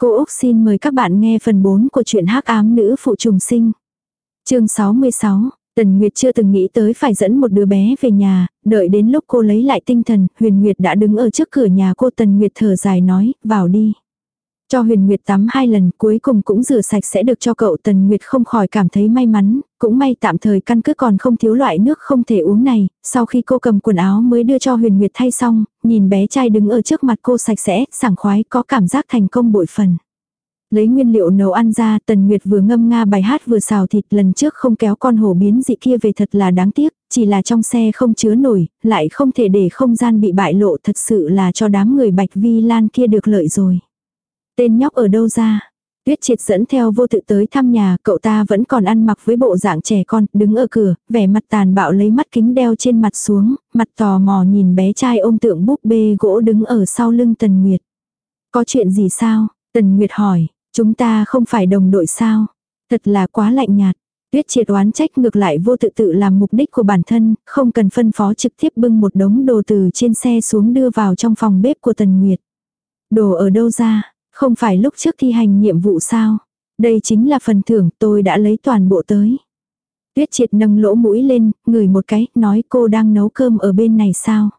Cô Úc xin mời các bạn nghe phần 4 của truyện hắc ám nữ phụ trùng sinh. chương 66, Tần Nguyệt chưa từng nghĩ tới phải dẫn một đứa bé về nhà, đợi đến lúc cô lấy lại tinh thần, Huyền Nguyệt đã đứng ở trước cửa nhà cô Tần Nguyệt thở dài nói, vào đi. Cho Huyền Nguyệt tắm hai lần cuối cùng cũng rửa sạch sẽ được cho cậu Tần Nguyệt không khỏi cảm thấy may mắn, cũng may tạm thời căn cứ còn không thiếu loại nước không thể uống này, sau khi cô cầm quần áo mới đưa cho Huyền Nguyệt thay xong, nhìn bé trai đứng ở trước mặt cô sạch sẽ, sảng khoái có cảm giác thành công bội phần. Lấy nguyên liệu nấu ăn ra, Tần Nguyệt vừa ngâm nga bài hát vừa xào thịt lần trước không kéo con hổ biến dị kia về thật là đáng tiếc, chỉ là trong xe không chứa nổi, lại không thể để không gian bị bại lộ thật sự là cho đám người Bạch Vi Lan kia được lợi rồi. Tên nhóc ở đâu ra? Tuyết triệt dẫn theo vô tự tới thăm nhà, cậu ta vẫn còn ăn mặc với bộ dạng trẻ con, đứng ở cửa, vẻ mặt tàn bạo lấy mắt kính đeo trên mặt xuống, mặt tò mò nhìn bé trai ôm tượng búp bê gỗ đứng ở sau lưng Tần Nguyệt. Có chuyện gì sao? Tần Nguyệt hỏi, chúng ta không phải đồng đội sao? Thật là quá lạnh nhạt. Tuyết triệt oán trách ngược lại vô tự tự làm mục đích của bản thân, không cần phân phó trực tiếp bưng một đống đồ từ trên xe xuống đưa vào trong phòng bếp của Tần Nguyệt. Đồ ở đâu ra? Không phải lúc trước thi hành nhiệm vụ sao? Đây chính là phần thưởng tôi đã lấy toàn bộ tới. Tuyết triệt nâng lỗ mũi lên, ngửi một cái, nói cô đang nấu cơm ở bên này sao?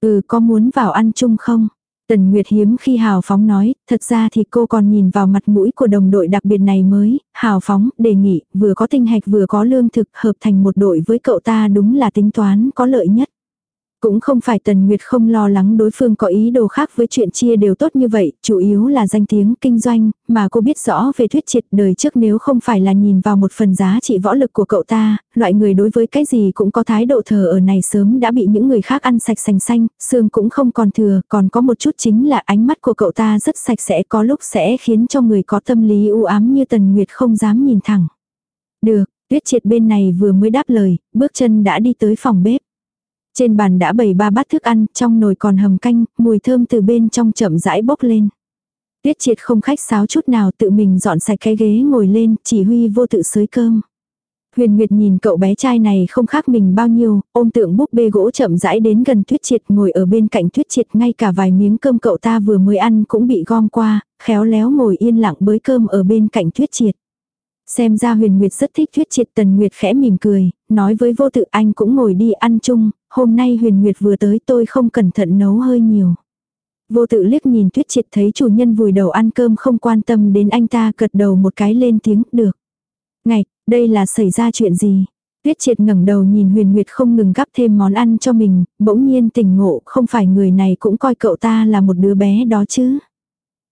Ừ có muốn vào ăn chung không? Tần Nguyệt hiếm khi hào phóng nói, thật ra thì cô còn nhìn vào mặt mũi của đồng đội đặc biệt này mới, hào phóng, đề nghị, vừa có tinh hạch vừa có lương thực, hợp thành một đội với cậu ta đúng là tính toán có lợi nhất. Cũng không phải Tần Nguyệt không lo lắng đối phương có ý đồ khác với chuyện chia đều tốt như vậy, chủ yếu là danh tiếng kinh doanh, mà cô biết rõ về thuyết triệt đời trước nếu không phải là nhìn vào một phần giá trị võ lực của cậu ta, loại người đối với cái gì cũng có thái độ thờ ở này sớm đã bị những người khác ăn sạch sành xanh, xương cũng không còn thừa, còn có một chút chính là ánh mắt của cậu ta rất sạch sẽ có lúc sẽ khiến cho người có tâm lý u ám như Tần Nguyệt không dám nhìn thẳng. Được, tuyết triệt bên này vừa mới đáp lời, bước chân đã đi tới phòng bếp. Trên bàn đã bày ba bát thức ăn, trong nồi còn hầm canh, mùi thơm từ bên trong chậm rãi bốc lên. Tiết triệt không khách sáo chút nào tự mình dọn sạch cái ghế ngồi lên, chỉ huy vô tự sới cơm. Huyền Nguyệt nhìn cậu bé trai này không khác mình bao nhiêu, ôm tượng búp bê gỗ chậm rãi đến gần Tuyết Triệt ngồi ở bên cạnh Tuyết Triệt ngay cả vài miếng cơm cậu ta vừa mới ăn cũng bị gom qua, khéo léo ngồi yên lặng bới cơm ở bên cạnh Tuyết Triệt. Xem ra huyền nguyệt rất thích thuyết triệt tần nguyệt khẽ mỉm cười, nói với vô tự anh cũng ngồi đi ăn chung, hôm nay huyền nguyệt vừa tới tôi không cẩn thận nấu hơi nhiều. Vô tự liếc nhìn tuyết triệt thấy chủ nhân vùi đầu ăn cơm không quan tâm đến anh ta cật đầu một cái lên tiếng, được. Ngày, đây là xảy ra chuyện gì? Tuyết triệt ngẩng đầu nhìn huyền nguyệt không ngừng gắp thêm món ăn cho mình, bỗng nhiên tỉnh ngộ không phải người này cũng coi cậu ta là một đứa bé đó chứ.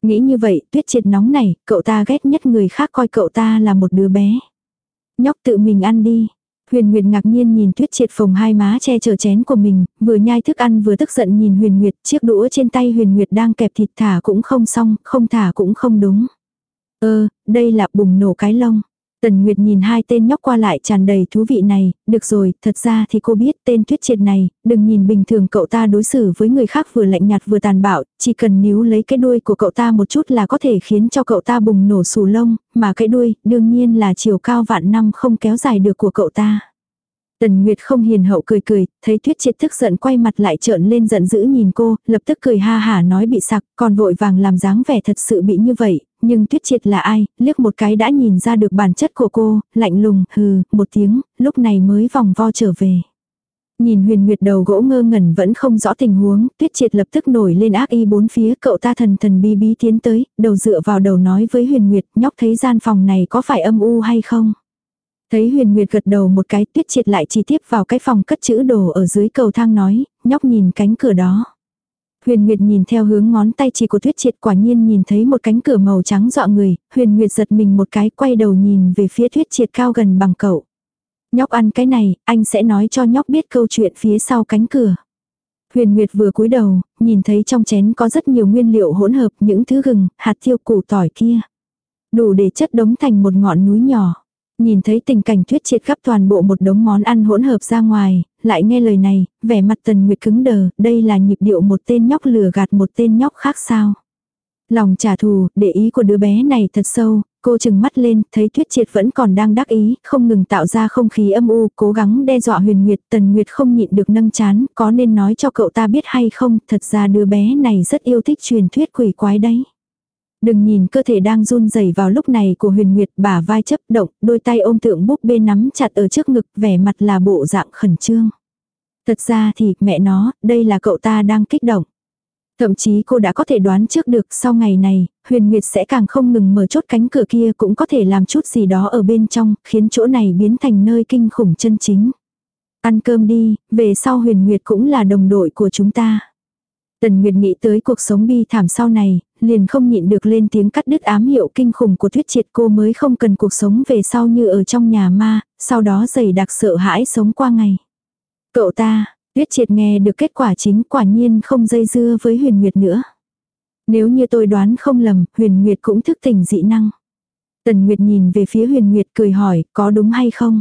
Nghĩ như vậy, tuyết triệt nóng này, cậu ta ghét nhất người khác coi cậu ta là một đứa bé. Nhóc tự mình ăn đi. Huyền Nguyệt ngạc nhiên nhìn Tuyết Triệt phồng hai má che chở chén của mình, vừa nhai thức ăn vừa tức giận nhìn Huyền Nguyệt, chiếc đũa trên tay Huyền Nguyệt đang kẹp thịt thả cũng không xong, không thả cũng không đúng. Ơ, đây là bùng nổ cái lông. Tần Nguyệt nhìn hai tên nhóc qua lại tràn đầy thú vị này, được rồi, thật ra thì cô biết tên tuyết triệt này, đừng nhìn bình thường cậu ta đối xử với người khác vừa lạnh nhạt vừa tàn bạo, chỉ cần níu lấy cái đuôi của cậu ta một chút là có thể khiến cho cậu ta bùng nổ sù lông, mà cái đuôi, đương nhiên là chiều cao vạn năm không kéo dài được của cậu ta. Tần Nguyệt không hiền hậu cười cười, thấy Tuyết Triệt tức giận quay mặt lại trợn lên giận dữ nhìn cô, lập tức cười ha hả nói bị sặc, còn vội vàng làm dáng vẻ thật sự bị như vậy, nhưng Tuyết Triệt là ai, liếc một cái đã nhìn ra được bản chất của cô, lạnh lùng, hừ, một tiếng, lúc này mới vòng vo trở về. Nhìn huyền nguyệt đầu gỗ ngơ ngẩn vẫn không rõ tình huống, tuyết triệt lập tức nổi lên ác y bốn phía cậu ta thần thần bí bí tiến tới, đầu dựa vào đầu nói với huyền nguyệt nhóc thấy gian phòng này có phải âm u hay không. Thấy huyền nguyệt gật đầu một cái tuyết triệt lại chi tiếp vào cái phòng cất chữ đồ ở dưới cầu thang nói, nhóc nhìn cánh cửa đó. Huyền Nguyệt nhìn theo hướng ngón tay chỉ của Tuyết Triệt quả nhiên nhìn thấy một cánh cửa màu trắng dọa người, Huyền Nguyệt giật mình một cái quay đầu nhìn về phía Tuyết Triệt cao gần bằng cậu. Nhóc ăn cái này, anh sẽ nói cho nhóc biết câu chuyện phía sau cánh cửa. Huyền Nguyệt vừa cúi đầu, nhìn thấy trong chén có rất nhiều nguyên liệu hỗn hợp những thứ gừng, hạt tiêu củ tỏi kia. Đủ để chất đống thành một ngọn núi nhỏ. Nhìn thấy tình cảnh tuyết triệt gấp toàn bộ một đống món ăn hỗn hợp ra ngoài, lại nghe lời này, vẻ mặt tần nguyệt cứng đờ, đây là nhịp điệu một tên nhóc lừa gạt một tên nhóc khác sao. Lòng trả thù, để ý của đứa bé này thật sâu, cô chừng mắt lên, thấy tuyết triệt vẫn còn đang đắc ý, không ngừng tạo ra không khí âm u, cố gắng đe dọa huyền nguyệt, tần nguyệt không nhịn được nâng chán, có nên nói cho cậu ta biết hay không, thật ra đứa bé này rất yêu thích truyền thuyết quỷ quái đấy. Đừng nhìn cơ thể đang run rẩy vào lúc này của huyền nguyệt bả vai chấp động, đôi tay ôm tượng búp bê nắm chặt ở trước ngực vẻ mặt là bộ dạng khẩn trương. Thật ra thì mẹ nó, đây là cậu ta đang kích động. Thậm chí cô đã có thể đoán trước được sau ngày này, huyền nguyệt sẽ càng không ngừng mở chốt cánh cửa kia cũng có thể làm chút gì đó ở bên trong, khiến chỗ này biến thành nơi kinh khủng chân chính. Ăn cơm đi, về sau huyền nguyệt cũng là đồng đội của chúng ta. Tần Nguyệt nghĩ tới cuộc sống bi thảm sau này, liền không nhịn được lên tiếng cắt đứt ám hiệu kinh khủng của thuyết triệt cô mới không cần cuộc sống về sau như ở trong nhà ma, sau đó dày đặc sợ hãi sống qua ngày. Cậu ta, tuyết triệt nghe được kết quả chính quả nhiên không dây dưa với huyền nguyệt nữa. Nếu như tôi đoán không lầm, huyền nguyệt cũng thức tỉnh dị năng. Tần Nguyệt nhìn về phía huyền nguyệt cười hỏi, có đúng hay không?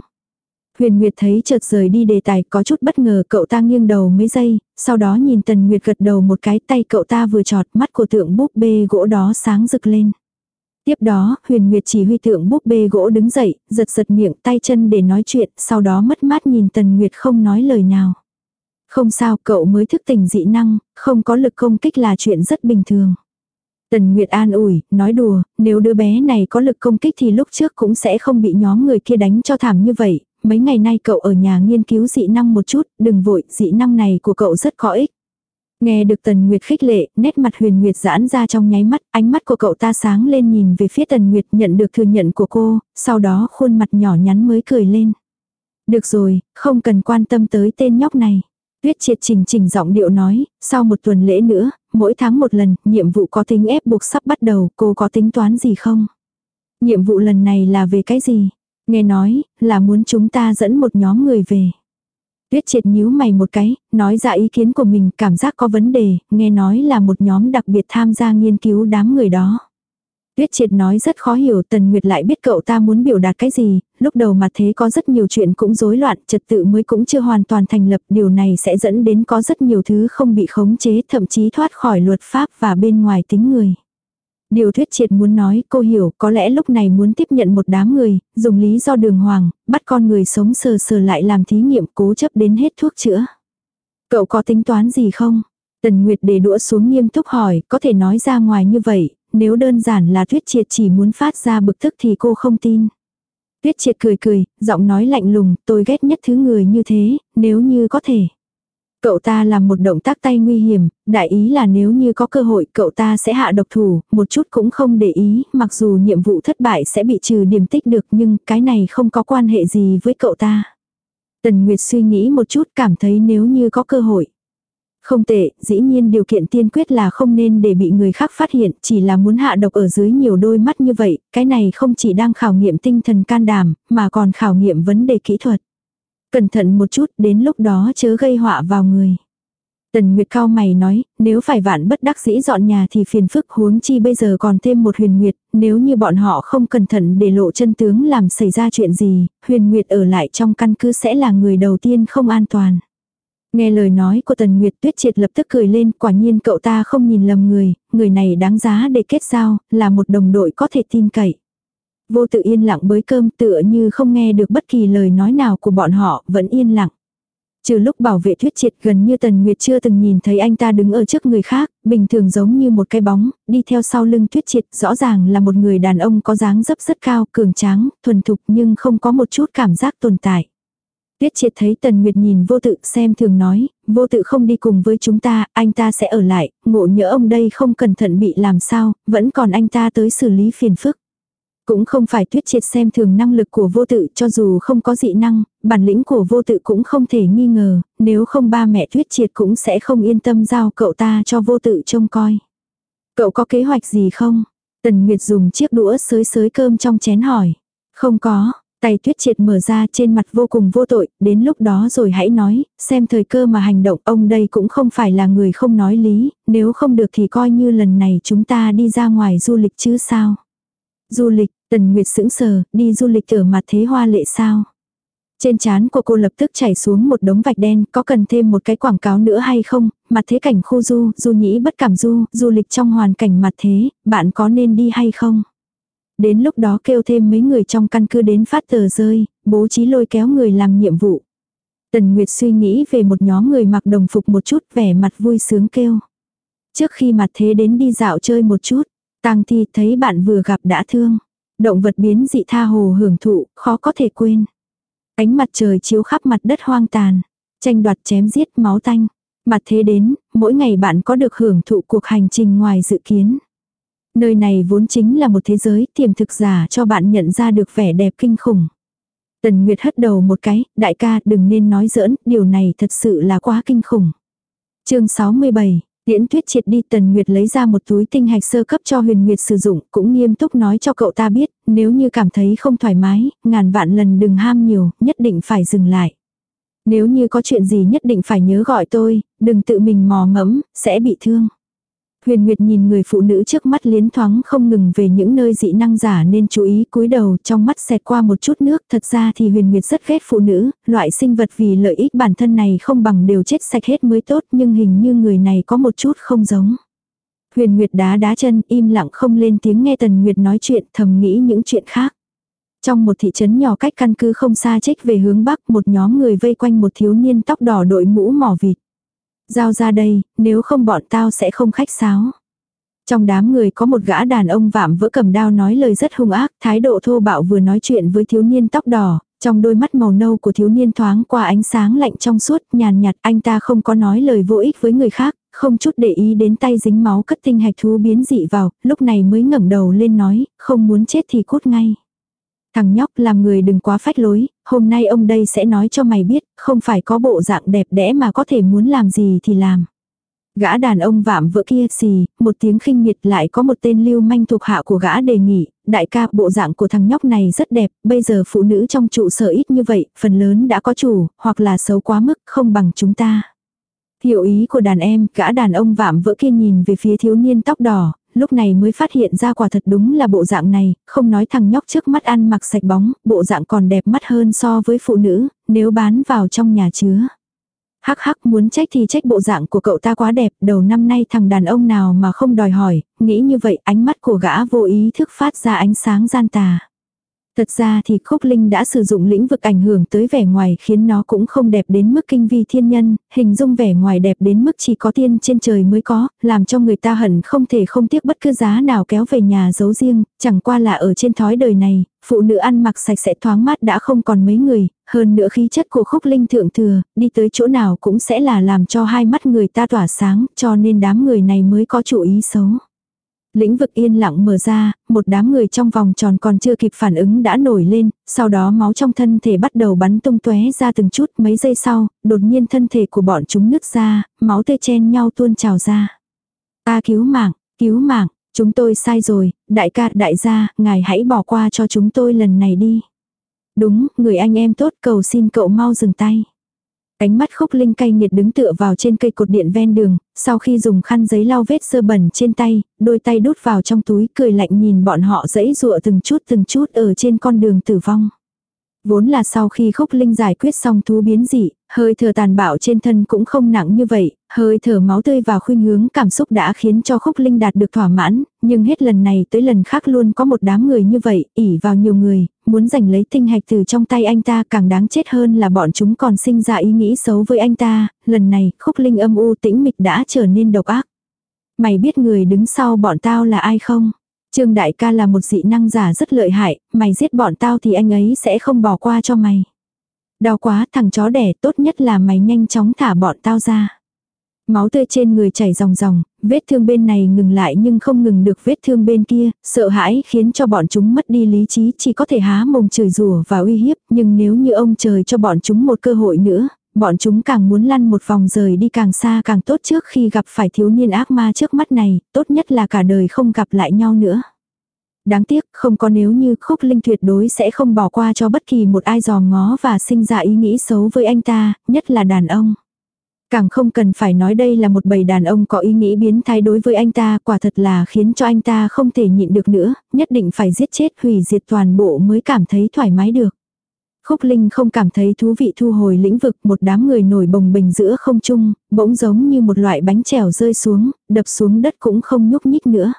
Huyền Nguyệt thấy chợt rời đi đề tài có chút bất ngờ cậu ta nghiêng đầu mấy giây, sau đó nhìn Tần Nguyệt gật đầu một cái tay cậu ta vừa trọt mắt của tượng búp bê gỗ đó sáng rực lên. Tiếp đó, Huyền Nguyệt chỉ huy tượng búp bê gỗ đứng dậy, giật giật miệng tay chân để nói chuyện, sau đó mất mát nhìn Tần Nguyệt không nói lời nào. Không sao, cậu mới thức tỉnh dị năng, không có lực công kích là chuyện rất bình thường. Tần Nguyệt an ủi, nói đùa, nếu đứa bé này có lực công kích thì lúc trước cũng sẽ không bị nhóm người kia đánh cho thảm như vậy, mấy ngày nay cậu ở nhà nghiên cứu dị năng một chút, đừng vội, dị năng này của cậu rất có ích. Nghe được Tần Nguyệt khích lệ, nét mặt huyền Nguyệt giãn ra trong nháy mắt, ánh mắt của cậu ta sáng lên nhìn về phía Tần Nguyệt nhận được thừa nhận của cô, sau đó khuôn mặt nhỏ nhắn mới cười lên. Được rồi, không cần quan tâm tới tên nhóc này. Tuyết triệt trình trình giọng điệu nói, sau một tuần lễ nữa, mỗi tháng một lần, nhiệm vụ có tính ép buộc sắp bắt đầu, cô có tính toán gì không? Nhiệm vụ lần này là về cái gì? Nghe nói, là muốn chúng ta dẫn một nhóm người về. Tuyết triệt nhíu mày một cái, nói ra ý kiến của mình cảm giác có vấn đề, nghe nói là một nhóm đặc biệt tham gia nghiên cứu đám người đó. Tuyết triệt nói rất khó hiểu Tần Nguyệt lại biết cậu ta muốn biểu đạt cái gì, lúc đầu mà thế có rất nhiều chuyện cũng rối loạn, trật tự mới cũng chưa hoàn toàn thành lập, điều này sẽ dẫn đến có rất nhiều thứ không bị khống chế thậm chí thoát khỏi luật pháp và bên ngoài tính người. Điều thuyết triệt muốn nói cô hiểu có lẽ lúc này muốn tiếp nhận một đám người, dùng lý do đường hoàng, bắt con người sống sờ sờ lại làm thí nghiệm cố chấp đến hết thuốc chữa. Cậu có tính toán gì không? Tần Nguyệt để đũa xuống nghiêm túc hỏi, có thể nói ra ngoài như vậy, nếu đơn giản là thuyết triệt chỉ muốn phát ra bực tức thì cô không tin. Tuyết triệt cười cười, giọng nói lạnh lùng, tôi ghét nhất thứ người như thế, nếu như có thể. Cậu ta làm một động tác tay nguy hiểm, đại ý là nếu như có cơ hội cậu ta sẽ hạ độc thủ, một chút cũng không để ý, mặc dù nhiệm vụ thất bại sẽ bị trừ điểm tích được nhưng cái này không có quan hệ gì với cậu ta. Tần Nguyệt suy nghĩ một chút cảm thấy nếu như có cơ hội. Không tệ, dĩ nhiên điều kiện tiên quyết là không nên để bị người khác phát hiện, chỉ là muốn hạ độc ở dưới nhiều đôi mắt như vậy, cái này không chỉ đang khảo nghiệm tinh thần can đảm, mà còn khảo nghiệm vấn đề kỹ thuật. Cẩn thận một chút, đến lúc đó chớ gây họa vào người. Tần Nguyệt cao mày nói, nếu phải vạn bất đắc dĩ dọn nhà thì phiền phức huống chi bây giờ còn thêm một huyền nguyệt, nếu như bọn họ không cẩn thận để lộ chân tướng làm xảy ra chuyện gì, huyền nguyệt ở lại trong căn cứ sẽ là người đầu tiên không an toàn. Nghe lời nói của Tần Nguyệt Tuyết Triệt lập tức cười lên, quả nhiên cậu ta không nhìn lầm người, người này đáng giá để kết giao, là một đồng đội có thể tin cậy. Vô tự yên lặng bới cơm tựa như không nghe được bất kỳ lời nói nào của bọn họ, vẫn yên lặng. Trừ lúc bảo vệ thuyết triệt gần như Tần Nguyệt chưa từng nhìn thấy anh ta đứng ở trước người khác, bình thường giống như một cái bóng, đi theo sau lưng thuyết triệt rõ ràng là một người đàn ông có dáng dấp rất cao, cường tráng, thuần thục nhưng không có một chút cảm giác tồn tại. Tuyết triệt thấy Tần Nguyệt nhìn vô tự xem thường nói, vô tự không đi cùng với chúng ta, anh ta sẽ ở lại, ngộ nhỡ ông đây không cẩn thận bị làm sao, vẫn còn anh ta tới xử lý phiền phức. Cũng không phải tuyết triệt xem thường năng lực của vô tự cho dù không có dị năng, bản lĩnh của vô tự cũng không thể nghi ngờ, nếu không ba mẹ tuyết triệt cũng sẽ không yên tâm giao cậu ta cho vô tự trông coi. Cậu có kế hoạch gì không? Tần Nguyệt dùng chiếc đũa sới sới cơm trong chén hỏi. Không có, tay tuyết triệt mở ra trên mặt vô cùng vô tội, đến lúc đó rồi hãy nói, xem thời cơ mà hành động ông đây cũng không phải là người không nói lý, nếu không được thì coi như lần này chúng ta đi ra ngoài du lịch chứ sao. Du lịch, Tần Nguyệt sững sờ, đi du lịch ở mặt thế hoa lệ sao? Trên trán của cô lập tức chảy xuống một đống vạch đen, có cần thêm một cái quảng cáo nữa hay không? Mặt thế cảnh khu du, du nhĩ bất cảm du, du lịch trong hoàn cảnh mặt thế, bạn có nên đi hay không? Đến lúc đó kêu thêm mấy người trong căn cứ đến phát tờ rơi, bố trí lôi kéo người làm nhiệm vụ. Tần Nguyệt suy nghĩ về một nhóm người mặc đồng phục một chút vẻ mặt vui sướng kêu. Trước khi mặt thế đến đi dạo chơi một chút, Tang thi thấy bạn vừa gặp đã thương. Động vật biến dị tha hồ hưởng thụ, khó có thể quên. Ánh mặt trời chiếu khắp mặt đất hoang tàn. Tranh đoạt chém giết máu tanh. Mặt thế đến, mỗi ngày bạn có được hưởng thụ cuộc hành trình ngoài dự kiến. Nơi này vốn chính là một thế giới tiềm thực giả cho bạn nhận ra được vẻ đẹp kinh khủng. Tần Nguyệt hất đầu một cái, đại ca đừng nên nói giỡn, điều này thật sự là quá kinh khủng. chương 67, Tiễn tuyết triệt đi Tần Nguyệt lấy ra một túi tinh hạch sơ cấp cho huyền Nguyệt sử dụng, cũng nghiêm túc nói cho cậu ta biết, nếu như cảm thấy không thoải mái, ngàn vạn lần đừng ham nhiều, nhất định phải dừng lại. Nếu như có chuyện gì nhất định phải nhớ gọi tôi, đừng tự mình mò mẫm, sẽ bị thương. Huyền Nguyệt nhìn người phụ nữ trước mắt liến thoáng không ngừng về những nơi dị năng giả nên chú ý cúi đầu trong mắt xẹt qua một chút nước. Thật ra thì Huyền Nguyệt rất ghét phụ nữ, loại sinh vật vì lợi ích bản thân này không bằng đều chết sạch hết mới tốt nhưng hình như người này có một chút không giống. Huyền Nguyệt đá đá chân im lặng không lên tiếng nghe Tần Nguyệt nói chuyện thầm nghĩ những chuyện khác. Trong một thị trấn nhỏ cách căn cứ không xa trích về hướng bắc một nhóm người vây quanh một thiếu niên tóc đỏ đội mũ mỏ vịt. Giao ra đây, nếu không bọn tao sẽ không khách sáo. Trong đám người có một gã đàn ông vạm vỡ cầm đao nói lời rất hung ác, thái độ thô bạo vừa nói chuyện với thiếu niên tóc đỏ, trong đôi mắt màu nâu của thiếu niên thoáng qua ánh sáng lạnh trong suốt, nhàn nhạt anh ta không có nói lời vô ích với người khác, không chút để ý đến tay dính máu cất tinh hạch thú biến dị vào, lúc này mới ngẩng đầu lên nói, không muốn chết thì cút ngay. Thằng nhóc làm người đừng quá phách lối, hôm nay ông đây sẽ nói cho mày biết, không phải có bộ dạng đẹp đẽ mà có thể muốn làm gì thì làm. Gã đàn ông vạm vỡ kia xì, một tiếng khinh miệt lại có một tên lưu manh thuộc hạ của gã đề nghị, đại ca bộ dạng của thằng nhóc này rất đẹp, bây giờ phụ nữ trong trụ sở ít như vậy, phần lớn đã có chủ, hoặc là xấu quá mức, không bằng chúng ta. Hiểu ý của đàn em, gã đàn ông vạm vỡ kia nhìn về phía thiếu niên tóc đỏ, lúc này mới phát hiện ra quả thật đúng là bộ dạng này, không nói thằng nhóc trước mắt ăn mặc sạch bóng, bộ dạng còn đẹp mắt hơn so với phụ nữ, nếu bán vào trong nhà chứa. Hắc hắc muốn trách thì trách bộ dạng của cậu ta quá đẹp, đầu năm nay thằng đàn ông nào mà không đòi hỏi, nghĩ như vậy ánh mắt của gã vô ý thức phát ra ánh sáng gian tà. Thật ra thì khúc linh đã sử dụng lĩnh vực ảnh hưởng tới vẻ ngoài khiến nó cũng không đẹp đến mức kinh vi thiên nhân, hình dung vẻ ngoài đẹp đến mức chỉ có tiên trên trời mới có, làm cho người ta hận không thể không tiếc bất cứ giá nào kéo về nhà giấu riêng, chẳng qua là ở trên thói đời này, phụ nữ ăn mặc sạch sẽ thoáng mát đã không còn mấy người, hơn nữa khí chất của khúc linh thượng thừa, đi tới chỗ nào cũng sẽ là làm cho hai mắt người ta tỏa sáng, cho nên đám người này mới có chủ ý xấu. Lĩnh vực yên lặng mở ra, một đám người trong vòng tròn còn chưa kịp phản ứng đã nổi lên, sau đó máu trong thân thể bắt đầu bắn tung tóe ra từng chút mấy giây sau, đột nhiên thân thể của bọn chúng nứt ra, máu tê chen nhau tuôn trào ra. Ta cứu mạng, cứu mạng, chúng tôi sai rồi, đại ca đại gia, ngài hãy bỏ qua cho chúng tôi lần này đi. Đúng, người anh em tốt cầu xin cậu mau dừng tay. Ánh mắt khúc linh cay nghiệt đứng tựa vào trên cây cột điện ven đường, sau khi dùng khăn giấy lau vết sơ bẩn trên tay, đôi tay đút vào trong túi cười lạnh nhìn bọn họ dẫy dụa từng chút từng chút ở trên con đường tử vong. Vốn là sau khi khúc linh giải quyết xong thú biến dị, hơi thở tàn bạo trên thân cũng không nặng như vậy, hơi thở máu tươi và khuynh hướng cảm xúc đã khiến cho khúc linh đạt được thỏa mãn, nhưng hết lần này tới lần khác luôn có một đám người như vậy, ỉ vào nhiều người, muốn giành lấy tinh hạch từ trong tay anh ta càng đáng chết hơn là bọn chúng còn sinh ra ý nghĩ xấu với anh ta, lần này khúc linh âm u tĩnh mịch đã trở nên độc ác. Mày biết người đứng sau bọn tao là ai không? Trương đại ca là một dị năng giả rất lợi hại, mày giết bọn tao thì anh ấy sẽ không bỏ qua cho mày. Đau quá thằng chó đẻ tốt nhất là mày nhanh chóng thả bọn tao ra. Máu tươi trên người chảy ròng ròng, vết thương bên này ngừng lại nhưng không ngừng được vết thương bên kia, sợ hãi khiến cho bọn chúng mất đi lý trí chỉ có thể há mồm chửi rủa và uy hiếp, nhưng nếu như ông trời cho bọn chúng một cơ hội nữa, bọn chúng càng muốn lăn một vòng rời đi càng xa càng tốt trước khi gặp phải thiếu niên ác ma trước mắt này, tốt nhất là cả đời không gặp lại nhau nữa. Đáng tiếc không có nếu như khúc linh tuyệt đối sẽ không bỏ qua cho bất kỳ một ai giò ngó và sinh ra ý nghĩ xấu với anh ta, nhất là đàn ông. Càng không cần phải nói đây là một bầy đàn ông có ý nghĩ biến thái đối với anh ta, quả thật là khiến cho anh ta không thể nhịn được nữa, nhất định phải giết chết hủy diệt toàn bộ mới cảm thấy thoải mái được. Khúc Linh không cảm thấy thú vị thu hồi lĩnh vực một đám người nổi bồng bềnh giữa không trung, bỗng giống như một loại bánh trèo rơi xuống, đập xuống đất cũng không nhúc nhích nữa.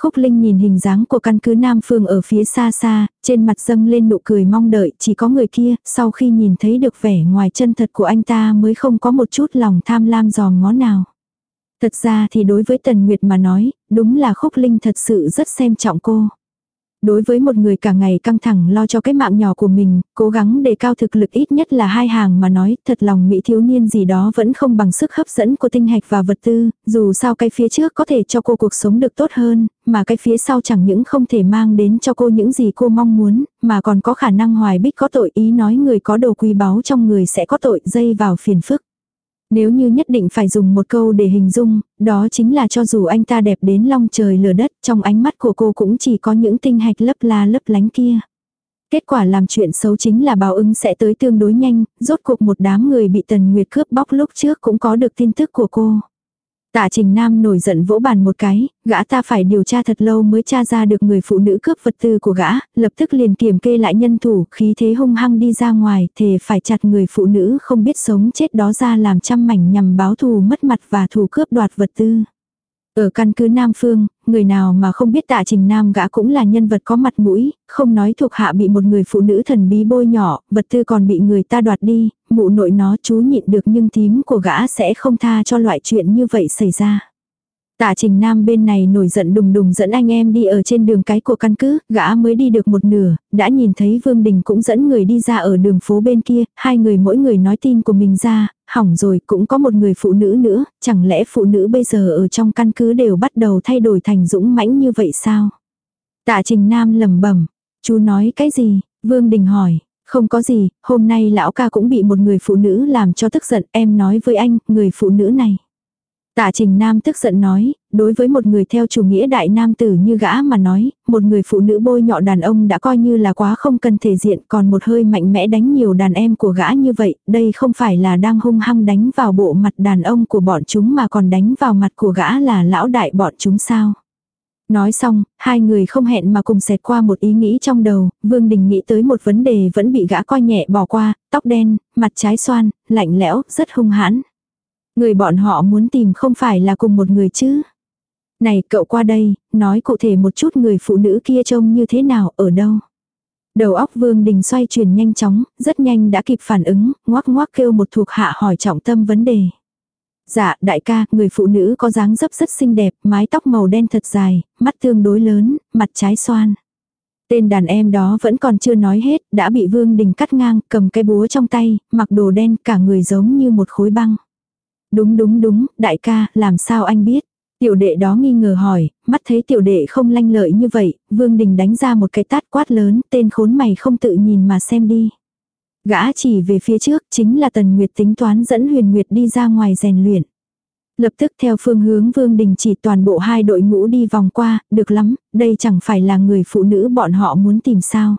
Khúc Linh nhìn hình dáng của căn cứ Nam Phương ở phía xa xa, trên mặt dâng lên nụ cười mong đợi, chỉ có người kia, sau khi nhìn thấy được vẻ ngoài chân thật của anh ta mới không có một chút lòng tham lam giòm ngó nào. Thật ra thì đối với Tần Nguyệt mà nói, đúng là Khúc Linh thật sự rất xem trọng cô. Đối với một người cả ngày căng thẳng lo cho cái mạng nhỏ của mình, cố gắng đề cao thực lực ít nhất là hai hàng mà nói, thật lòng mỹ thiếu niên gì đó vẫn không bằng sức hấp dẫn của tinh hạch và vật tư, dù sao cái phía trước có thể cho cô cuộc sống được tốt hơn, mà cái phía sau chẳng những không thể mang đến cho cô những gì cô mong muốn, mà còn có khả năng hoài bích có tội ý nói người có đồ quý báu trong người sẽ có tội dây vào phiền phức. Nếu như nhất định phải dùng một câu để hình dung, đó chính là cho dù anh ta đẹp đến long trời lửa đất, trong ánh mắt của cô cũng chỉ có những tinh hạch lấp la lấp lánh kia. Kết quả làm chuyện xấu chính là báo ứng sẽ tới tương đối nhanh, rốt cuộc một đám người bị Tần Nguyệt cướp bóc lúc trước cũng có được tin tức của cô. Tạ Trình Nam nổi giận vỗ bàn một cái, gã ta phải điều tra thật lâu mới tra ra được người phụ nữ cướp vật tư của gã, lập tức liền kiểm kê lại nhân thủ, khí thế hung hăng đi ra ngoài, thề phải chặt người phụ nữ không biết sống chết đó ra làm trăm mảnh nhằm báo thù mất mặt và thù cướp đoạt vật tư. Ở căn cứ Nam Phương, người nào mà không biết tạ trình Nam gã cũng là nhân vật có mặt mũi, không nói thuộc hạ bị một người phụ nữ thần bí bôi nhỏ, vật tư còn bị người ta đoạt đi, mụ nội nó chú nhịn được nhưng thím của gã sẽ không tha cho loại chuyện như vậy xảy ra. Tạ Trình Nam bên này nổi giận đùng đùng dẫn anh em đi ở trên đường cái của căn cứ, gã mới đi được một nửa, đã nhìn thấy Vương Đình cũng dẫn người đi ra ở đường phố bên kia, hai người mỗi người nói tin của mình ra, hỏng rồi cũng có một người phụ nữ nữa, chẳng lẽ phụ nữ bây giờ ở trong căn cứ đều bắt đầu thay đổi thành dũng mãnh như vậy sao? Tạ Trình Nam lẩm bẩm, chú nói cái gì? Vương Đình hỏi, không có gì, hôm nay lão ca cũng bị một người phụ nữ làm cho tức giận, em nói với anh, người phụ nữ này. Tạ Trình Nam tức giận nói, đối với một người theo chủ nghĩa đại nam tử như gã mà nói, một người phụ nữ bôi nhọ đàn ông đã coi như là quá không cần thể diện, còn một hơi mạnh mẽ đánh nhiều đàn em của gã như vậy, đây không phải là đang hung hăng đánh vào bộ mặt đàn ông của bọn chúng mà còn đánh vào mặt của gã là lão đại bọn chúng sao. Nói xong, hai người không hẹn mà cùng xẹt qua một ý nghĩ trong đầu, Vương Đình nghĩ tới một vấn đề vẫn bị gã coi nhẹ bỏ qua, tóc đen, mặt trái xoan, lạnh lẽo, rất hung hãn. Người bọn họ muốn tìm không phải là cùng một người chứ. Này cậu qua đây, nói cụ thể một chút người phụ nữ kia trông như thế nào, ở đâu. Đầu óc Vương Đình xoay chuyển nhanh chóng, rất nhanh đã kịp phản ứng, ngoác ngoác kêu một thuộc hạ hỏi trọng tâm vấn đề. Dạ, đại ca, người phụ nữ có dáng dấp rất xinh đẹp, mái tóc màu đen thật dài, mắt tương đối lớn, mặt trái xoan. Tên đàn em đó vẫn còn chưa nói hết, đã bị Vương Đình cắt ngang, cầm cái búa trong tay, mặc đồ đen, cả người giống như một khối băng. Đúng đúng đúng, đại ca, làm sao anh biết? Tiểu đệ đó nghi ngờ hỏi, mắt thấy tiểu đệ không lanh lợi như vậy, Vương Đình đánh ra một cái tát quát lớn, tên khốn mày không tự nhìn mà xem đi. Gã chỉ về phía trước, chính là Tần Nguyệt tính toán dẫn Huyền Nguyệt đi ra ngoài rèn luyện. Lập tức theo phương hướng Vương Đình chỉ toàn bộ hai đội ngũ đi vòng qua, được lắm, đây chẳng phải là người phụ nữ bọn họ muốn tìm sao.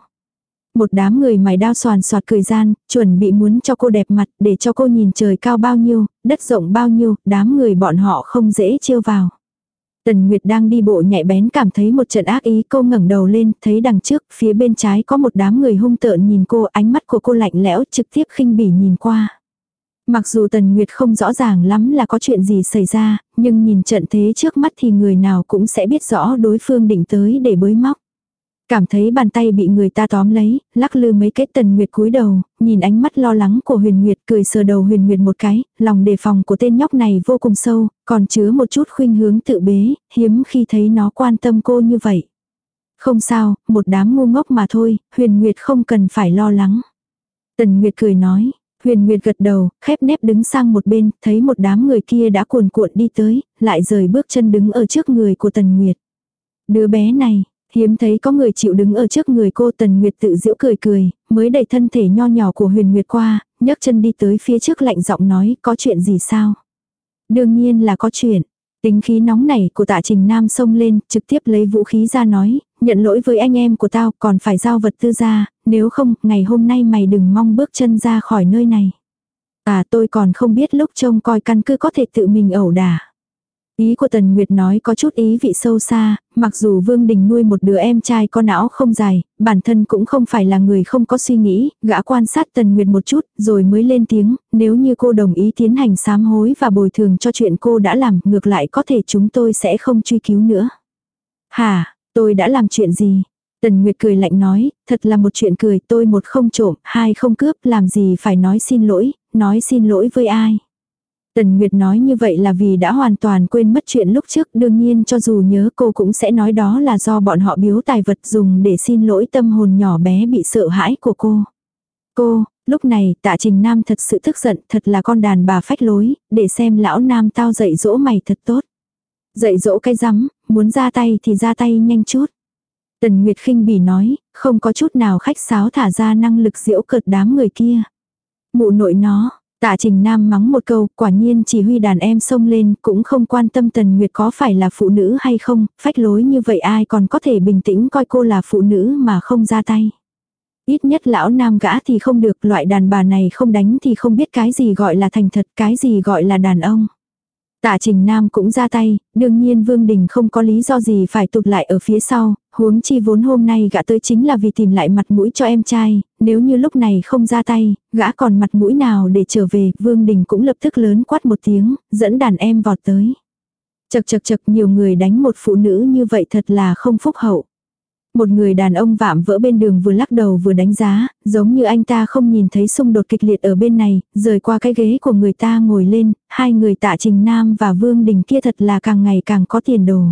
Một đám người mày đao soàn soạt cười gian, chuẩn bị muốn cho cô đẹp mặt để cho cô nhìn trời cao bao nhiêu, đất rộng bao nhiêu, đám người bọn họ không dễ chiêu vào. Tần Nguyệt đang đi bộ nhạy bén cảm thấy một trận ác ý cô ngẩng đầu lên, thấy đằng trước, phía bên trái có một đám người hung tợn nhìn cô, ánh mắt của cô lạnh lẽo trực tiếp khinh bỉ nhìn qua. Mặc dù Tần Nguyệt không rõ ràng lắm là có chuyện gì xảy ra, nhưng nhìn trận thế trước mắt thì người nào cũng sẽ biết rõ đối phương định tới để bới móc. Cảm thấy bàn tay bị người ta tóm lấy, lắc lư mấy cái tần nguyệt cúi đầu, nhìn ánh mắt lo lắng của huyền nguyệt cười sờ đầu huyền nguyệt một cái, lòng đề phòng của tên nhóc này vô cùng sâu, còn chứa một chút khuynh hướng tự bế, hiếm khi thấy nó quan tâm cô như vậy. Không sao, một đám ngu ngốc mà thôi, huyền nguyệt không cần phải lo lắng. Tần nguyệt cười nói, huyền nguyệt gật đầu, khép nép đứng sang một bên, thấy một đám người kia đã cuồn cuộn đi tới, lại rời bước chân đứng ở trước người của tần nguyệt. Đứa bé này, Hiếm thấy có người chịu đứng ở trước người cô Tần Nguyệt tự giễu cười cười, mới đẩy thân thể nho nhỏ của Huyền Nguyệt qua, nhấc chân đi tới phía trước lạnh giọng nói có chuyện gì sao. Đương nhiên là có chuyện. Tính khí nóng nảy của tạ trình nam xông lên, trực tiếp lấy vũ khí ra nói, nhận lỗi với anh em của tao còn phải giao vật tư ra, nếu không, ngày hôm nay mày đừng mong bước chân ra khỏi nơi này. À tôi còn không biết lúc trông coi căn cứ có thể tự mình ẩu đả. Ý của Tần Nguyệt nói có chút ý vị sâu xa, mặc dù Vương Đình nuôi một đứa em trai có não không dài, bản thân cũng không phải là người không có suy nghĩ, gã quan sát Tần Nguyệt một chút, rồi mới lên tiếng, nếu như cô đồng ý tiến hành sám hối và bồi thường cho chuyện cô đã làm, ngược lại có thể chúng tôi sẽ không truy cứu nữa. Hà, tôi đã làm chuyện gì? Tần Nguyệt cười lạnh nói, thật là một chuyện cười, tôi một không trộm, hai không cướp, làm gì phải nói xin lỗi, nói xin lỗi với ai. Tần Nguyệt nói như vậy là vì đã hoàn toàn quên mất chuyện lúc trước, đương nhiên cho dù nhớ cô cũng sẽ nói đó là do bọn họ biếu tài vật dùng để xin lỗi tâm hồn nhỏ bé bị sợ hãi của cô. Cô, lúc này tạ trình nam thật sự tức giận, thật là con đàn bà phách lối, để xem lão nam tao dạy dỗ mày thật tốt. Dạy dỗ cái rắm, muốn ra tay thì ra tay nhanh chút. Tần Nguyệt khinh bỉ nói, không có chút nào khách sáo thả ra năng lực diễu cợt đám người kia. Mụ nội nó, Tạ Trình Nam mắng một câu, quả nhiên chỉ huy đàn em xông lên, cũng không quan tâm Tần Nguyệt có phải là phụ nữ hay không, phách lối như vậy ai còn có thể bình tĩnh coi cô là phụ nữ mà không ra tay. Ít nhất lão nam gã thì không được, loại đàn bà này không đánh thì không biết cái gì gọi là thành thật, cái gì gọi là đàn ông. Tạ Trình Nam cũng ra tay, đương nhiên Vương Đình không có lý do gì phải tụt lại ở phía sau, huống chi vốn hôm nay gã tới chính là vì tìm lại mặt mũi cho em trai, nếu như lúc này không ra tay, gã còn mặt mũi nào để trở về, Vương Đình cũng lập tức lớn quát một tiếng, dẫn đàn em vọt tới. Chật chật chật nhiều người đánh một phụ nữ như vậy thật là không phúc hậu. Một người đàn ông vạm vỡ bên đường vừa lắc đầu vừa đánh giá, giống như anh ta không nhìn thấy xung đột kịch liệt ở bên này, rời qua cái ghế của người ta ngồi lên, hai người tạ Trình Nam và Vương Đình kia thật là càng ngày càng có tiền đồ.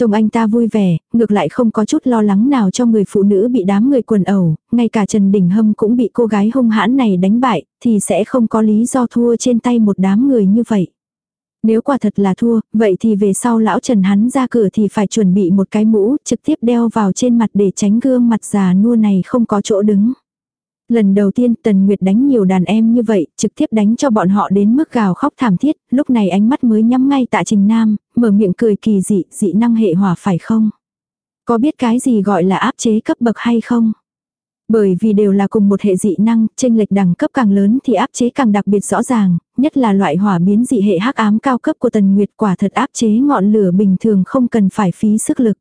Chồng anh ta vui vẻ, ngược lại không có chút lo lắng nào cho người phụ nữ bị đám người quần ẩu, ngay cả Trần Đình Hâm cũng bị cô gái hung hãn này đánh bại, thì sẽ không có lý do thua trên tay một đám người như vậy. Nếu quả thật là thua, vậy thì về sau lão Trần hắn ra cửa thì phải chuẩn bị một cái mũ trực tiếp đeo vào trên mặt để tránh gương mặt già nua này không có chỗ đứng. Lần đầu tiên Tần Nguyệt đánh nhiều đàn em như vậy, trực tiếp đánh cho bọn họ đến mức gào khóc thảm thiết, lúc này ánh mắt mới nhắm ngay tạ Trình Nam, mở miệng cười kỳ dị, dị năng hệ hỏa phải không? Có biết cái gì gọi là áp chế cấp bậc hay không? Bởi vì đều là cùng một hệ dị năng, tranh lệch đẳng cấp càng lớn thì áp chế càng đặc biệt rõ ràng, nhất là loại hỏa biến dị hệ hắc ám cao cấp của Tần Nguyệt quả thật áp chế ngọn lửa bình thường không cần phải phí sức lực.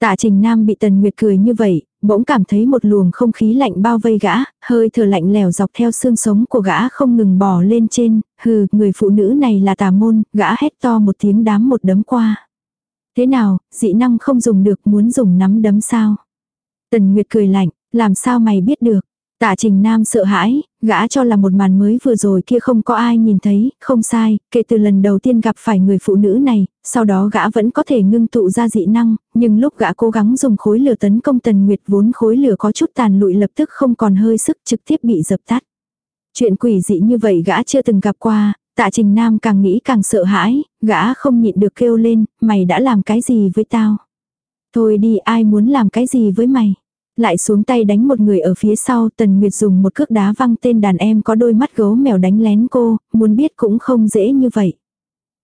Tạ Trình Nam bị Tần Nguyệt cười như vậy, bỗng cảm thấy một luồng không khí lạnh bao vây gã, hơi thở lạnh lèo dọc theo xương sống của gã không ngừng bò lên trên, hừ, người phụ nữ này là tà môn, gã hét to một tiếng đám một đấm qua. Thế nào, dị năng không dùng được muốn dùng nắm đấm sao? Tần Nguyệt cười lạnh, làm sao mày biết được? Tạ Trình Nam sợ hãi, gã cho là một màn mới vừa rồi kia không có ai nhìn thấy, không sai, kể từ lần đầu tiên gặp phải người phụ nữ này, sau đó gã vẫn có thể ngưng tụ ra dị năng, nhưng lúc gã cố gắng dùng khối lửa tấn công Tần Nguyệt vốn khối lửa có chút tàn lụi lập tức không còn hơi sức trực tiếp bị dập tắt. Chuyện quỷ dị như vậy gã chưa từng gặp qua, tạ Trình Nam càng nghĩ càng sợ hãi, gã không nhịn được kêu lên, mày đã làm cái gì với tao? Thôi đi ai muốn làm cái gì với mày? Lại xuống tay đánh một người ở phía sau, Tần Nguyệt dùng một cước đá văng tên đàn em có đôi mắt gấu mèo đánh lén cô, muốn biết cũng không dễ như vậy.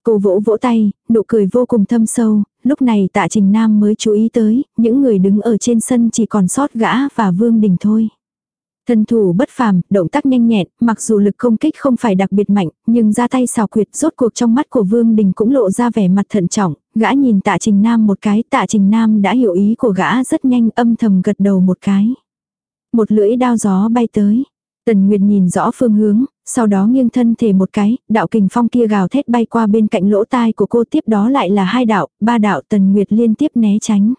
Cô vỗ vỗ tay, nụ cười vô cùng thâm sâu, lúc này tạ Trình Nam mới chú ý tới, những người đứng ở trên sân chỉ còn sót gã và Vương Đình thôi. Thân thủ bất phàm, động tác nhanh nhẹn, mặc dù lực công kích không phải đặc biệt mạnh, nhưng ra tay xào quyệt rốt cuộc trong mắt của Vương Đình cũng lộ ra vẻ mặt thận trọng, gã nhìn tạ Trình Nam một cái, tạ Trình Nam đã hiểu ý của gã rất nhanh âm thầm gật đầu một cái. Một lưỡi đao gió bay tới. Tần Nguyệt nhìn rõ phương hướng, sau đó nghiêng thân thể một cái, đạo kình phong kia gào thét bay qua bên cạnh lỗ tai của cô tiếp đó lại là hai đạo, ba đạo Tần Nguyệt liên tiếp né tránh.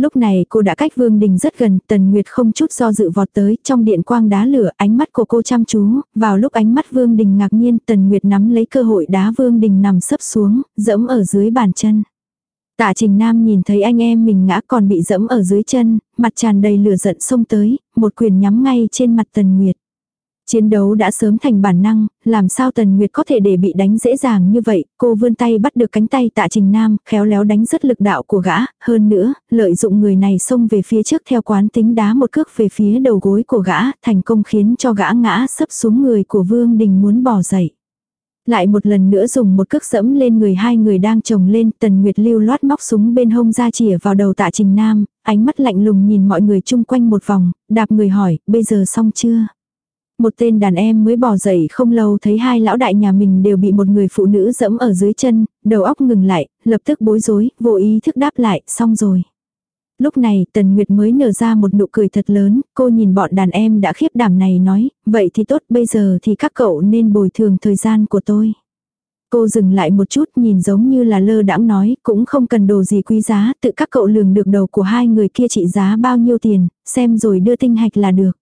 Lúc này cô đã cách Vương Đình rất gần, Tần Nguyệt không chút do dự vọt tới, trong điện quang đá lửa, ánh mắt của cô chăm chú, vào lúc ánh mắt Vương Đình ngạc nhiên, Tần Nguyệt nắm lấy cơ hội đá Vương Đình nằm sấp xuống, dẫm ở dưới bàn chân. Tạ Trình Nam nhìn thấy anh em mình ngã còn bị dẫm ở dưới chân, mặt tràn đầy lửa giận xông tới, một quyền nhắm ngay trên mặt Tần Nguyệt. Chiến đấu đã sớm thành bản năng, làm sao Tần Nguyệt có thể để bị đánh dễ dàng như vậy, cô vươn tay bắt được cánh tay tạ trình nam, khéo léo đánh rất lực đạo của gã, hơn nữa, lợi dụng người này xông về phía trước theo quán tính đá một cước về phía đầu gối của gã, thành công khiến cho gã ngã sấp xuống người của Vương Đình muốn bỏ dậy. Lại một lần nữa dùng một cước dẫm lên người hai người đang chồng lên, Tần Nguyệt lưu loát móc súng bên hông ra chỉa vào đầu tạ trình nam, ánh mắt lạnh lùng nhìn mọi người chung quanh một vòng, đạp người hỏi, bây giờ xong chưa? Một tên đàn em mới bỏ dậy không lâu thấy hai lão đại nhà mình đều bị một người phụ nữ dẫm ở dưới chân, đầu óc ngừng lại, lập tức bối rối, vô ý thức đáp lại, xong rồi. Lúc này Tần Nguyệt mới nở ra một nụ cười thật lớn, cô nhìn bọn đàn em đã khiếp đảm này nói, vậy thì tốt bây giờ thì các cậu nên bồi thường thời gian của tôi. Cô dừng lại một chút nhìn giống như là lơ đãng nói, cũng không cần đồ gì quý giá, tự các cậu lường được đầu của hai người kia trị giá bao nhiêu tiền, xem rồi đưa tinh hạch là được.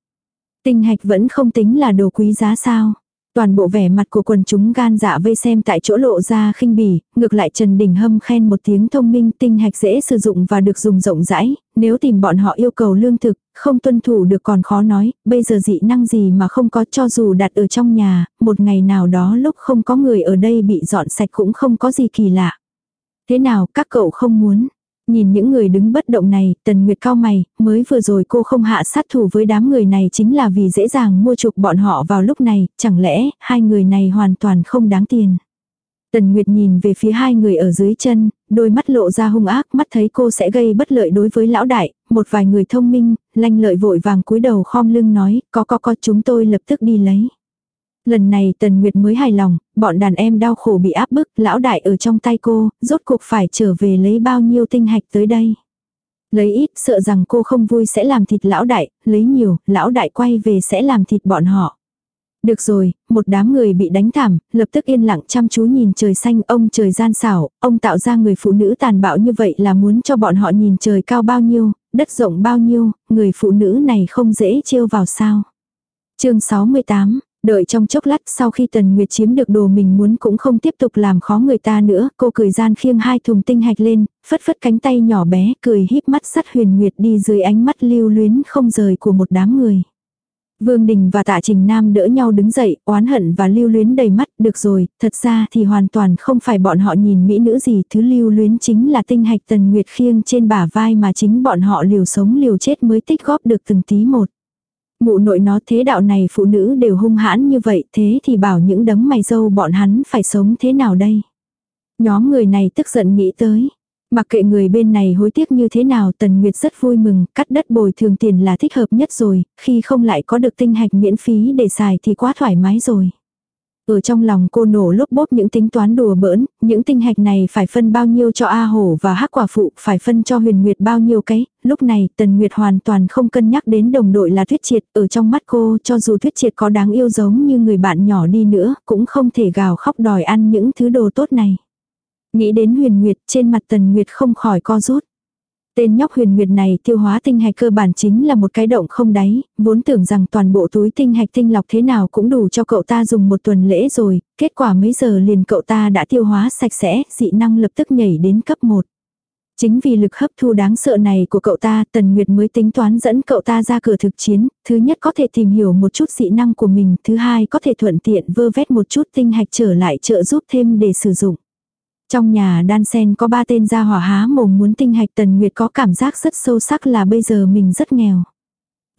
Tinh hạch vẫn không tính là đồ quý giá sao. Toàn bộ vẻ mặt của quần chúng gan dạ vây xem tại chỗ lộ ra khinh bỉ, ngược lại Trần Đình Hâm khen một tiếng thông minh tinh hạch dễ sử dụng và được dùng rộng rãi, nếu tìm bọn họ yêu cầu lương thực, không tuân thủ được còn khó nói, bây giờ dị năng gì mà không có cho dù đặt ở trong nhà, một ngày nào đó lúc không có người ở đây bị dọn sạch cũng không có gì kỳ lạ. Thế nào các cậu không muốn? Nhìn những người đứng bất động này, Tần Nguyệt cao mày, mới vừa rồi cô không hạ sát thủ với đám người này chính là vì dễ dàng mua chuộc bọn họ vào lúc này, chẳng lẽ hai người này hoàn toàn không đáng tiền. Tần Nguyệt nhìn về phía hai người ở dưới chân, đôi mắt lộ ra hung ác, mắt thấy cô sẽ gây bất lợi đối với lão đại, một vài người thông minh, lanh lợi vội vàng cúi đầu khom lưng nói, có có có chúng tôi lập tức đi lấy. Lần này Tần Nguyệt mới hài lòng, bọn đàn em đau khổ bị áp bức, lão đại ở trong tay cô, rốt cuộc phải trở về lấy bao nhiêu tinh hạch tới đây. Lấy ít, sợ rằng cô không vui sẽ làm thịt lão đại, lấy nhiều, lão đại quay về sẽ làm thịt bọn họ. Được rồi, một đám người bị đánh thảm, lập tức yên lặng chăm chú nhìn trời xanh ông trời gian xảo, ông tạo ra người phụ nữ tàn bạo như vậy là muốn cho bọn họ nhìn trời cao bao nhiêu, đất rộng bao nhiêu, người phụ nữ này không dễ trêu vào sao. chương 68, Đợi trong chốc lát sau khi Tần Nguyệt chiếm được đồ mình muốn cũng không tiếp tục làm khó người ta nữa, cô cười gian khiêng hai thùng tinh hạch lên, phất phất cánh tay nhỏ bé, cười híp mắt sắt huyền nguyệt đi dưới ánh mắt lưu luyến không rời của một đám người. Vương Đình và Tạ Trình Nam đỡ nhau đứng dậy, oán hận và lưu luyến đầy mắt, được rồi, thật ra thì hoàn toàn không phải bọn họ nhìn mỹ nữ gì, thứ lưu luyến chính là tinh hạch Tần Nguyệt khiêng trên bả vai mà chính bọn họ liều sống liều chết mới tích góp được từng tí một. Mụ nội nó thế đạo này phụ nữ đều hung hãn như vậy thế thì bảo những đấng mày dâu bọn hắn phải sống thế nào đây. Nhóm người này tức giận nghĩ tới. Mặc kệ người bên này hối tiếc như thế nào Tần Nguyệt rất vui mừng, cắt đất bồi thường tiền là thích hợp nhất rồi, khi không lại có được tinh hạch miễn phí để xài thì quá thoải mái rồi. Ở trong lòng cô nổ lốp bốp những tính toán đùa bỡn, những tinh hạch này phải phân bao nhiêu cho A Hổ và hắc quả phụ, phải phân cho huyền nguyệt bao nhiêu cái, lúc này Tần Nguyệt hoàn toàn không cân nhắc đến đồng đội là Thuyết Triệt, ở trong mắt cô cho dù Thuyết Triệt có đáng yêu giống như người bạn nhỏ đi nữa, cũng không thể gào khóc đòi ăn những thứ đồ tốt này. Nghĩ đến huyền nguyệt, trên mặt Tần Nguyệt không khỏi co rút. Tên nhóc huyền nguyệt này tiêu hóa tinh hạch cơ bản chính là một cái động không đáy, vốn tưởng rằng toàn bộ túi tinh hạch tinh lọc thế nào cũng đủ cho cậu ta dùng một tuần lễ rồi, kết quả mấy giờ liền cậu ta đã tiêu hóa sạch sẽ, dị năng lập tức nhảy đến cấp 1. Chính vì lực hấp thu đáng sợ này của cậu ta, Tần Nguyệt mới tính toán dẫn cậu ta ra cửa thực chiến, thứ nhất có thể tìm hiểu một chút dị năng của mình, thứ hai có thể thuận tiện vơ vét một chút tinh hạch trở lại trợ giúp thêm để sử dụng. Trong nhà đan sen có ba tên gia hỏa há mồm muốn tinh hạch Tần Nguyệt có cảm giác rất sâu sắc là bây giờ mình rất nghèo.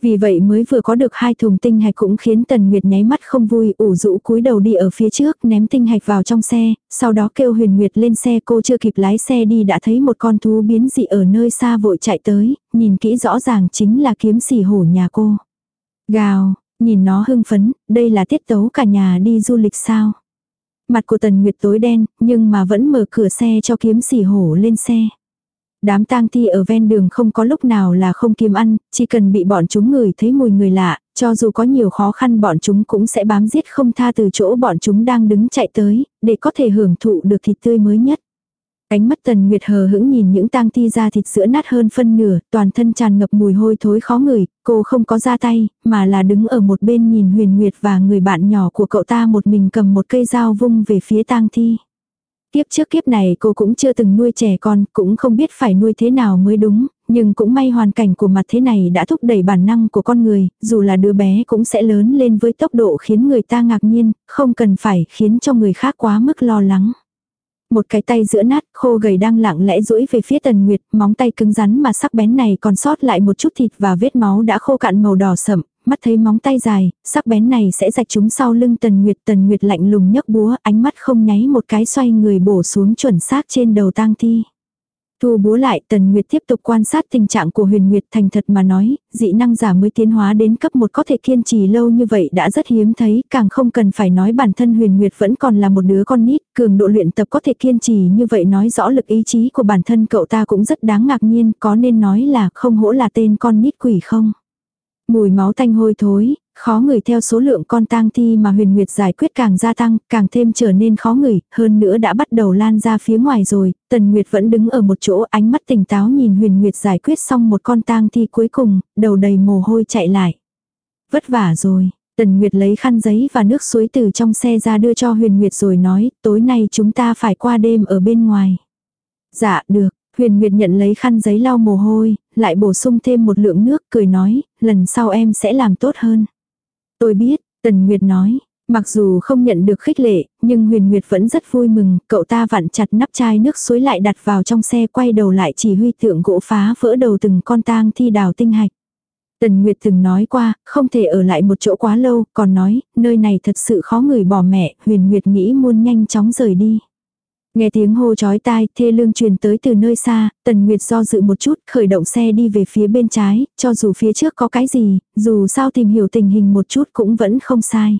Vì vậy mới vừa có được hai thùng tinh hạch cũng khiến Tần Nguyệt nháy mắt không vui, ủ rũ cúi đầu đi ở phía trước, ném tinh hạch vào trong xe, sau đó kêu Huyền Nguyệt lên xe cô chưa kịp lái xe đi đã thấy một con thú biến dị ở nơi xa vội chạy tới, nhìn kỹ rõ ràng chính là kiếm sỉ hổ nhà cô. Gào, nhìn nó hưng phấn, đây là tiết tấu cả nhà đi du lịch sao. Mặt của Tần Nguyệt tối đen, nhưng mà vẫn mở cửa xe cho kiếm sỉ hổ lên xe. Đám tang thi ở ven đường không có lúc nào là không kiếm ăn, chỉ cần bị bọn chúng ngửi thấy mùi người lạ, cho dù có nhiều khó khăn bọn chúng cũng sẽ bám giết không tha từ chỗ bọn chúng đang đứng chạy tới, để có thể hưởng thụ được thịt tươi mới nhất. Cánh mắt tần nguyệt hờ hững nhìn những tang thi ra thịt sữa nát hơn phân nửa, toàn thân tràn ngập mùi hôi thối khó ngửi, cô không có ra tay, mà là đứng ở một bên nhìn huyền nguyệt và người bạn nhỏ của cậu ta một mình cầm một cây dao vung về phía tang thi. Kiếp trước kiếp này cô cũng chưa từng nuôi trẻ con, cũng không biết phải nuôi thế nào mới đúng, nhưng cũng may hoàn cảnh của mặt thế này đã thúc đẩy bản năng của con người, dù là đứa bé cũng sẽ lớn lên với tốc độ khiến người ta ngạc nhiên, không cần phải khiến cho người khác quá mức lo lắng. Một cái tay giữa nát, khô gầy đang lặng lẽ duỗi về phía Tần Nguyệt, móng tay cứng rắn mà sắc bén này còn sót lại một chút thịt và vết máu đã khô cạn màu đỏ sậm, mắt thấy móng tay dài, sắc bén này sẽ rạch chúng sau lưng Tần Nguyệt. Tần Nguyệt lạnh lùng nhấc búa, ánh mắt không nháy một cái xoay người bổ xuống chuẩn xác trên đầu tang thi. Thu búa lại, Tần Nguyệt tiếp tục quan sát tình trạng của huyền Nguyệt thành thật mà nói, dị năng giả mới tiến hóa đến cấp 1 có thể kiên trì lâu như vậy đã rất hiếm thấy, càng không cần phải nói bản thân huyền Nguyệt vẫn còn là một đứa con nít, cường độ luyện tập có thể kiên trì như vậy nói rõ lực ý chí của bản thân cậu ta cũng rất đáng ngạc nhiên, có nên nói là không hỗ là tên con nít quỷ không. Mùi máu tanh hôi thối, khó người theo số lượng con tang thi mà huyền nguyệt giải quyết càng gia tăng, càng thêm trở nên khó người hơn nữa đã bắt đầu lan ra phía ngoài rồi, tần nguyệt vẫn đứng ở một chỗ ánh mắt tỉnh táo nhìn huyền nguyệt giải quyết xong một con tang thi cuối cùng, đầu đầy mồ hôi chạy lại. Vất vả rồi, Tần Nguyệt lấy khăn giấy và nước suối từ trong xe ra đưa cho Huyền Nguyệt rồi nói, tối nay chúng ta phải qua đêm ở bên ngoài. Dạ, được. Huyền Nguyệt nhận lấy khăn giấy lau mồ hôi, lại bổ sung thêm một lượng nước, cười nói, lần sau em sẽ làm tốt hơn. Tôi biết, Tần Nguyệt nói, mặc dù không nhận được khích lệ, nhưng Huyền Nguyệt vẫn rất vui mừng, cậu ta vặn chặt nắp chai nước suối lại đặt vào trong xe quay đầu lại chỉ huy tượng gỗ phá vỡ đầu từng con tang thi đào tinh hạch. Tần Nguyệt từng nói qua, không thể ở lại một chỗ quá lâu, còn nói, nơi này thật sự khó người bỏ mẹ, Huyền Nguyệt nghĩ muốn nhanh chóng rời đi. Nghe tiếng hô chói tai, thê lương truyền tới từ nơi xa, Tần Nguyệt do dự một chút, khởi động xe đi về phía bên trái, cho dù phía trước có cái gì, dù sao tìm hiểu tình hình một chút cũng vẫn không sai.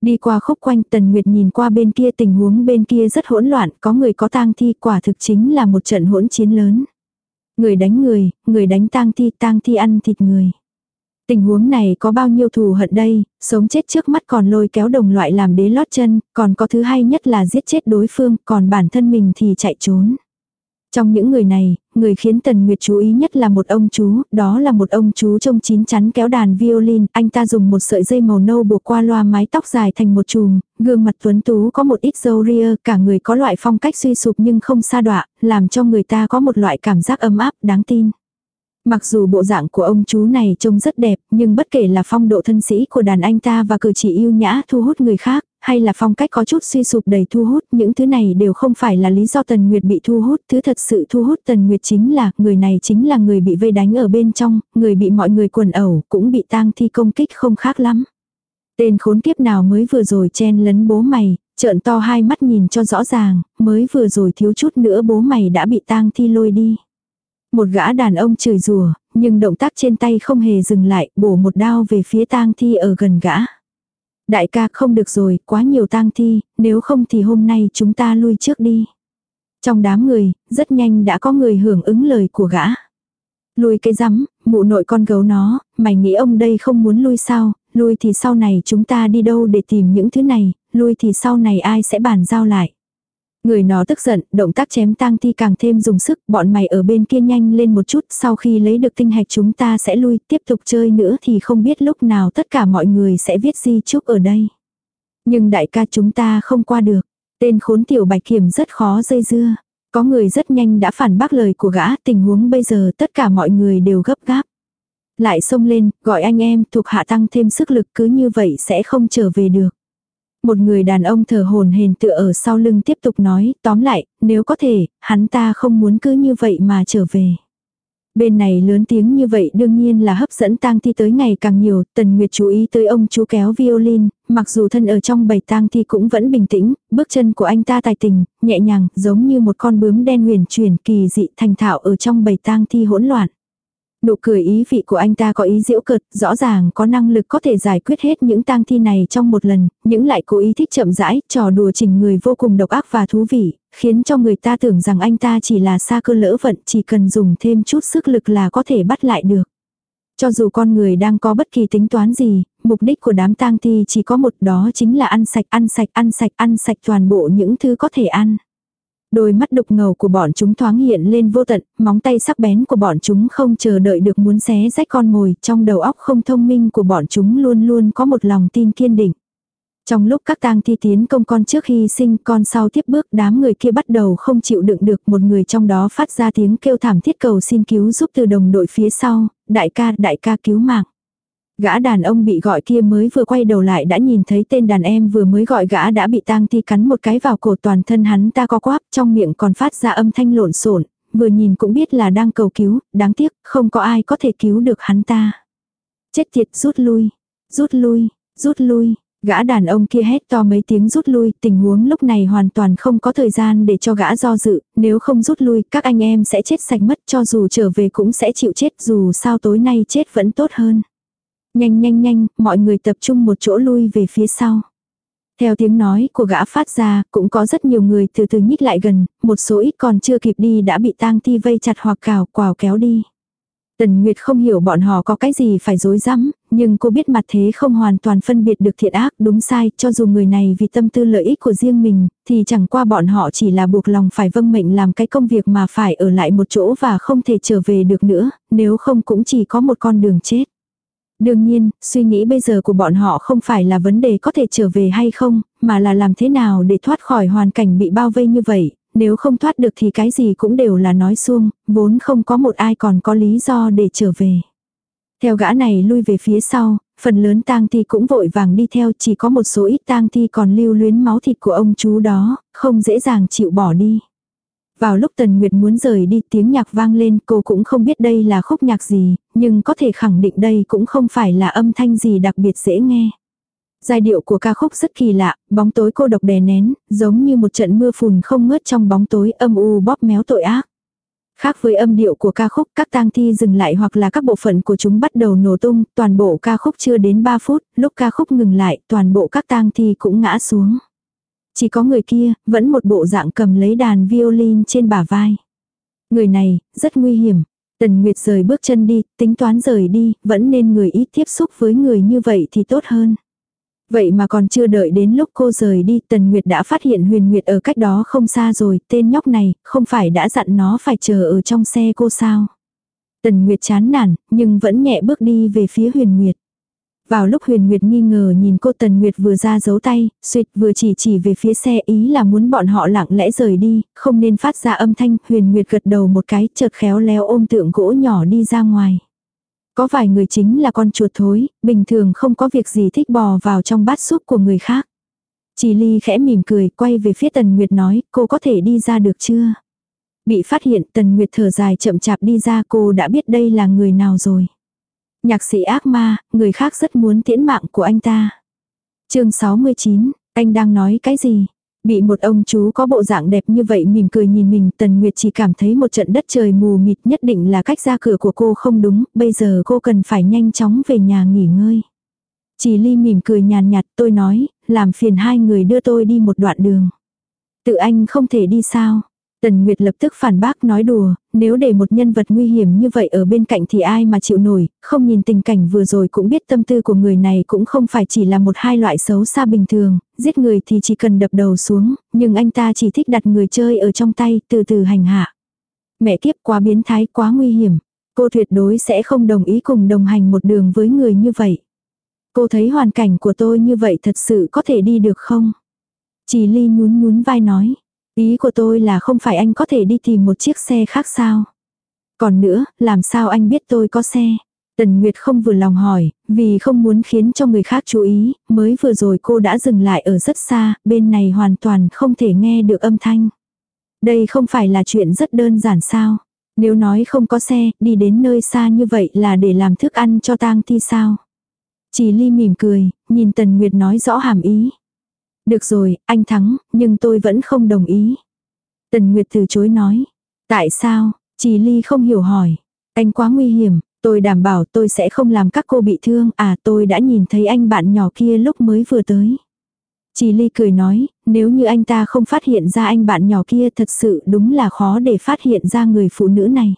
Đi qua khúc quanh Tần Nguyệt nhìn qua bên kia tình huống bên kia rất hỗn loạn, có người có tang thi quả thực chính là một trận hỗn chiến lớn. Người đánh người, người đánh tang thi, tang thi ăn thịt người. Tình huống này có bao nhiêu thù hận đây, sống chết trước mắt còn lôi kéo đồng loại làm đế lót chân, còn có thứ hay nhất là giết chết đối phương, còn bản thân mình thì chạy trốn. Trong những người này, người khiến Tần Nguyệt chú ý nhất là một ông chú, đó là một ông chú trông chín chắn kéo đàn violin, anh ta dùng một sợi dây màu nâu buộc qua loa mái tóc dài thành một chùm, gương mặt tuấn tú có một ít râu ria, cả người có loại phong cách suy sụp nhưng không xa đọa, làm cho người ta có một loại cảm giác ấm áp, đáng tin. Mặc dù bộ dạng của ông chú này trông rất đẹp, nhưng bất kể là phong độ thân sĩ của đàn anh ta và cử chỉ yêu nhã thu hút người khác, hay là phong cách có chút suy sụp đầy thu hút, những thứ này đều không phải là lý do Tần Nguyệt bị thu hút, thứ thật sự thu hút Tần Nguyệt chính là, người này chính là người bị vây đánh ở bên trong, người bị mọi người quần ẩu, cũng bị tang thi công kích không khác lắm. Tên khốn kiếp nào mới vừa rồi chen lấn bố mày, trợn to hai mắt nhìn cho rõ ràng, mới vừa rồi thiếu chút nữa bố mày đã bị tang thi lôi đi. Một gã đàn ông chửi rủa, nhưng động tác trên tay không hề dừng lại, bổ một đao về phía tang thi ở gần gã. Đại ca không được rồi, quá nhiều tang thi, nếu không thì hôm nay chúng ta lui trước đi. Trong đám người, rất nhanh đã có người hưởng ứng lời của gã. Lui cái rắm, mụ nội con gấu nó, mày nghĩ ông đây không muốn lui sao, lui thì sau này chúng ta đi đâu để tìm những thứ này, lui thì sau này ai sẽ bàn giao lại. Người nó tức giận, động tác chém tang thi càng thêm dùng sức, bọn mày ở bên kia nhanh lên một chút, sau khi lấy được tinh hạch chúng ta sẽ lui, tiếp tục chơi nữa thì không biết lúc nào tất cả mọi người sẽ viết di chúc ở đây. Nhưng đại ca chúng ta không qua được, tên khốn tiểu bạch kiểm rất khó dây dưa. Có người rất nhanh đã phản bác lời của gã, tình huống bây giờ tất cả mọi người đều gấp gáp. Lại xông lên, gọi anh em thuộc hạ tăng thêm sức lực cứ như vậy sẽ không trở về được. Một người đàn ông thở hồn hền tựa ở sau lưng tiếp tục nói, tóm lại, nếu có thể, hắn ta không muốn cứ như vậy mà trở về. Bên này lớn tiếng như vậy đương nhiên là hấp dẫn tang thi tới ngày càng nhiều, Tần Nguyệt chú ý tới ông chú kéo violin, mặc dù thân ở trong bầy tang thi cũng vẫn bình tĩnh, bước chân của anh ta tài tình, nhẹ nhàng, giống như một con bướm đen huyền chuyển kỳ dị thành thạo ở trong bầy tang thi hỗn loạn. Nụ cười ý vị của anh ta có ý diễu cợt, rõ ràng có năng lực có thể giải quyết hết những tang thi này trong một lần, những lại cố ý thích chậm rãi, trò đùa trình người vô cùng độc ác và thú vị, khiến cho người ta tưởng rằng anh ta chỉ là xa cơ lỡ vận, chỉ cần dùng thêm chút sức lực là có thể bắt lại được. Cho dù con người đang có bất kỳ tính toán gì, mục đích của đám tang thi chỉ có một đó chính là ăn sạch, ăn sạch, ăn sạch, ăn sạch toàn bộ những thứ có thể ăn. Đôi mắt đục ngầu của bọn chúng thoáng hiện lên vô tận, móng tay sắc bén của bọn chúng không chờ đợi được muốn xé rách con mồi, trong đầu óc không thông minh của bọn chúng luôn luôn có một lòng tin kiên định. Trong lúc các tang thi tiến công con trước khi sinh con sau tiếp bước đám người kia bắt đầu không chịu đựng được một người trong đó phát ra tiếng kêu thảm thiết cầu xin cứu giúp từ đồng đội phía sau, đại ca đại ca cứu mạng. Gã đàn ông bị gọi kia mới vừa quay đầu lại đã nhìn thấy tên đàn em vừa mới gọi gã đã bị tang thi cắn một cái vào cổ toàn thân hắn ta co quắp trong miệng còn phát ra âm thanh lộn xộn vừa nhìn cũng biết là đang cầu cứu, đáng tiếc không có ai có thể cứu được hắn ta. Chết tiệt rút lui, rút lui, rút lui, Gã đàn ông kia hét to mấy tiếng rút lui, tình huống lúc này hoàn toàn không có thời gian để cho gã do dự, nếu không rút lui các anh em sẽ chết sạch mất cho dù trở về cũng sẽ chịu chết dù sao tối nay chết vẫn tốt hơn. Nhanh nhanh nhanh, mọi người tập trung một chỗ lui về phía sau. Theo tiếng nói của gã phát ra, cũng có rất nhiều người từ từ nhích lại gần, một số ít còn chưa kịp đi đã bị tang thi vây chặt hoặc cào quào kéo đi. Tần Nguyệt không hiểu bọn họ có cái gì phải dối rắm nhưng cô biết mặt thế không hoàn toàn phân biệt được thiện ác đúng sai, cho dù người này vì tâm tư lợi ích của riêng mình, thì chẳng qua bọn họ chỉ là buộc lòng phải vâng mệnh làm cái công việc mà phải ở lại một chỗ và không thể trở về được nữa, nếu không cũng chỉ có một con đường chết. Đương nhiên, suy nghĩ bây giờ của bọn họ không phải là vấn đề có thể trở về hay không, mà là làm thế nào để thoát khỏi hoàn cảnh bị bao vây như vậy, nếu không thoát được thì cái gì cũng đều là nói xuông, vốn không có một ai còn có lý do để trở về. Theo gã này lui về phía sau, phần lớn tang thi cũng vội vàng đi theo chỉ có một số ít tang thi còn lưu luyến máu thịt của ông chú đó, không dễ dàng chịu bỏ đi. Vào lúc Tần Nguyệt muốn rời đi tiếng nhạc vang lên cô cũng không biết đây là khúc nhạc gì, nhưng có thể khẳng định đây cũng không phải là âm thanh gì đặc biệt dễ nghe. Giai điệu của ca khúc rất kỳ lạ, bóng tối cô độc đè nén, giống như một trận mưa phùn không ngớt trong bóng tối âm u bóp méo tội ác. Khác với âm điệu của ca khúc, các tang thi dừng lại hoặc là các bộ phận của chúng bắt đầu nổ tung, toàn bộ ca khúc chưa đến 3 phút, lúc ca khúc ngừng lại, toàn bộ các tang thi cũng ngã xuống. Chỉ có người kia, vẫn một bộ dạng cầm lấy đàn violin trên bả vai. Người này, rất nguy hiểm. Tần Nguyệt rời bước chân đi, tính toán rời đi, vẫn nên người ít tiếp xúc với người như vậy thì tốt hơn. Vậy mà còn chưa đợi đến lúc cô rời đi, Tần Nguyệt đã phát hiện Huyền Nguyệt ở cách đó không xa rồi, tên nhóc này, không phải đã dặn nó phải chờ ở trong xe cô sao. Tần Nguyệt chán nản, nhưng vẫn nhẹ bước đi về phía Huyền Nguyệt. Vào lúc Huyền Nguyệt nghi ngờ nhìn cô Tần Nguyệt vừa ra giấu tay, suyệt vừa chỉ chỉ về phía xe ý là muốn bọn họ lặng lẽ rời đi, không nên phát ra âm thanh. Huyền Nguyệt gật đầu một cái chợt khéo léo ôm tượng gỗ nhỏ đi ra ngoài. Có vài người chính là con chuột thối, bình thường không có việc gì thích bò vào trong bát súp của người khác. Chỉ ly khẽ mỉm cười, quay về phía Tần Nguyệt nói, cô có thể đi ra được chưa? Bị phát hiện Tần Nguyệt thở dài chậm chạp đi ra cô đã biết đây là người nào rồi. Nhạc sĩ ác ma, người khác rất muốn tiễn mạng của anh ta. chương 69, anh đang nói cái gì? Bị một ông chú có bộ dạng đẹp như vậy mỉm cười nhìn mình Tần Nguyệt chỉ cảm thấy một trận đất trời mù mịt nhất định là cách ra cửa của cô không đúng, bây giờ cô cần phải nhanh chóng về nhà nghỉ ngơi. Chỉ ly mỉm cười nhàn nhạt tôi nói, làm phiền hai người đưa tôi đi một đoạn đường. Tự anh không thể đi sao? Tần Nguyệt lập tức phản bác nói đùa, nếu để một nhân vật nguy hiểm như vậy ở bên cạnh thì ai mà chịu nổi, không nhìn tình cảnh vừa rồi cũng biết tâm tư của người này cũng không phải chỉ là một hai loại xấu xa bình thường, giết người thì chỉ cần đập đầu xuống, nhưng anh ta chỉ thích đặt người chơi ở trong tay, từ từ hành hạ. Mẹ kiếp quá biến thái quá nguy hiểm, cô tuyệt đối sẽ không đồng ý cùng đồng hành một đường với người như vậy. Cô thấy hoàn cảnh của tôi như vậy thật sự có thể đi được không? Chỉ ly nhún nhún vai nói. Ý của tôi là không phải anh có thể đi tìm một chiếc xe khác sao? Còn nữa, làm sao anh biết tôi có xe? Tần Nguyệt không vừa lòng hỏi, vì không muốn khiến cho người khác chú ý, mới vừa rồi cô đã dừng lại ở rất xa, bên này hoàn toàn không thể nghe được âm thanh. Đây không phải là chuyện rất đơn giản sao? Nếu nói không có xe, đi đến nơi xa như vậy là để làm thức ăn cho tang thi sao? Chỉ ly mỉm cười, nhìn Tần Nguyệt nói rõ hàm ý. Được rồi, anh thắng, nhưng tôi vẫn không đồng ý. Tần Nguyệt từ chối nói. Tại sao? Chỉ ly không hiểu hỏi. Anh quá nguy hiểm, tôi đảm bảo tôi sẽ không làm các cô bị thương. À tôi đã nhìn thấy anh bạn nhỏ kia lúc mới vừa tới. Chỉ ly cười nói, nếu như anh ta không phát hiện ra anh bạn nhỏ kia thật sự đúng là khó để phát hiện ra người phụ nữ này.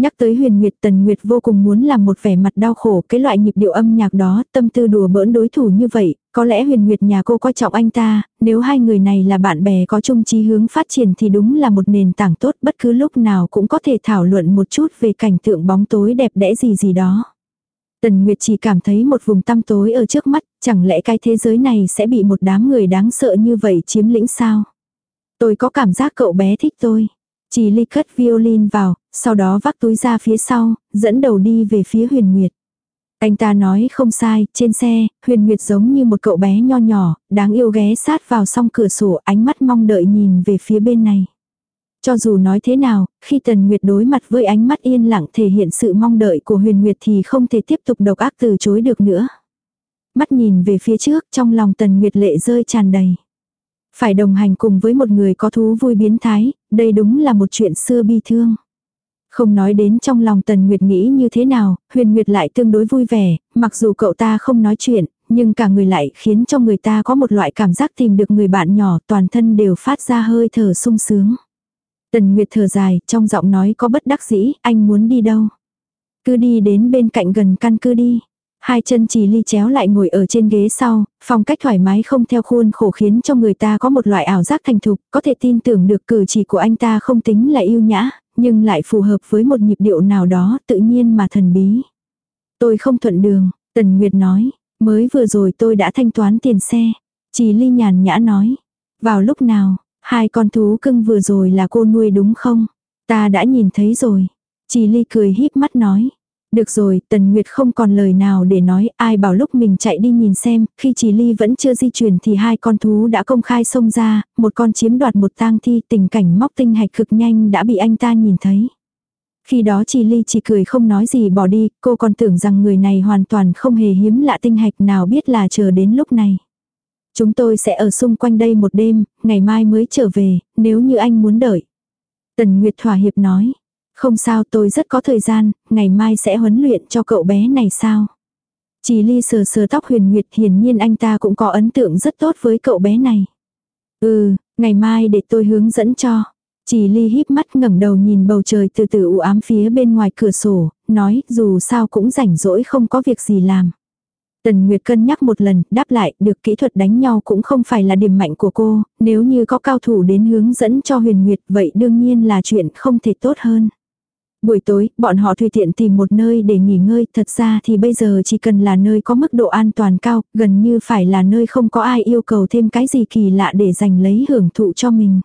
Nhắc tới huyền nguyệt tần nguyệt vô cùng muốn làm một vẻ mặt đau khổ cái loại nhịp điệu âm nhạc đó, tâm tư đùa bỡn đối thủ như vậy, có lẽ huyền nguyệt nhà cô coi trọng anh ta, nếu hai người này là bạn bè có chung chí hướng phát triển thì đúng là một nền tảng tốt bất cứ lúc nào cũng có thể thảo luận một chút về cảnh tượng bóng tối đẹp đẽ gì gì đó. Tần Nguyệt chỉ cảm thấy một vùng tăm tối ở trước mắt, chẳng lẽ cái thế giới này sẽ bị một đám người đáng sợ như vậy chiếm lĩnh sao? Tôi có cảm giác cậu bé thích tôi. Chỉ ly cất violin vào, sau đó vác túi ra phía sau, dẫn đầu đi về phía huyền nguyệt. Anh ta nói không sai, trên xe, huyền nguyệt giống như một cậu bé nho nhỏ, đáng yêu ghé sát vào song cửa sổ ánh mắt mong đợi nhìn về phía bên này. Cho dù nói thế nào, khi Tần Nguyệt đối mặt với ánh mắt yên lặng thể hiện sự mong đợi của huyền nguyệt thì không thể tiếp tục độc ác từ chối được nữa. Mắt nhìn về phía trước trong lòng Tần Nguyệt lệ rơi tràn đầy. Phải đồng hành cùng với một người có thú vui biến thái, đây đúng là một chuyện xưa bi thương. Không nói đến trong lòng Tần Nguyệt nghĩ như thế nào, Huyền Nguyệt lại tương đối vui vẻ, mặc dù cậu ta không nói chuyện, nhưng cả người lại khiến cho người ta có một loại cảm giác tìm được người bạn nhỏ toàn thân đều phát ra hơi thở sung sướng. Tần Nguyệt thở dài, trong giọng nói có bất đắc dĩ, anh muốn đi đâu? Cứ đi đến bên cạnh gần căn cứ đi. Hai chân chỉ ly chéo lại ngồi ở trên ghế sau, phong cách thoải mái không theo khuôn khổ khiến cho người ta có một loại ảo giác thành thục, có thể tin tưởng được cử chỉ của anh ta không tính là yêu nhã, nhưng lại phù hợp với một nhịp điệu nào đó tự nhiên mà thần bí. Tôi không thuận đường, Tần Nguyệt nói, mới vừa rồi tôi đã thanh toán tiền xe. Chỉ ly nhàn nhã nói, vào lúc nào, hai con thú cưng vừa rồi là cô nuôi đúng không? Ta đã nhìn thấy rồi. Chỉ ly cười híp mắt nói, được rồi, Tần Nguyệt không còn lời nào để nói, ai bảo lúc mình chạy đi nhìn xem, khi trì ly vẫn chưa di chuyển thì hai con thú đã công khai xông ra, một con chiếm đoạt một tang thi, tình cảnh móc tinh hạch cực nhanh đã bị anh ta nhìn thấy. Khi đó trì ly chỉ cười không nói gì bỏ đi, cô còn tưởng rằng người này hoàn toàn không hề hiếm lạ tinh hạch nào biết là chờ đến lúc này. Chúng tôi sẽ ở xung quanh đây một đêm, ngày mai mới trở về, nếu như anh muốn đợi. Tần Nguyệt thỏa hiệp nói. Không sao tôi rất có thời gian, ngày mai sẽ huấn luyện cho cậu bé này sao. Chỉ ly sờ sờ tóc huyền nguyệt hiển nhiên anh ta cũng có ấn tượng rất tốt với cậu bé này. Ừ, ngày mai để tôi hướng dẫn cho. Chỉ ly híp mắt ngẩng đầu nhìn bầu trời từ từ u ám phía bên ngoài cửa sổ, nói dù sao cũng rảnh rỗi không có việc gì làm. Tần Nguyệt cân nhắc một lần, đáp lại, được kỹ thuật đánh nhau cũng không phải là điểm mạnh của cô, nếu như có cao thủ đến hướng dẫn cho huyền Nguyệt vậy đương nhiên là chuyện không thể tốt hơn. Buổi tối, bọn họ tùy tiện tìm một nơi để nghỉ ngơi, thật ra thì bây giờ chỉ cần là nơi có mức độ an toàn cao, gần như phải là nơi không có ai yêu cầu thêm cái gì kỳ lạ để giành lấy hưởng thụ cho mình.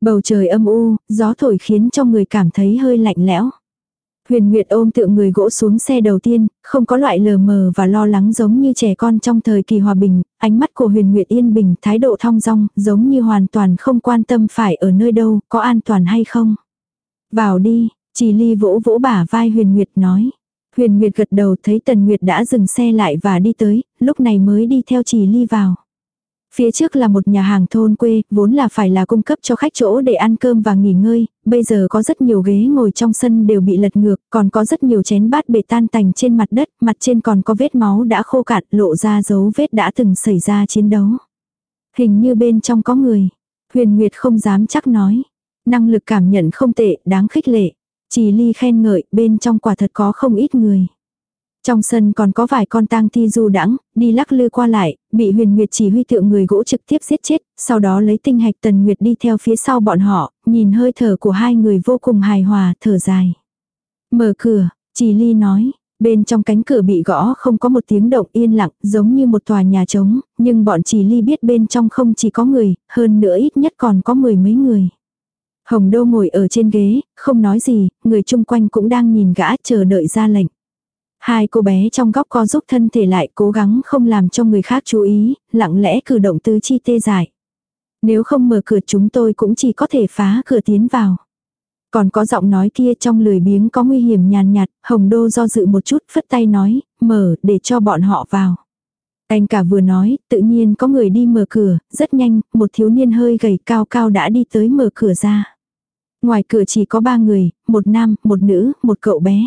Bầu trời âm u, gió thổi khiến cho người cảm thấy hơi lạnh lẽo. Huyền Nguyệt ôm tượng người gỗ xuống xe đầu tiên, không có loại lờ mờ và lo lắng giống như trẻ con trong thời kỳ hòa bình, ánh mắt của Huyền Nguyệt yên bình, thái độ thong dong, giống như hoàn toàn không quan tâm phải ở nơi đâu, có an toàn hay không. Vào đi, chỉ ly vỗ vỗ bả vai Huyền Nguyệt nói. Huyền Nguyệt gật đầu thấy Tần Nguyệt đã dừng xe lại và đi tới, lúc này mới đi theo chỉ ly vào. Phía trước là một nhà hàng thôn quê, vốn là phải là cung cấp cho khách chỗ để ăn cơm và nghỉ ngơi, bây giờ có rất nhiều ghế ngồi trong sân đều bị lật ngược, còn có rất nhiều chén bát bể tan tành trên mặt đất, mặt trên còn có vết máu đã khô cạn, lộ ra dấu vết đã từng xảy ra chiến đấu. Hình như bên trong có người. Huyền Nguyệt không dám chắc nói. Năng lực cảm nhận không tệ, đáng khích lệ. Chỉ ly khen ngợi, bên trong quả thật có không ít người. Trong sân còn có vài con tang thi du đãng đi lắc lư qua lại, bị huyền nguyệt chỉ huy tượng người gỗ trực tiếp giết chết, sau đó lấy tinh hạch tần nguyệt đi theo phía sau bọn họ, nhìn hơi thở của hai người vô cùng hài hòa, thở dài. Mở cửa, chỉ ly nói, bên trong cánh cửa bị gõ không có một tiếng động yên lặng, giống như một tòa nhà trống, nhưng bọn chỉ ly biết bên trong không chỉ có người, hơn nữa ít nhất còn có mười mấy người. Hồng Đô ngồi ở trên ghế, không nói gì, người chung quanh cũng đang nhìn gã chờ đợi ra lệnh. Hai cô bé trong góc co giúp thân thể lại cố gắng không làm cho người khác chú ý, lặng lẽ cử động tứ chi tê dại. Nếu không mở cửa chúng tôi cũng chỉ có thể phá cửa tiến vào. Còn có giọng nói kia trong lười biếng có nguy hiểm nhàn nhạt, Hồng Đô do dự một chút phất tay nói, mở để cho bọn họ vào. Anh cả vừa nói, tự nhiên có người đi mở cửa, rất nhanh, một thiếu niên hơi gầy cao cao đã đi tới mở cửa ra. Ngoài cửa chỉ có ba người, một nam, một nữ, một cậu bé.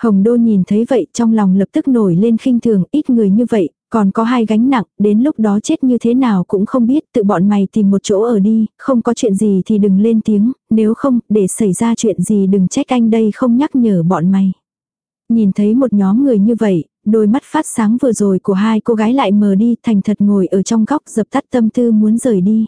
Hồng Đô nhìn thấy vậy trong lòng lập tức nổi lên khinh thường ít người như vậy, còn có hai gánh nặng, đến lúc đó chết như thế nào cũng không biết, tự bọn mày tìm một chỗ ở đi, không có chuyện gì thì đừng lên tiếng, nếu không, để xảy ra chuyện gì đừng trách anh đây không nhắc nhở bọn mày. Nhìn thấy một nhóm người như vậy, đôi mắt phát sáng vừa rồi của hai cô gái lại mờ đi thành thật ngồi ở trong góc dập tắt tâm tư muốn rời đi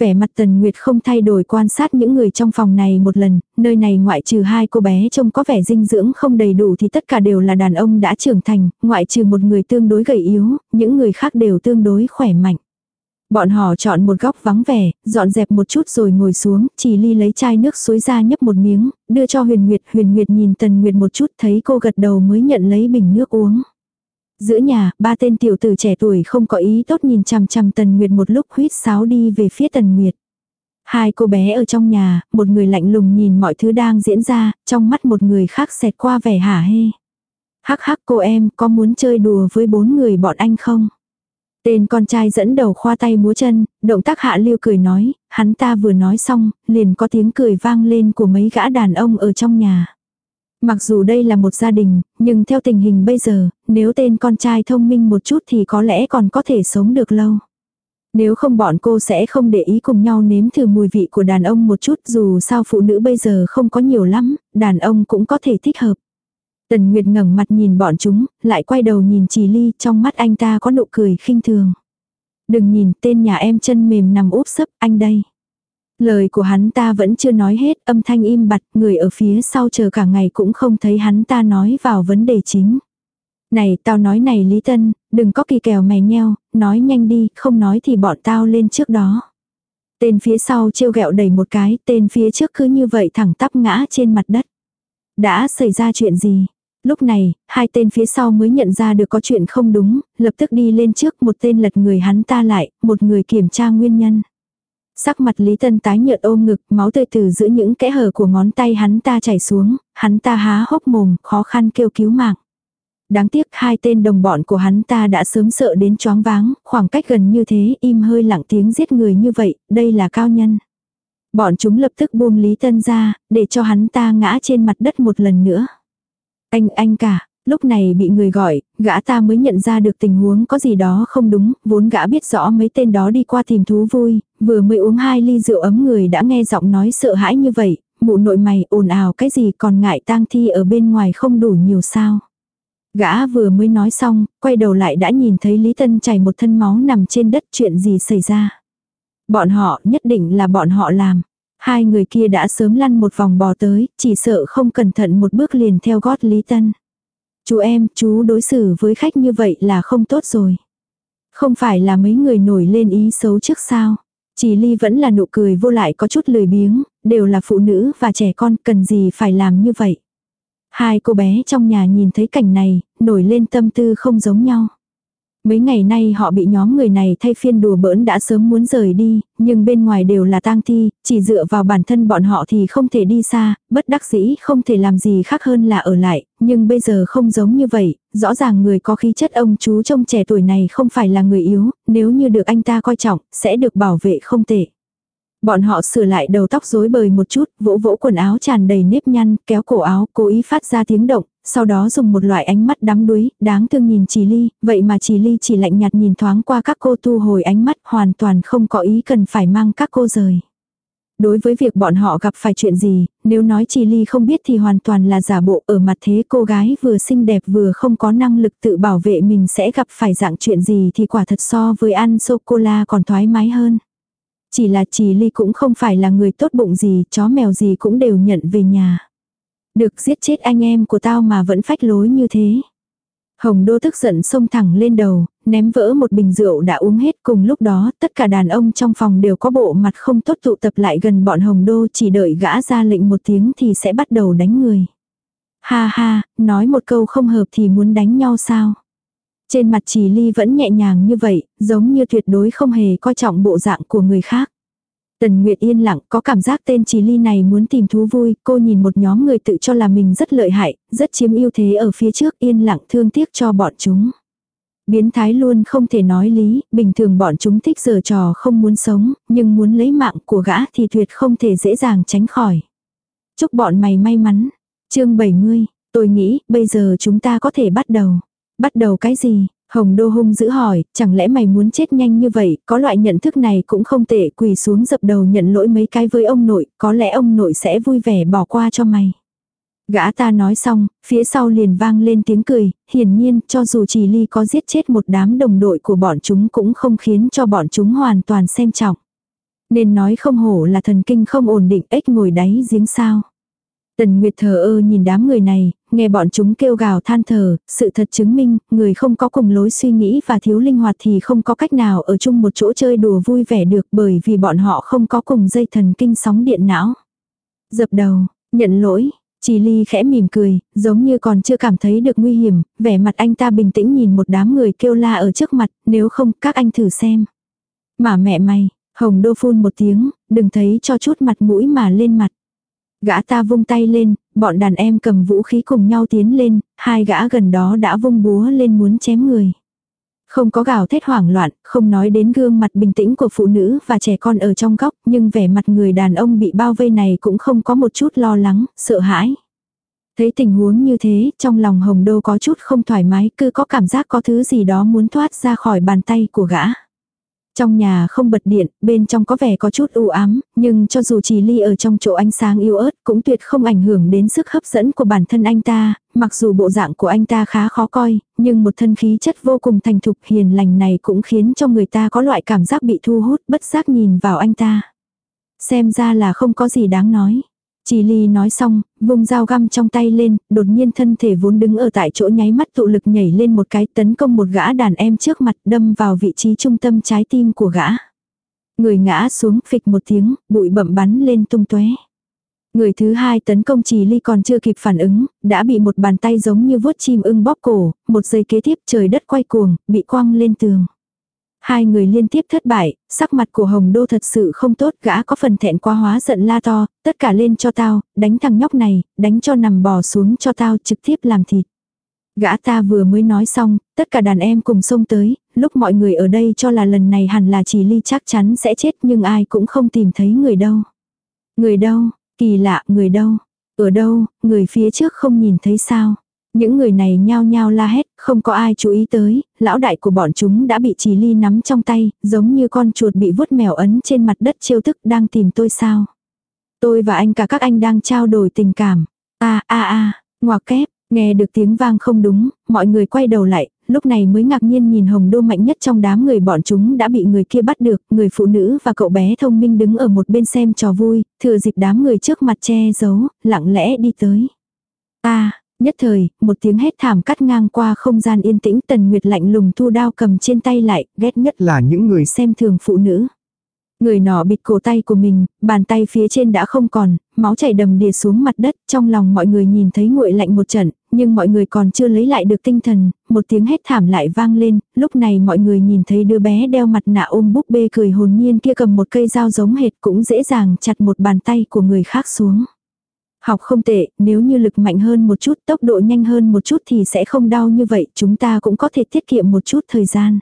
vẻ mặt Tần Nguyệt không thay đổi quan sát những người trong phòng này một lần, nơi này ngoại trừ hai cô bé trông có vẻ dinh dưỡng không đầy đủ thì tất cả đều là đàn ông đã trưởng thành, ngoại trừ một người tương đối gầy yếu, những người khác đều tương đối khỏe mạnh. Bọn họ chọn một góc vắng vẻ, dọn dẹp một chút rồi ngồi xuống, chỉ ly lấy chai nước suối ra nhấp một miếng, đưa cho Huyền Nguyệt. Huyền Nguyệt nhìn Tần Nguyệt một chút thấy cô gật đầu mới nhận lấy bình nước uống. Giữa nhà, ba tên tiểu tử trẻ tuổi không có ý tốt nhìn chằm chằm Tần Nguyệt một lúc huyết sáo đi về phía Tần Nguyệt. Hai cô bé ở trong nhà, một người lạnh lùng nhìn mọi thứ đang diễn ra, trong mắt một người khác xẹt qua vẻ hả hê. Hắc hắc cô em, có muốn chơi đùa với bốn người bọn anh không? Tên con trai dẫn đầu khoa tay múa chân, động tác hạ lưu cười nói, hắn ta vừa nói xong, liền có tiếng cười vang lên của mấy gã đàn ông ở trong nhà. Mặc dù đây là một gia đình, nhưng theo tình hình bây giờ, nếu tên con trai thông minh một chút thì có lẽ còn có thể sống được lâu. Nếu không bọn cô sẽ không để ý cùng nhau nếm thử mùi vị của đàn ông một chút dù sao phụ nữ bây giờ không có nhiều lắm, đàn ông cũng có thể thích hợp. Tần Nguyệt ngẩng mặt nhìn bọn chúng, lại quay đầu nhìn Trì Ly, trong mắt anh ta có nụ cười khinh thường. Đừng nhìn tên nhà em chân mềm nằm úp sấp, anh đây. Lời của hắn ta vẫn chưa nói hết, âm thanh im bặt, người ở phía sau chờ cả ngày cũng không thấy hắn ta nói vào vấn đề chính. Này, tao nói này Lý Tân, đừng có kỳ kèo mè nheo, nói nhanh đi, không nói thì bọn tao lên trước đó. Tên phía sau trêu ghẹo đầy một cái, tên phía trước cứ như vậy thẳng tắp ngã trên mặt đất. Đã xảy ra chuyện gì? Lúc này, hai tên phía sau mới nhận ra được có chuyện không đúng, lập tức đi lên trước một tên lật người hắn ta lại, một người kiểm tra nguyên nhân. Sắc mặt Lý Tân tái nhợt ôm ngực, máu tươi từ giữa những kẽ hở của ngón tay hắn ta chảy xuống, hắn ta há hốc mồm, khó khăn kêu cứu mạng. Đáng tiếc hai tên đồng bọn của hắn ta đã sớm sợ đến choáng váng, khoảng cách gần như thế im hơi lặng tiếng giết người như vậy, đây là cao nhân. Bọn chúng lập tức buông Lý Tân ra, để cho hắn ta ngã trên mặt đất một lần nữa. Anh, anh cả, lúc này bị người gọi, gã ta mới nhận ra được tình huống có gì đó không đúng, vốn gã biết rõ mấy tên đó đi qua tìm thú vui, vừa mới uống hai ly rượu ấm người đã nghe giọng nói sợ hãi như vậy, mụ nội mày ồn ào cái gì còn ngại tang thi ở bên ngoài không đủ nhiều sao. Gã vừa mới nói xong, quay đầu lại đã nhìn thấy Lý Tân chảy một thân máu nằm trên đất chuyện gì xảy ra. Bọn họ nhất định là bọn họ làm. Hai người kia đã sớm lăn một vòng bò tới, chỉ sợ không cẩn thận một bước liền theo gót Lý Tân. Chú em, chú đối xử với khách như vậy là không tốt rồi. Không phải là mấy người nổi lên ý xấu trước sao. Chỉ ly vẫn là nụ cười vô lại có chút lười biếng, đều là phụ nữ và trẻ con cần gì phải làm như vậy. Hai cô bé trong nhà nhìn thấy cảnh này, nổi lên tâm tư không giống nhau. Mấy ngày nay họ bị nhóm người này thay phiên đùa bỡn đã sớm muốn rời đi, nhưng bên ngoài đều là tang thi, chỉ dựa vào bản thân bọn họ thì không thể đi xa, bất đắc dĩ không thể làm gì khác hơn là ở lại, nhưng bây giờ không giống như vậy, rõ ràng người có khí chất ông chú trông trẻ tuổi này không phải là người yếu, nếu như được anh ta coi trọng, sẽ được bảo vệ không tệ. Bọn họ sửa lại đầu tóc rối bời một chút, vỗ vỗ quần áo tràn đầy nếp nhăn, kéo cổ áo, cố ý phát ra tiếng động, sau đó dùng một loại ánh mắt đắm đuối, đáng thương nhìn Trì Ly, vậy mà Trì Ly chỉ lạnh nhạt nhìn thoáng qua các cô tu hồi ánh mắt hoàn toàn không có ý cần phải mang các cô rời. Đối với việc bọn họ gặp phải chuyện gì, nếu nói Trì Ly không biết thì hoàn toàn là giả bộ ở mặt thế cô gái vừa xinh đẹp vừa không có năng lực tự bảo vệ mình sẽ gặp phải dạng chuyện gì thì quả thật so với ăn sô-cô-la còn thoải mái hơn. Chỉ là Trì Ly cũng không phải là người tốt bụng gì, chó mèo gì cũng đều nhận về nhà. Được giết chết anh em của tao mà vẫn phách lối như thế. Hồng Đô tức giận xông thẳng lên đầu, ném vỡ một bình rượu đã uống hết cùng lúc đó tất cả đàn ông trong phòng đều có bộ mặt không tốt tụ tập lại gần bọn Hồng Đô chỉ đợi gã ra lệnh một tiếng thì sẽ bắt đầu đánh người. Ha ha, nói một câu không hợp thì muốn đánh nhau sao? Trên mặt Trì Ly vẫn nhẹ nhàng như vậy, giống như tuyệt đối không hề coi trọng bộ dạng của người khác. Tần Nguyệt yên lặng, có cảm giác tên Trì Ly này muốn tìm thú vui, cô nhìn một nhóm người tự cho là mình rất lợi hại, rất chiếm ưu thế ở phía trước yên lặng thương tiếc cho bọn chúng. Biến thái luôn không thể nói lý, bình thường bọn chúng thích giở trò không muốn sống, nhưng muốn lấy mạng của gã thì tuyệt không thể dễ dàng tránh khỏi. Chúc bọn mày may mắn. chương 70, tôi nghĩ bây giờ chúng ta có thể bắt đầu. Bắt đầu cái gì? Hồng Đô hung dữ hỏi, chẳng lẽ mày muốn chết nhanh như vậy, có loại nhận thức này cũng không tệ, quỳ xuống dập đầu nhận lỗi mấy cái với ông nội, có lẽ ông nội sẽ vui vẻ bỏ qua cho mày. Gã ta nói xong, phía sau liền vang lên tiếng cười, hiển nhiên cho dù chỉ ly có giết chết một đám đồng đội của bọn chúng cũng không khiến cho bọn chúng hoàn toàn xem trọng. Nên nói không hổ là thần kinh không ổn định ếch ngồi đáy giếng sao. Tần Nguyệt thờ ơ nhìn đám người này, nghe bọn chúng kêu gào than thở, sự thật chứng minh, người không có cùng lối suy nghĩ và thiếu linh hoạt thì không có cách nào ở chung một chỗ chơi đùa vui vẻ được bởi vì bọn họ không có cùng dây thần kinh sóng điện não. Dập đầu, nhận lỗi, Chỉ ly khẽ mỉm cười, giống như còn chưa cảm thấy được nguy hiểm, vẻ mặt anh ta bình tĩnh nhìn một đám người kêu la ở trước mặt, nếu không các anh thử xem. Mà mẹ mày, hồng đô phun một tiếng, đừng thấy cho chút mặt mũi mà lên mặt. Gã ta vung tay lên, bọn đàn em cầm vũ khí cùng nhau tiến lên, hai gã gần đó đã vung búa lên muốn chém người. Không có gào thét hoảng loạn, không nói đến gương mặt bình tĩnh của phụ nữ và trẻ con ở trong góc, nhưng vẻ mặt người đàn ông bị bao vây này cũng không có một chút lo lắng, sợ hãi. Thấy tình huống như thế, trong lòng Hồng Đô có chút không thoải mái, cứ có cảm giác có thứ gì đó muốn thoát ra khỏi bàn tay của gã. Trong nhà không bật điện, bên trong có vẻ có chút u ám, nhưng cho dù chỉ ly ở trong chỗ ánh sáng yếu ớt cũng tuyệt không ảnh hưởng đến sức hấp dẫn của bản thân anh ta, mặc dù bộ dạng của anh ta khá khó coi, nhưng một thân khí chất vô cùng thành thục hiền lành này cũng khiến cho người ta có loại cảm giác bị thu hút bất giác nhìn vào anh ta. Xem ra là không có gì đáng nói. Chỉ ly nói xong, vùng dao găm trong tay lên, đột nhiên thân thể vốn đứng ở tại chỗ nháy mắt tụ lực nhảy lên một cái tấn công một gã đàn em trước mặt đâm vào vị trí trung tâm trái tim của gã. Người ngã xuống phịch một tiếng, bụi bậm bắn lên tung tóe. Người thứ hai tấn công trì ly còn chưa kịp phản ứng, đã bị một bàn tay giống như vuốt chim ưng bóp cổ, một giây kế tiếp trời đất quay cuồng, bị quăng lên tường. Hai người liên tiếp thất bại, sắc mặt của Hồng Đô thật sự không tốt, gã có phần thẹn quá hóa giận la to, tất cả lên cho tao, đánh thằng nhóc này, đánh cho nằm bò xuống cho tao trực tiếp làm thịt. Gã ta vừa mới nói xong, tất cả đàn em cùng xông tới, lúc mọi người ở đây cho là lần này hẳn là chỉ ly chắc chắn sẽ chết nhưng ai cũng không tìm thấy người đâu. Người đâu, kỳ lạ, người đâu, ở đâu, người phía trước không nhìn thấy sao. Những người này nhao nhao la hét, không có ai chú ý tới, lão đại của bọn chúng đã bị trì ly nắm trong tay, giống như con chuột bị vuốt mèo ấn trên mặt đất chiêu thức đang tìm tôi sao. Tôi và anh cả các anh đang trao đổi tình cảm. a a a ngoặc kép, nghe được tiếng vang không đúng, mọi người quay đầu lại, lúc này mới ngạc nhiên nhìn hồng đô mạnh nhất trong đám người bọn chúng đã bị người kia bắt được, người phụ nữ và cậu bé thông minh đứng ở một bên xem trò vui, thừa dịp đám người trước mặt che giấu, lặng lẽ đi tới. a Nhất thời, một tiếng hét thảm cắt ngang qua không gian yên tĩnh tần nguyệt lạnh lùng thu đao cầm trên tay lại, ghét nhất là những người xem thường phụ nữ. Người nọ bịt cổ tay của mình, bàn tay phía trên đã không còn, máu chảy đầm đìa xuống mặt đất, trong lòng mọi người nhìn thấy nguội lạnh một trận, nhưng mọi người còn chưa lấy lại được tinh thần, một tiếng hét thảm lại vang lên, lúc này mọi người nhìn thấy đứa bé đeo mặt nạ ôm búp bê cười hồn nhiên kia cầm một cây dao giống hệt cũng dễ dàng chặt một bàn tay của người khác xuống. Học không tệ, nếu như lực mạnh hơn một chút, tốc độ nhanh hơn một chút thì sẽ không đau như vậy, chúng ta cũng có thể tiết kiệm một chút thời gian.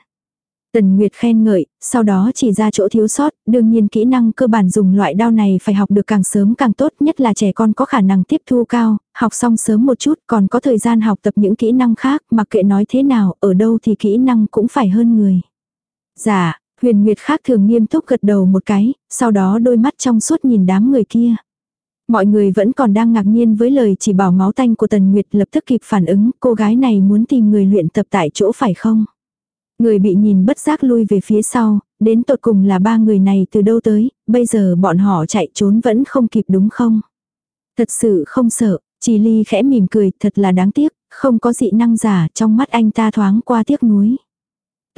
Tần Nguyệt khen ngợi, sau đó chỉ ra chỗ thiếu sót, đương nhiên kỹ năng cơ bản dùng loại đao này phải học được càng sớm càng tốt, nhất là trẻ con có khả năng tiếp thu cao, học xong sớm một chút còn có thời gian học tập những kỹ năng khác, mặc kệ nói thế nào, ở đâu thì kỹ năng cũng phải hơn người. Dạ, huyền Nguyệt khác thường nghiêm túc gật đầu một cái, sau đó đôi mắt trong suốt nhìn đám người kia. Mọi người vẫn còn đang ngạc nhiên với lời chỉ bảo máu tanh của Tần Nguyệt lập tức kịp phản ứng, cô gái này muốn tìm người luyện tập tại chỗ phải không? Người bị nhìn bất giác lui về phía sau, đến tột cùng là ba người này từ đâu tới, bây giờ bọn họ chạy trốn vẫn không kịp đúng không? Thật sự không sợ, chỉ ly khẽ mỉm cười, thật là đáng tiếc, không có dị năng giả trong mắt anh ta thoáng qua tiếc nuối.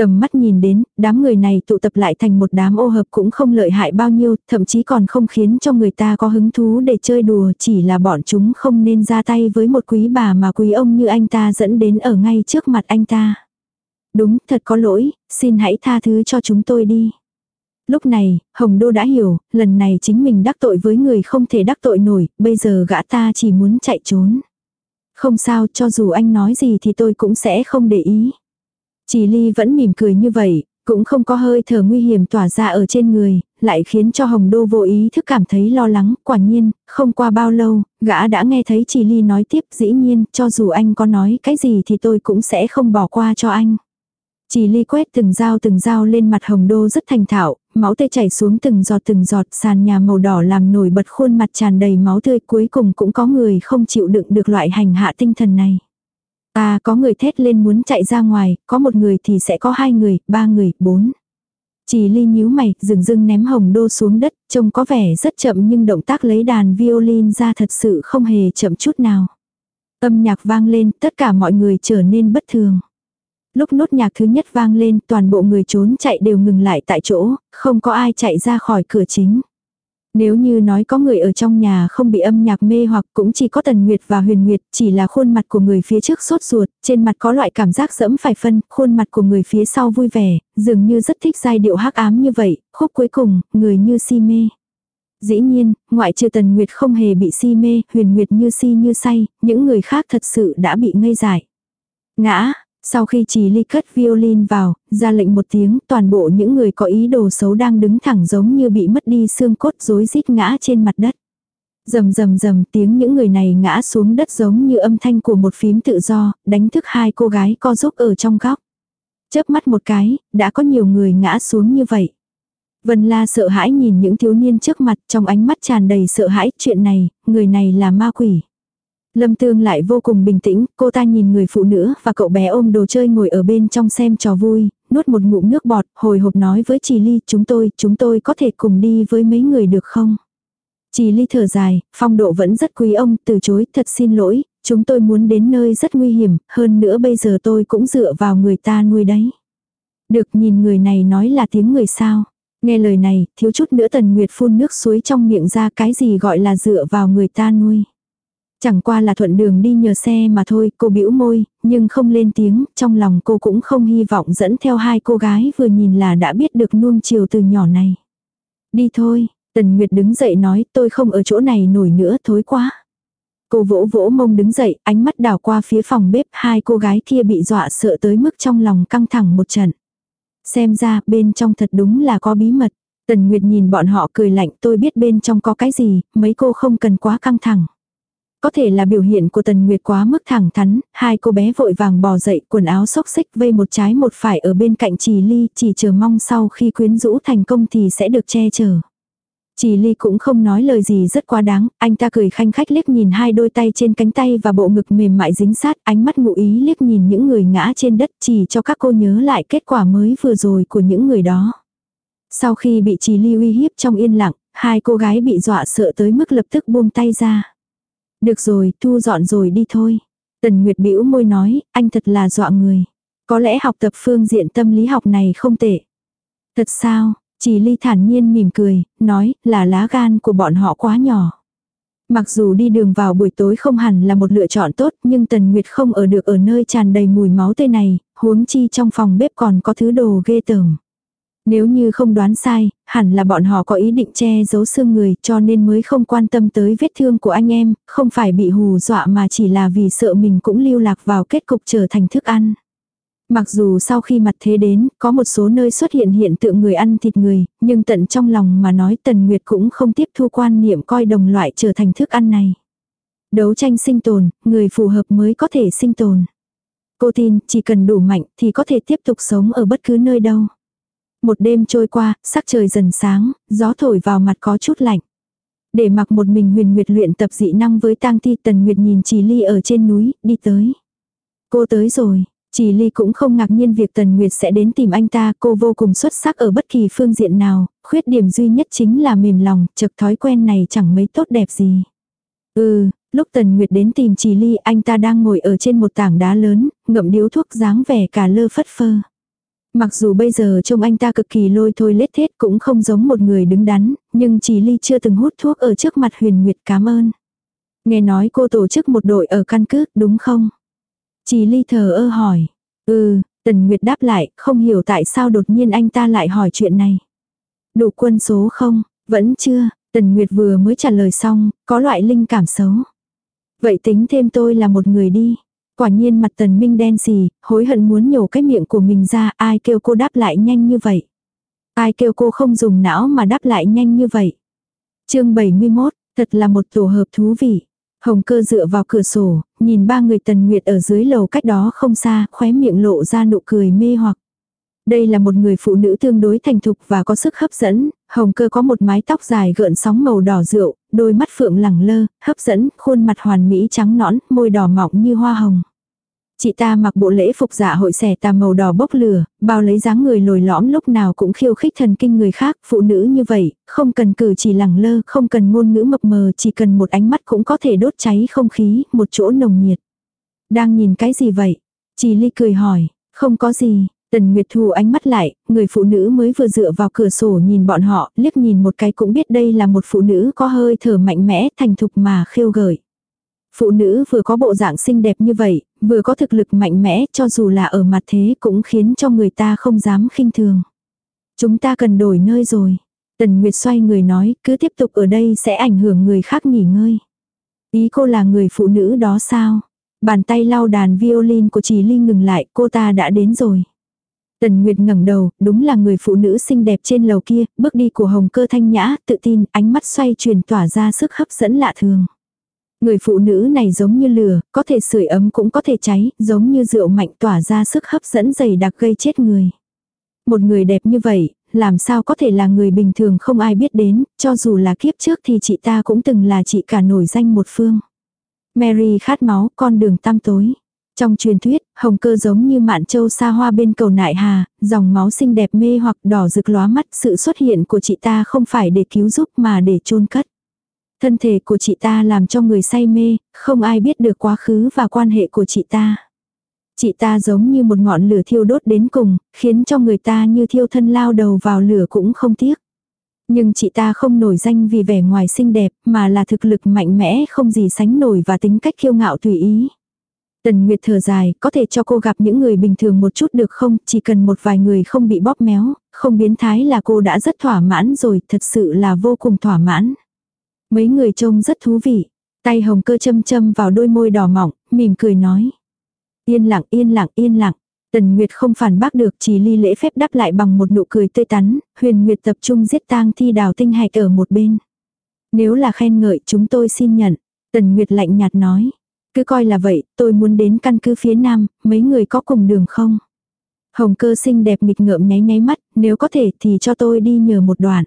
Tầm mắt nhìn đến, đám người này tụ tập lại thành một đám ô hợp cũng không lợi hại bao nhiêu, thậm chí còn không khiến cho người ta có hứng thú để chơi đùa, chỉ là bọn chúng không nên ra tay với một quý bà mà quý ông như anh ta dẫn đến ở ngay trước mặt anh ta. Đúng, thật có lỗi, xin hãy tha thứ cho chúng tôi đi. Lúc này, Hồng Đô đã hiểu, lần này chính mình đắc tội với người không thể đắc tội nổi, bây giờ gã ta chỉ muốn chạy trốn. Không sao, cho dù anh nói gì thì tôi cũng sẽ không để ý. Chỉ ly vẫn mỉm cười như vậy, cũng không có hơi thở nguy hiểm tỏa ra ở trên người, lại khiến cho Hồng Đô vô ý thức cảm thấy lo lắng, quả nhiên, không qua bao lâu, gã đã nghe thấy chỉ ly nói tiếp dĩ nhiên, cho dù anh có nói cái gì thì tôi cũng sẽ không bỏ qua cho anh. Chỉ ly quét từng dao từng dao lên mặt hồng đô rất thành thạo, máu tê chảy xuống từng giọt từng giọt sàn nhà màu đỏ làm nổi bật khuôn mặt tràn đầy máu tươi cuối cùng cũng có người không chịu đựng được loại hành hạ tinh thần này. À có người thét lên muốn chạy ra ngoài, có một người thì sẽ có hai người, ba người, bốn. Chỉ ly nhíu mày, dừng dưng ném hồng đô xuống đất, trông có vẻ rất chậm nhưng động tác lấy đàn violin ra thật sự không hề chậm chút nào. Âm nhạc vang lên, tất cả mọi người trở nên bất thường. Lúc nốt nhạc thứ nhất vang lên, toàn bộ người trốn chạy đều ngừng lại tại chỗ, không có ai chạy ra khỏi cửa chính. Nếu như nói có người ở trong nhà không bị âm nhạc mê hoặc cũng chỉ có Tần Nguyệt và Huyền Nguyệt, chỉ là khuôn mặt của người phía trước sốt ruột, trên mặt có loại cảm giác dẫm phải phân, khuôn mặt của người phía sau vui vẻ, dường như rất thích giai điệu hắc ám như vậy, khúc cuối cùng, người như si mê. Dĩ nhiên, ngoại trừ Tần Nguyệt không hề bị si mê, Huyền Nguyệt như si như say, những người khác thật sự đã bị ngây dại. Ngã, sau khi chỉ ly cất violin vào, ra lệnh một tiếng, toàn bộ những người có ý đồ xấu đang đứng thẳng giống như bị mất đi xương cốt rối rít ngã trên mặt đất. Rầm rầm rầm tiếng những người này ngã xuống đất giống như âm thanh của một phím tự do, đánh thức hai cô gái co giúp ở trong góc. Chớp mắt một cái, đã có nhiều người ngã xuống như vậy. Vân La sợ hãi nhìn những thiếu niên trước mặt trong ánh mắt tràn đầy sợ hãi chuyện này, người này là ma quỷ. Lâm Tương lại vô cùng bình tĩnh, cô ta nhìn người phụ nữ và cậu bé ôm đồ chơi ngồi ở bên trong xem trò vui, nuốt một ngụm nước bọt, hồi hộp nói với Trì Ly, chúng tôi, chúng tôi có thể cùng đi với mấy người được không? Trì Ly thở dài, phong độ vẫn rất quý ông, từ chối, thật xin lỗi, chúng tôi muốn đến nơi rất nguy hiểm, hơn nữa bây giờ tôi cũng dựa vào người ta nuôi đấy. Được nhìn người này nói là tiếng người sao. Nghe lời này, thiếu chút nữa Tần Nguyệt phun nước suối trong miệng ra cái gì gọi là dựa vào người ta nuôi. Chẳng qua là thuận đường đi nhờ xe mà thôi, cô bĩu môi, nhưng không lên tiếng, trong lòng cô cũng không hy vọng dẫn theo hai cô gái vừa nhìn là đã biết được nuông chiều từ nhỏ này. Đi thôi, Tần Nguyệt đứng dậy nói tôi không ở chỗ này nổi nữa thối quá. Cô vỗ vỗ mông đứng dậy, ánh mắt đảo qua phía phòng bếp, hai cô gái kia bị dọa sợ tới mức trong lòng căng thẳng một trận. Xem ra bên trong thật đúng là có bí mật. Tần Nguyệt nhìn bọn họ cười lạnh tôi biết bên trong có cái gì, mấy cô không cần quá căng thẳng. Có thể là biểu hiện của Tần Nguyệt quá mức thẳng thắn, hai cô bé vội vàng bò dậy, quần áo xốc xích vây một trái một phải ở bên cạnh Trì Ly, chỉ chờ mong sau khi quyến rũ thành công thì sẽ được che chở. Chỉ ly cũng không nói lời gì rất quá đáng, anh ta cười khanh khách liếc nhìn hai đôi tay trên cánh tay và bộ ngực mềm mại dính sát, ánh mắt ngụ ý liếc nhìn những người ngã trên đất chỉ cho các cô nhớ lại kết quả mới vừa rồi của những người đó. Sau khi bị chỉ ly uy hiếp trong yên lặng, hai cô gái bị dọa sợ tới mức lập tức buông tay ra. Được rồi, thu dọn rồi đi thôi. Tần Nguyệt bĩu môi nói, anh thật là dọa người. Có lẽ học tập phương diện tâm lý học này không tệ. Thật sao, chỉ ly thản nhiên mỉm cười, nói là lá gan của bọn họ quá nhỏ. Mặc dù đi đường vào buổi tối không hẳn là một lựa chọn tốt nhưng Tần Nguyệt không ở được ở nơi tràn đầy mùi máu tươi này, huống chi trong phòng bếp còn có thứ đồ ghê tởm. Nếu như không đoán sai, hẳn là bọn họ có ý định che giấu xương người cho nên mới không quan tâm tới vết thương của anh em, không phải bị hù dọa mà chỉ là vì sợ mình cũng lưu lạc vào kết cục trở thành thức ăn. Mặc dù sau khi mặt thế đến, có một số nơi xuất hiện hiện tượng người ăn thịt người, nhưng tận trong lòng mà nói Tần Nguyệt cũng không tiếp thu quan niệm coi đồng loại trở thành thức ăn này. Đấu tranh sinh tồn, người phù hợp mới có thể sinh tồn. Cô tin, chỉ cần đủ mạnh thì có thể tiếp tục sống ở bất cứ nơi đâu. Một đêm trôi qua, sắc trời dần sáng, gió thổi vào mặt có chút lạnh. Để mặc một mình huyền nguyệt luyện tập dị năng với tang thi tần nguyệt nhìn trì ly ở trên núi, đi tới. Cô tới rồi, chỉ Ly cũng không ngạc nhiên việc Tần Nguyệt sẽ đến tìm anh ta, cô vô cùng xuất sắc ở bất kỳ phương diện nào, khuyết điểm duy nhất chính là mềm lòng, chật thói quen này chẳng mấy tốt đẹp gì. Ừ, lúc Tần Nguyệt đến tìm Chỉ Ly anh ta đang ngồi ở trên một tảng đá lớn, ngậm điếu thuốc dáng vẻ cả lơ phất phơ. Mặc dù bây giờ trông anh ta cực kỳ lôi thôi lết thết cũng không giống một người đứng đắn, nhưng Chỉ Ly chưa từng hút thuốc ở trước mặt Huyền Nguyệt cảm ơn. Nghe nói cô tổ chức một đội ở căn cứ, đúng không? Chỉ ly thờ ơ hỏi. Ừ, Tần Nguyệt đáp lại, không hiểu tại sao đột nhiên anh ta lại hỏi chuyện này. Đủ quân số không? Vẫn chưa, Tần Nguyệt vừa mới trả lời xong, có loại linh cảm xấu. Vậy tính thêm tôi là một người đi. Quả nhiên mặt Tần Minh đen xì, hối hận muốn nhổ cái miệng của mình ra, ai kêu cô đáp lại nhanh như vậy. Ai kêu cô không dùng não mà đáp lại nhanh như vậy. chương 71, thật là một tổ hợp thú vị. Hồng cơ dựa vào cửa sổ, nhìn ba người tần nguyệt ở dưới lầu cách đó không xa, khóe miệng lộ ra nụ cười mê hoặc. Đây là một người phụ nữ tương đối thành thục và có sức hấp dẫn, hồng cơ có một mái tóc dài gợn sóng màu đỏ rượu, đôi mắt phượng lẳng lơ, hấp dẫn, khuôn mặt hoàn mỹ trắng nõn, môi đỏ mọng như hoa hồng. Chị ta mặc bộ lễ phục dạ hội xẻ tà màu đỏ bốc lửa, bao lấy dáng người lồi lõm lúc nào cũng khiêu khích thần kinh người khác, phụ nữ như vậy, không cần cử chỉ lẳng lơ, không cần ngôn ngữ mập mờ, chỉ cần một ánh mắt cũng có thể đốt cháy không khí, một chỗ nồng nhiệt. Đang nhìn cái gì vậy? Chị Ly cười hỏi, không có gì, Tần Nguyệt Thu ánh mắt lại, người phụ nữ mới vừa dựa vào cửa sổ nhìn bọn họ, liếc nhìn một cái cũng biết đây là một phụ nữ có hơi thở mạnh mẽ, thành thục mà khiêu gợi. Phụ nữ vừa có bộ dạng xinh đẹp như vậy, vừa có thực lực mạnh mẽ cho dù là ở mặt thế cũng khiến cho người ta không dám khinh thường. Chúng ta cần đổi nơi rồi. Tần Nguyệt xoay người nói cứ tiếp tục ở đây sẽ ảnh hưởng người khác nghỉ ngơi. Ý cô là người phụ nữ đó sao? Bàn tay lau đàn violin của Trì Ly ngừng lại, cô ta đã đến rồi. Tần Nguyệt ngẩng đầu, đúng là người phụ nữ xinh đẹp trên lầu kia, bước đi của hồng cơ thanh nhã, tự tin, ánh mắt xoay truyền tỏa ra sức hấp dẫn lạ thường. Người phụ nữ này giống như lửa, có thể sưởi ấm cũng có thể cháy, giống như rượu mạnh tỏa ra sức hấp dẫn dày đặc gây chết người. Một người đẹp như vậy, làm sao có thể là người bình thường không ai biết đến, cho dù là kiếp trước thì chị ta cũng từng là chị cả nổi danh một phương. Mary khát máu, con đường tăm tối. Trong truyền thuyết, hồng cơ giống như mạn châu xa hoa bên cầu nại hà, dòng máu xinh đẹp mê hoặc đỏ rực lóa mắt sự xuất hiện của chị ta không phải để cứu giúp mà để chôn cất. Thân thể của chị ta làm cho người say mê, không ai biết được quá khứ và quan hệ của chị ta. Chị ta giống như một ngọn lửa thiêu đốt đến cùng, khiến cho người ta như thiêu thân lao đầu vào lửa cũng không tiếc. Nhưng chị ta không nổi danh vì vẻ ngoài xinh đẹp, mà là thực lực mạnh mẽ không gì sánh nổi và tính cách kiêu ngạo tùy ý. Tần Nguyệt thở dài, có thể cho cô gặp những người bình thường một chút được không, chỉ cần một vài người không bị bóp méo, không biến thái là cô đã rất thỏa mãn rồi, thật sự là vô cùng thỏa mãn. Mấy người trông rất thú vị, tay hồng cơ châm châm vào đôi môi đỏ mỏng, mỉm cười nói. Yên lặng, yên lặng, yên lặng. Tần Nguyệt không phản bác được chỉ ly lễ phép đáp lại bằng một nụ cười tươi tắn, huyền Nguyệt tập trung giết tang thi đào tinh hạch ở một bên. Nếu là khen ngợi chúng tôi xin nhận. Tần Nguyệt lạnh nhạt nói. Cứ coi là vậy, tôi muốn đến căn cứ phía nam, mấy người có cùng đường không? Hồng cơ xinh đẹp nghịch ngợm nháy nháy mắt, nếu có thể thì cho tôi đi nhờ một đoạn.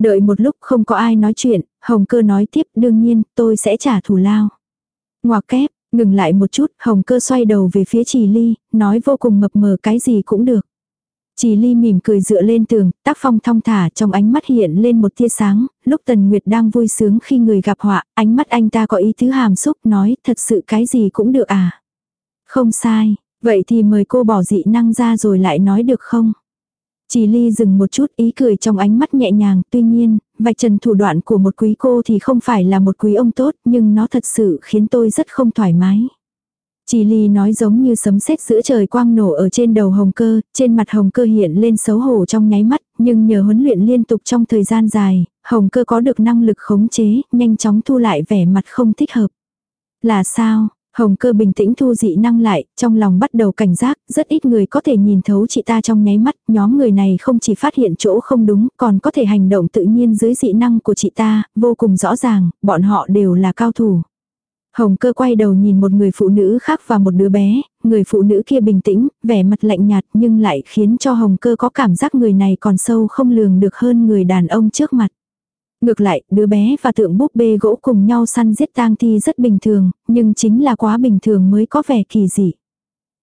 Đợi một lúc không có ai nói chuyện, Hồng cơ nói tiếp đương nhiên tôi sẽ trả thù lao. Ngoà kép, ngừng lại một chút, Hồng cơ xoay đầu về phía trì ly, nói vô cùng mập mờ cái gì cũng được. trì ly mỉm cười dựa lên tường, tác phong thong thả trong ánh mắt hiện lên một tia sáng, lúc Tần Nguyệt đang vui sướng khi người gặp họa, ánh mắt anh ta có ý tứ hàm xúc nói thật sự cái gì cũng được à. Không sai, vậy thì mời cô bỏ dị năng ra rồi lại nói được không? Chỉ ly dừng một chút ý cười trong ánh mắt nhẹ nhàng, tuy nhiên, vạch trần thủ đoạn của một quý cô thì không phải là một quý ông tốt, nhưng nó thật sự khiến tôi rất không thoải mái. Chỉ ly nói giống như sấm sét giữa trời quang nổ ở trên đầu hồng cơ, trên mặt hồng cơ hiện lên xấu hổ trong nháy mắt, nhưng nhờ huấn luyện liên tục trong thời gian dài, hồng cơ có được năng lực khống chế, nhanh chóng thu lại vẻ mặt không thích hợp. Là sao? Hồng cơ bình tĩnh thu dị năng lại, trong lòng bắt đầu cảnh giác, rất ít người có thể nhìn thấu chị ta trong nháy mắt, nhóm người này không chỉ phát hiện chỗ không đúng, còn có thể hành động tự nhiên dưới dị năng của chị ta, vô cùng rõ ràng, bọn họ đều là cao thủ. Hồng cơ quay đầu nhìn một người phụ nữ khác và một đứa bé, người phụ nữ kia bình tĩnh, vẻ mặt lạnh nhạt nhưng lại khiến cho hồng cơ có cảm giác người này còn sâu không lường được hơn người đàn ông trước mặt. Ngược lại, đứa bé và tượng búp bê gỗ cùng nhau săn giết tang thi rất bình thường, nhưng chính là quá bình thường mới có vẻ kỳ dị.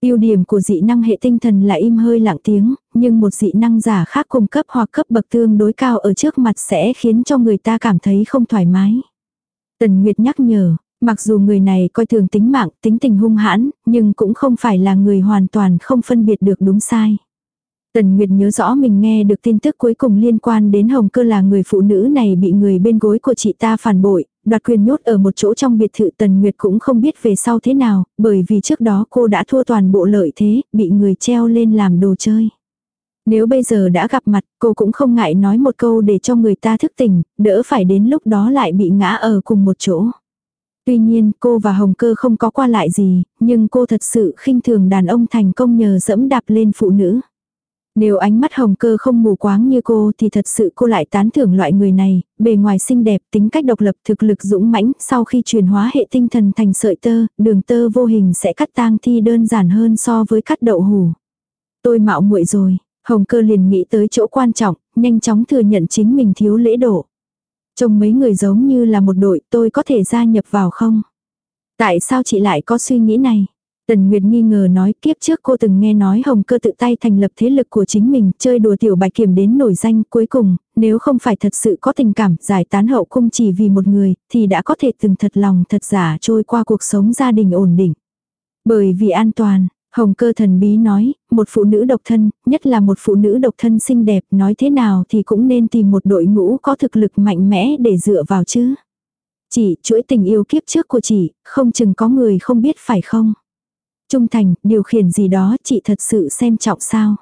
Ưu điểm của dị năng hệ tinh thần là im hơi lặng tiếng, nhưng một dị năng giả khác cung cấp hoặc cấp bậc tương đối cao ở trước mặt sẽ khiến cho người ta cảm thấy không thoải mái. Tần Nguyệt nhắc nhở, Mặc dù người này coi thường tính mạng, tính tình hung hãn, nhưng cũng không phải là người hoàn toàn không phân biệt được đúng sai. Tần Nguyệt nhớ rõ mình nghe được tin tức cuối cùng liên quan đến Hồng Cơ là người phụ nữ này bị người bên gối của chị ta phản bội, đoạt quyền nhốt ở một chỗ trong biệt thự Tần Nguyệt cũng không biết về sau thế nào, bởi vì trước đó cô đã thua toàn bộ lợi thế, bị người treo lên làm đồ chơi. Nếu bây giờ đã gặp mặt, cô cũng không ngại nói một câu để cho người ta thức tỉnh, đỡ phải đến lúc đó lại bị ngã ở cùng một chỗ. Tuy nhiên cô và Hồng Cơ không có qua lại gì, nhưng cô thật sự khinh thường đàn ông thành công nhờ dẫm đạp lên phụ nữ. Nếu ánh mắt hồng cơ không mù quáng như cô thì thật sự cô lại tán thưởng loại người này, bề ngoài xinh đẹp, tính cách độc lập, thực lực dũng mãnh, sau khi truyền hóa hệ tinh thần thành sợi tơ, đường tơ vô hình sẽ cắt tang thi đơn giản hơn so với cắt đậu hủ. Tôi mạo muội rồi, hồng cơ liền nghĩ tới chỗ quan trọng, nhanh chóng thừa nhận chính mình thiếu lễ độ. Trông mấy người giống như là một đội tôi có thể gia nhập vào không? Tại sao chị lại có suy nghĩ này? Tần Nguyệt nghi ngờ nói kiếp trước cô từng nghe nói Hồng Cơ tự tay thành lập thế lực của chính mình, chơi đùa tiểu bạch kiểm đến nổi danh cuối cùng, nếu không phải thật sự có tình cảm, giải tán hậu cung chỉ vì một người, thì đã có thể từng thật lòng thật giả trôi qua cuộc sống gia đình ổn định. Bởi vì an toàn, Hồng Cơ thần bí nói, một phụ nữ độc thân, nhất là một phụ nữ độc thân xinh đẹp, nói thế nào thì cũng nên tìm một đội ngũ có thực lực mạnh mẽ để dựa vào chứ. Chỉ, chuỗi tình yêu kiếp trước của chị, không chừng có người không biết phải không? Trung thành, điều khiển gì đó chị thật sự xem trọng sao.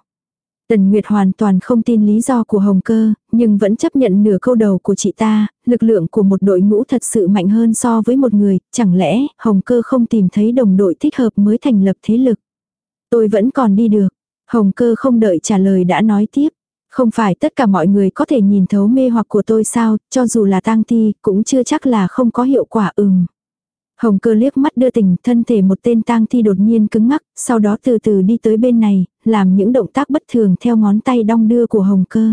Tần Nguyệt hoàn toàn không tin lý do của Hồng Cơ, nhưng vẫn chấp nhận nửa câu đầu của chị ta, lực lượng của một đội ngũ thật sự mạnh hơn so với một người, chẳng lẽ Hồng Cơ không tìm thấy đồng đội thích hợp mới thành lập thế lực. Tôi vẫn còn đi được. Hồng Cơ không đợi trả lời đã nói tiếp. Không phải tất cả mọi người có thể nhìn thấu mê hoặc của tôi sao, cho dù là tang thi, cũng chưa chắc là không có hiệu quả ừm. Hồng cơ liếc mắt đưa tình thân thể một tên tang thi đột nhiên cứng ngắc, sau đó từ từ đi tới bên này, làm những động tác bất thường theo ngón tay đong đưa của hồng cơ.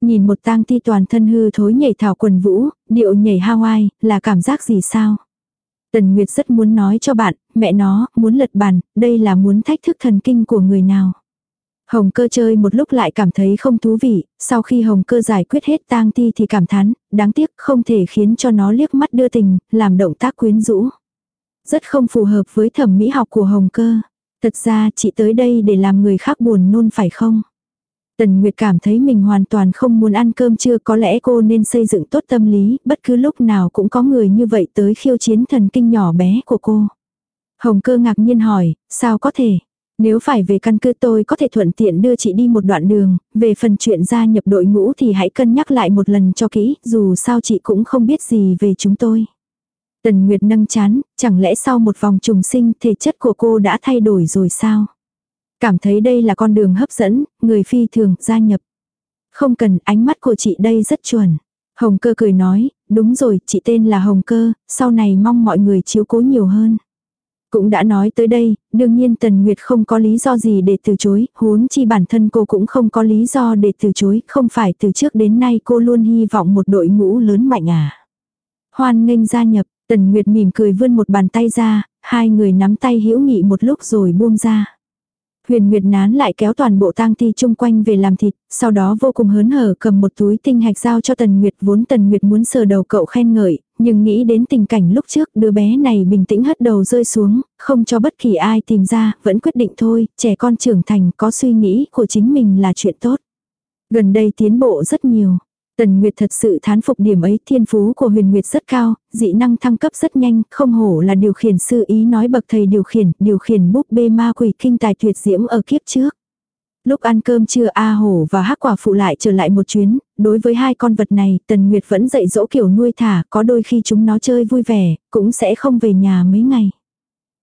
Nhìn một tang thi toàn thân hư thối nhảy thảo quần vũ, điệu nhảy Hawaii, là cảm giác gì sao? Tần Nguyệt rất muốn nói cho bạn, mẹ nó, muốn lật bàn, đây là muốn thách thức thần kinh của người nào. Hồng cơ chơi một lúc lại cảm thấy không thú vị, sau khi hồng cơ giải quyết hết tang thi thì cảm thán, đáng tiếc không thể khiến cho nó liếc mắt đưa tình, làm động tác quyến rũ. Rất không phù hợp với thẩm mỹ học của hồng cơ. Thật ra chị tới đây để làm người khác buồn nôn phải không? Tần Nguyệt cảm thấy mình hoàn toàn không muốn ăn cơm trưa có lẽ cô nên xây dựng tốt tâm lý, bất cứ lúc nào cũng có người như vậy tới khiêu chiến thần kinh nhỏ bé của cô. Hồng cơ ngạc nhiên hỏi, sao có thể? Nếu phải về căn cứ tôi có thể thuận tiện đưa chị đi một đoạn đường, về phần chuyện gia nhập đội ngũ thì hãy cân nhắc lại một lần cho kỹ, dù sao chị cũng không biết gì về chúng tôi. Tần Nguyệt nâng chán, chẳng lẽ sau một vòng trùng sinh thể chất của cô đã thay đổi rồi sao? Cảm thấy đây là con đường hấp dẫn, người phi thường gia nhập. Không cần, ánh mắt của chị đây rất chuẩn. Hồng cơ cười nói, đúng rồi, chị tên là Hồng cơ, sau này mong mọi người chiếu cố nhiều hơn. Cũng đã nói tới đây, đương nhiên Tần Nguyệt không có lý do gì để từ chối, huống chi bản thân cô cũng không có lý do để từ chối, không phải từ trước đến nay cô luôn hy vọng một đội ngũ lớn mạnh à. Hoan nghênh gia nhập, Tần Nguyệt mỉm cười vươn một bàn tay ra, hai người nắm tay hữu nghị một lúc rồi buông ra. Huyền Nguyệt nán lại kéo toàn bộ tang thi chung quanh về làm thịt, sau đó vô cùng hớn hở cầm một túi tinh hạch giao cho Tần Nguyệt vốn Tần Nguyệt muốn sờ đầu cậu khen ngợi, nhưng nghĩ đến tình cảnh lúc trước đứa bé này bình tĩnh hất đầu rơi xuống, không cho bất kỳ ai tìm ra, vẫn quyết định thôi, trẻ con trưởng thành có suy nghĩ của chính mình là chuyện tốt. Gần đây tiến bộ rất nhiều. Tần Nguyệt thật sự thán phục điểm ấy, thiên phú của huyền Nguyệt rất cao, dị năng thăng cấp rất nhanh, không hổ là điều khiển sư ý nói bậc thầy điều khiển, điều khiển búp bê ma quỷ kinh tài tuyệt diễm ở kiếp trước. Lúc ăn cơm trưa A Hổ và Hắc Quả Phụ lại trở lại một chuyến, đối với hai con vật này, Tần Nguyệt vẫn dạy dỗ kiểu nuôi thả, có đôi khi chúng nó chơi vui vẻ, cũng sẽ không về nhà mấy ngày.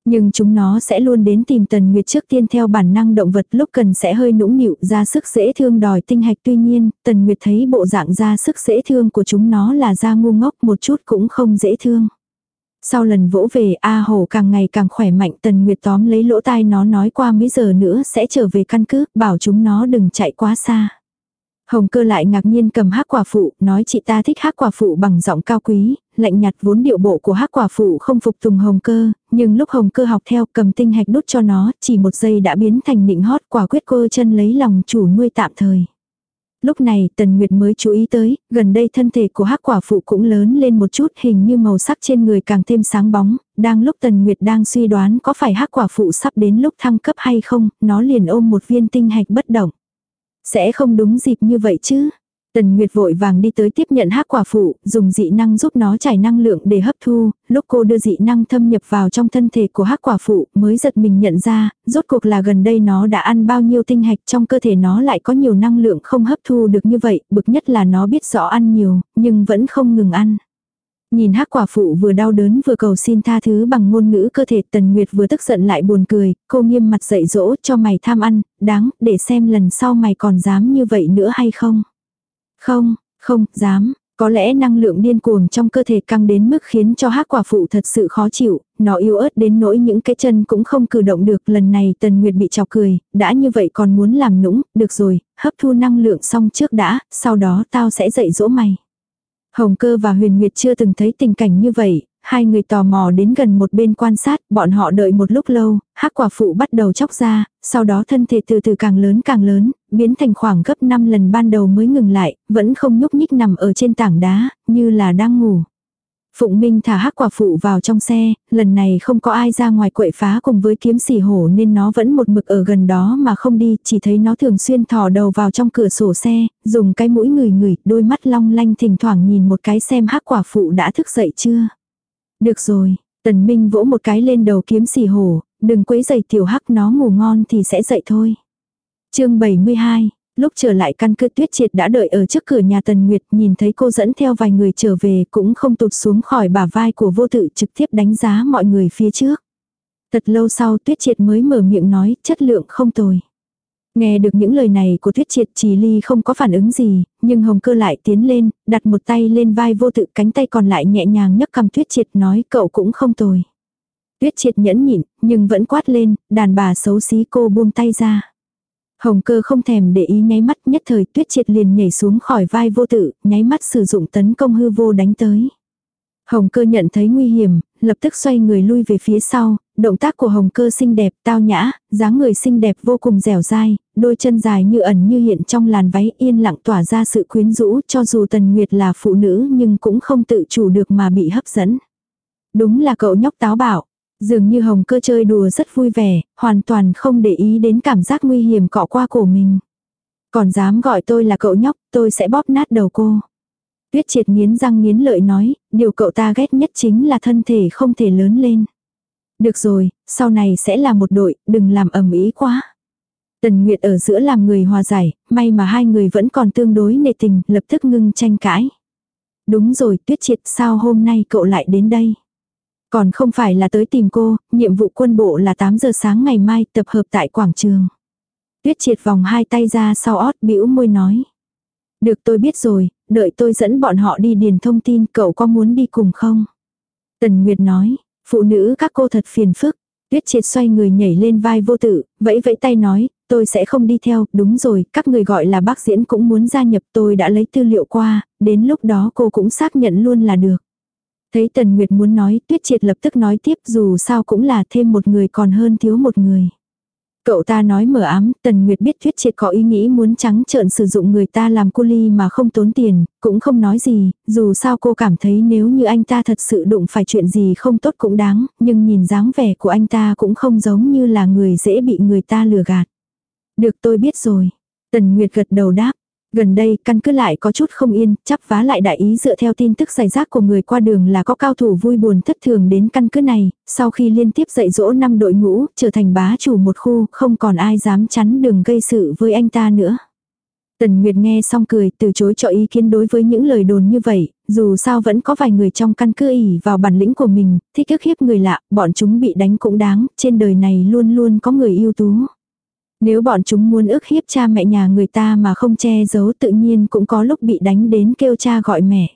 Nhưng chúng nó sẽ luôn đến tìm Tần Nguyệt trước tiên theo bản năng động vật lúc cần sẽ hơi nũng nịu ra sức dễ thương đòi tinh hạch tuy nhiên, Tần Nguyệt thấy bộ dạng ra sức dễ thương của chúng nó là da ngu ngốc một chút cũng không dễ thương. Sau lần vỗ về A Hổ càng ngày càng khỏe mạnh Tần Nguyệt tóm lấy lỗ tai nó nói qua mấy giờ nữa sẽ trở về căn cứ, bảo chúng nó đừng chạy quá xa. Hồng cơ lại ngạc nhiên cầm hắc quả phụ, nói chị ta thích hắc quả phụ bằng giọng cao quý, lạnh nhạt vốn điệu bộ của hắc quả phụ không phục tùng hồng cơ, nhưng lúc hồng cơ học theo cầm tinh hạch đút cho nó, chỉ một giây đã biến thành nịnh hót quả quyết cô chân lấy lòng chủ nuôi tạm thời. Lúc này Tần Nguyệt mới chú ý tới, gần đây thân thể của hắc quả phụ cũng lớn lên một chút hình như màu sắc trên người càng thêm sáng bóng, đang lúc Tần Nguyệt đang suy đoán có phải hắc quả phụ sắp đến lúc thăng cấp hay không, nó liền ôm một viên tinh hạch bất động. Sẽ không đúng dịp như vậy chứ. Tần Nguyệt vội vàng đi tới tiếp nhận hắc quả phụ, dùng dị năng giúp nó trải năng lượng để hấp thu, lúc cô đưa dị năng thâm nhập vào trong thân thể của hắc quả phụ mới giật mình nhận ra, rốt cuộc là gần đây nó đã ăn bao nhiêu tinh hạch trong cơ thể nó lại có nhiều năng lượng không hấp thu được như vậy, bực nhất là nó biết rõ ăn nhiều, nhưng vẫn không ngừng ăn. Nhìn hắc quả phụ vừa đau đớn vừa cầu xin tha thứ bằng ngôn ngữ cơ thể tần nguyệt vừa tức giận lại buồn cười, cô nghiêm mặt dạy dỗ cho mày tham ăn, đáng, để xem lần sau mày còn dám như vậy nữa hay không. Không, không, dám. Có lẽ năng lượng điên cuồng trong cơ thể căng đến mức khiến cho hắc quả phụ thật sự khó chịu, nó yếu ớt đến nỗi những cái chân cũng không cử động được. Lần này Tần Nguyệt bị chọc cười, đã như vậy còn muốn làm nũng, được rồi, hấp thu năng lượng xong trước đã, sau đó tao sẽ dạy dỗ mày. Hồng Cơ và Huyền Nguyệt chưa từng thấy tình cảnh như vậy, hai người tò mò đến gần một bên quan sát, bọn họ đợi một lúc lâu, hắc quả phụ bắt đầu chóc ra, sau đó thân thể từ từ càng lớn càng lớn, biến thành khoảng gấp 5 lần ban đầu mới ngừng lại, vẫn không nhúc nhích nằm ở trên tảng đá, như là đang ngủ. Phụng Minh thả hắc quả phụ vào trong xe, lần này không có ai ra ngoài quậy phá cùng với kiếm xì hổ nên nó vẫn một mực ở gần đó mà không đi, chỉ thấy nó thường xuyên thò đầu vào trong cửa sổ xe, dùng cái mũi người người, đôi mắt long lanh thỉnh thoảng nhìn một cái xem hắc quả phụ đã thức dậy chưa. Được rồi, tần minh vỗ một cái lên đầu kiếm xỉ hổ, đừng quấy giày tiểu hắc nó ngủ ngon thì sẽ dậy thôi. chương 72 Lúc trở lại căn cứ tuyết triệt đã đợi ở trước cửa nhà Tần Nguyệt nhìn thấy cô dẫn theo vài người trở về cũng không tụt xuống khỏi bả vai của vô tự trực tiếp đánh giá mọi người phía trước. Thật lâu sau tuyết triệt mới mở miệng nói chất lượng không tồi. Nghe được những lời này của tuyết triệt trì ly không có phản ứng gì, nhưng hồng cơ lại tiến lên, đặt một tay lên vai vô tự cánh tay còn lại nhẹ nhàng nhấc cầm tuyết triệt nói cậu cũng không tồi. Tuyết triệt nhẫn nhịn, nhưng vẫn quát lên, đàn bà xấu xí cô buông tay ra. Hồng cơ không thèm để ý nháy mắt nhất thời tuyết triệt liền nhảy xuống khỏi vai vô tự, nháy mắt sử dụng tấn công hư vô đánh tới. Hồng cơ nhận thấy nguy hiểm, lập tức xoay người lui về phía sau, động tác của hồng cơ xinh đẹp, tao nhã, dáng người xinh đẹp vô cùng dẻo dai, đôi chân dài như ẩn như hiện trong làn váy yên lặng tỏa ra sự quyến rũ cho dù Tần Nguyệt là phụ nữ nhưng cũng không tự chủ được mà bị hấp dẫn. Đúng là cậu nhóc táo bạo. Dường như hồng cơ chơi đùa rất vui vẻ, hoàn toàn không để ý đến cảm giác nguy hiểm cọ qua cổ mình. Còn dám gọi tôi là cậu nhóc, tôi sẽ bóp nát đầu cô. Tuyết triệt nghiến răng nghiến lợi nói, điều cậu ta ghét nhất chính là thân thể không thể lớn lên. Được rồi, sau này sẽ là một đội, đừng làm ầm ý quá. Tần Nguyệt ở giữa làm người hòa giải, may mà hai người vẫn còn tương đối nề tình, lập tức ngưng tranh cãi. Đúng rồi, Tuyết triệt sao hôm nay cậu lại đến đây? Còn không phải là tới tìm cô, nhiệm vụ quân bộ là 8 giờ sáng ngày mai tập hợp tại quảng trường. Tuyết triệt vòng hai tay ra sau ót bĩu môi nói. Được tôi biết rồi, đợi tôi dẫn bọn họ đi điền thông tin cậu có muốn đi cùng không? Tần Nguyệt nói, phụ nữ các cô thật phiền phức. Tuyết triệt xoay người nhảy lên vai vô tử, vẫy vẫy tay nói, tôi sẽ không đi theo, đúng rồi, các người gọi là bác diễn cũng muốn gia nhập tôi đã lấy tư liệu qua, đến lúc đó cô cũng xác nhận luôn là được. Thấy Tần Nguyệt muốn nói, Tuyết triệt lập tức nói tiếp dù sao cũng là thêm một người còn hơn thiếu một người. Cậu ta nói mở ám, Tần Nguyệt biết Thuyết Triệt có ý nghĩ muốn trắng trợn sử dụng người ta làm cu ly mà không tốn tiền, cũng không nói gì, dù sao cô cảm thấy nếu như anh ta thật sự đụng phải chuyện gì không tốt cũng đáng, nhưng nhìn dáng vẻ của anh ta cũng không giống như là người dễ bị người ta lừa gạt. Được tôi biết rồi. Tần Nguyệt gật đầu đáp, Gần đây, căn cứ lại có chút không yên, chắp vá lại đại ý dựa theo tin tức giải rác của người qua đường là có cao thủ vui buồn thất thường đến căn cứ này, sau khi liên tiếp dạy dỗ năm đội ngũ, trở thành bá chủ một khu, không còn ai dám chắn đường gây sự với anh ta nữa. Tần Nguyệt nghe xong cười, từ chối cho ý kiến đối với những lời đồn như vậy, dù sao vẫn có vài người trong căn cứ ỉ vào bản lĩnh của mình, thích ức hiếp người lạ, bọn chúng bị đánh cũng đáng, trên đời này luôn luôn có người yêu tú. Nếu bọn chúng muốn ức hiếp cha mẹ nhà người ta mà không che giấu tự nhiên cũng có lúc bị đánh đến kêu cha gọi mẹ.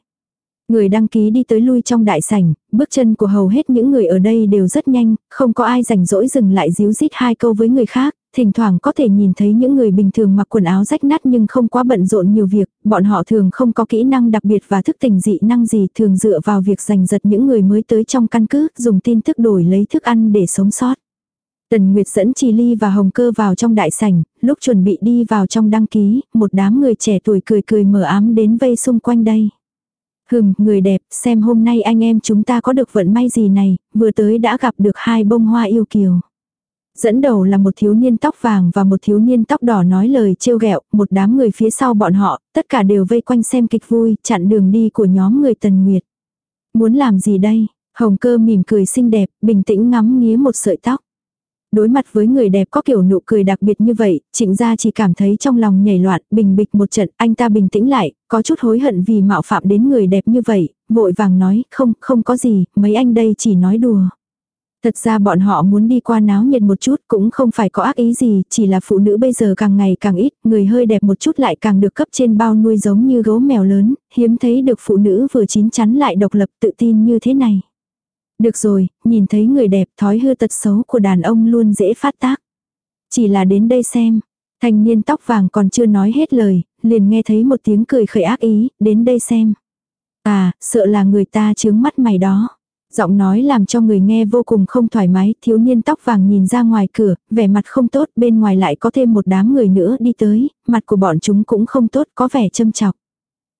Người đăng ký đi tới lui trong đại sảnh, bước chân của hầu hết những người ở đây đều rất nhanh, không có ai rảnh rỗi dừng lại díu dít hai câu với người khác, thỉnh thoảng có thể nhìn thấy những người bình thường mặc quần áo rách nát nhưng không quá bận rộn nhiều việc, bọn họ thường không có kỹ năng đặc biệt và thức tình dị năng gì thường dựa vào việc giành giật những người mới tới trong căn cứ, dùng tin tức đổi lấy thức ăn để sống sót. Tần Nguyệt dẫn Trì Ly và Hồng Cơ vào trong đại sảnh, lúc chuẩn bị đi vào trong đăng ký, một đám người trẻ tuổi cười cười mở ám đến vây xung quanh đây. Hừm, người đẹp, xem hôm nay anh em chúng ta có được vận may gì này, vừa tới đã gặp được hai bông hoa yêu kiều. Dẫn đầu là một thiếu niên tóc vàng và một thiếu niên tóc đỏ nói lời trêu ghẹo, một đám người phía sau bọn họ, tất cả đều vây quanh xem kịch vui, chặn đường đi của nhóm người Tần Nguyệt. Muốn làm gì đây? Hồng cơ mỉm cười xinh đẹp, bình tĩnh ngắm nghía một sợi tóc. Đối mặt với người đẹp có kiểu nụ cười đặc biệt như vậy, trịnh gia chỉ cảm thấy trong lòng nhảy loạn, bình bịch một trận, anh ta bình tĩnh lại, có chút hối hận vì mạo phạm đến người đẹp như vậy, vội vàng nói, không, không có gì, mấy anh đây chỉ nói đùa. Thật ra bọn họ muốn đi qua náo nhiệt một chút cũng không phải có ác ý gì, chỉ là phụ nữ bây giờ càng ngày càng ít, người hơi đẹp một chút lại càng được cấp trên bao nuôi giống như gấu mèo lớn, hiếm thấy được phụ nữ vừa chín chắn lại độc lập tự tin như thế này. Được rồi, nhìn thấy người đẹp thói hư tật xấu của đàn ông luôn dễ phát tác. Chỉ là đến đây xem. Thanh niên tóc vàng còn chưa nói hết lời, liền nghe thấy một tiếng cười khởi ác ý, đến đây xem. À, sợ là người ta chướng mắt mày đó. Giọng nói làm cho người nghe vô cùng không thoải mái, thiếu niên tóc vàng nhìn ra ngoài cửa, vẻ mặt không tốt, bên ngoài lại có thêm một đám người nữa đi tới, mặt của bọn chúng cũng không tốt, có vẻ châm chọc.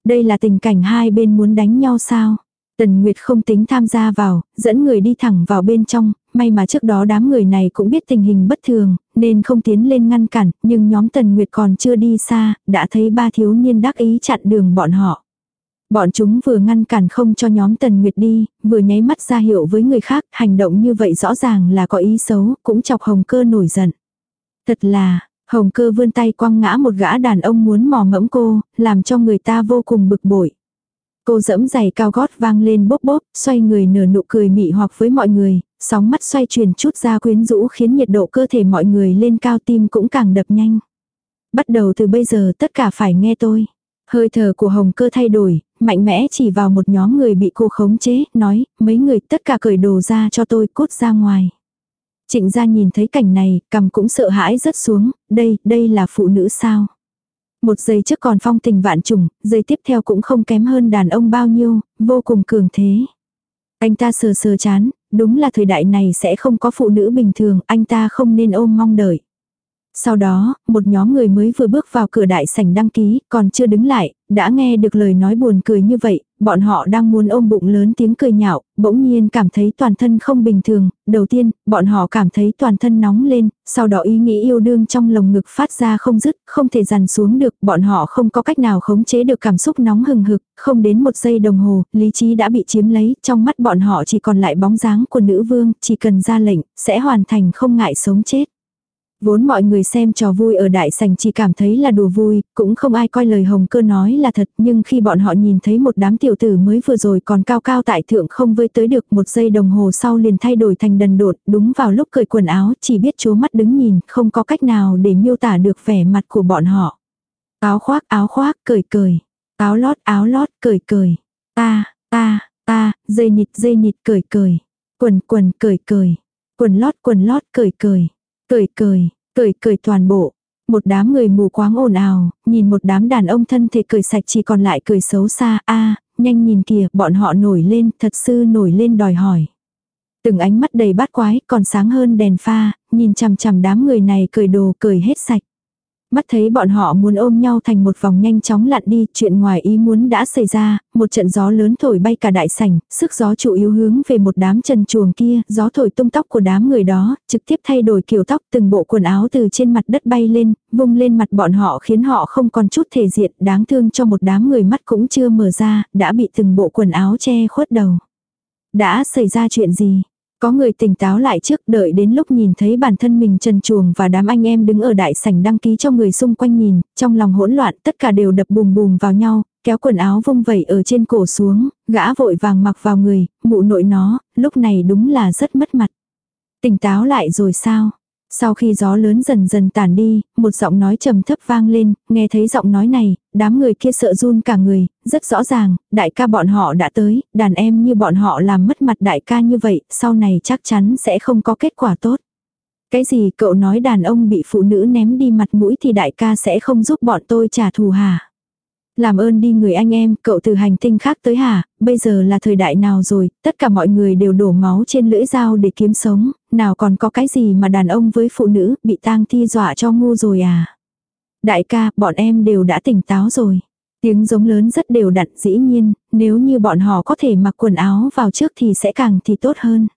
Đây là tình cảnh hai bên muốn đánh nhau sao? Tần Nguyệt không tính tham gia vào, dẫn người đi thẳng vào bên trong, may mà trước đó đám người này cũng biết tình hình bất thường, nên không tiến lên ngăn cản, nhưng nhóm Tần Nguyệt còn chưa đi xa, đã thấy ba thiếu niên đắc ý chặn đường bọn họ. Bọn chúng vừa ngăn cản không cho nhóm Tần Nguyệt đi, vừa nháy mắt ra hiệu với người khác, hành động như vậy rõ ràng là có ý xấu, cũng chọc hồng cơ nổi giận. Thật là, hồng cơ vươn tay quăng ngã một gã đàn ông muốn mò mẫm cô, làm cho người ta vô cùng bực bội. Cô dẫm giày cao gót vang lên bốp bốp, xoay người nở nụ cười mị hoặc với mọi người, sóng mắt xoay chuyển chút ra quyến rũ khiến nhiệt độ cơ thể mọi người lên cao tim cũng càng đập nhanh. Bắt đầu từ bây giờ tất cả phải nghe tôi. Hơi thở của hồng cơ thay đổi, mạnh mẽ chỉ vào một nhóm người bị cô khống chế, nói, mấy người tất cả cởi đồ ra cho tôi cút ra ngoài. Trịnh gia nhìn thấy cảnh này, cầm cũng sợ hãi rất xuống, đây, đây là phụ nữ sao. Một giây trước còn phong tình vạn trùng, giây tiếp theo cũng không kém hơn đàn ông bao nhiêu, vô cùng cường thế. Anh ta sờ sờ chán, đúng là thời đại này sẽ không có phụ nữ bình thường, anh ta không nên ôm mong đợi. Sau đó, một nhóm người mới vừa bước vào cửa đại sảnh đăng ký, còn chưa đứng lại, đã nghe được lời nói buồn cười như vậy, bọn họ đang muốn ôm bụng lớn tiếng cười nhạo, bỗng nhiên cảm thấy toàn thân không bình thường, đầu tiên, bọn họ cảm thấy toàn thân nóng lên, sau đó ý nghĩ yêu đương trong lồng ngực phát ra không dứt, không thể dằn xuống được, bọn họ không có cách nào khống chế được cảm xúc nóng hừng hực, không đến một giây đồng hồ, lý trí đã bị chiếm lấy, trong mắt bọn họ chỉ còn lại bóng dáng của nữ vương, chỉ cần ra lệnh, sẽ hoàn thành không ngại sống chết. Vốn mọi người xem trò vui ở đại sảnh chỉ cảm thấy là đùa vui, cũng không ai coi lời hồng cơ nói là thật, nhưng khi bọn họ nhìn thấy một đám tiểu tử mới vừa rồi còn cao cao tại thượng không với tới được một giây đồng hồ sau liền thay đổi thành đần đột, đúng vào lúc cởi quần áo chỉ biết chố mắt đứng nhìn, không có cách nào để miêu tả được vẻ mặt của bọn họ. Áo khoác, áo khoác, cười cười Áo lót, áo lót, cười cười Ta, ta, ta, dây nịt, dây nịt, cười cười Quần, quần, cười cười Quần lót, quần lót, cười cười Cười cười, cười cười toàn bộ. Một đám người mù quáng ồn ào, nhìn một đám đàn ông thân thể cười sạch chỉ còn lại cười xấu xa. a nhanh nhìn kìa, bọn họ nổi lên, thật sư nổi lên đòi hỏi. Từng ánh mắt đầy bát quái, còn sáng hơn đèn pha, nhìn chằm chằm đám người này cười đồ cười hết sạch. Mắt thấy bọn họ muốn ôm nhau thành một vòng nhanh chóng lặn đi, chuyện ngoài ý muốn đã xảy ra, một trận gió lớn thổi bay cả đại sảnh, sức gió chủ yếu hướng về một đám trần chuồng kia, gió thổi tung tóc của đám người đó, trực tiếp thay đổi kiểu tóc từng bộ quần áo từ trên mặt đất bay lên, vung lên mặt bọn họ khiến họ không còn chút thể diện, đáng thương cho một đám người mắt cũng chưa mở ra, đã bị từng bộ quần áo che khuất đầu. Đã xảy ra chuyện gì? Có người tỉnh táo lại trước đợi đến lúc nhìn thấy bản thân mình trần chuồng và đám anh em đứng ở đại sảnh đăng ký cho người xung quanh nhìn, trong lòng hỗn loạn tất cả đều đập bùm bùm vào nhau, kéo quần áo vung vẩy ở trên cổ xuống, gã vội vàng mặc vào người, mụ nội nó, lúc này đúng là rất mất mặt. Tỉnh táo lại rồi sao? Sau khi gió lớn dần dần tản đi, một giọng nói trầm thấp vang lên, nghe thấy giọng nói này, đám người kia sợ run cả người, rất rõ ràng, đại ca bọn họ đã tới, đàn em như bọn họ làm mất mặt đại ca như vậy, sau này chắc chắn sẽ không có kết quả tốt. Cái gì cậu nói đàn ông bị phụ nữ ném đi mặt mũi thì đại ca sẽ không giúp bọn tôi trả thù hả? Làm ơn đi người anh em, cậu từ hành tinh khác tới hả, bây giờ là thời đại nào rồi, tất cả mọi người đều đổ máu trên lưỡi dao để kiếm sống, nào còn có cái gì mà đàn ông với phụ nữ bị tang thi dọa cho ngu rồi à. Đại ca, bọn em đều đã tỉnh táo rồi. Tiếng giống lớn rất đều đặn dĩ nhiên, nếu như bọn họ có thể mặc quần áo vào trước thì sẽ càng thì tốt hơn.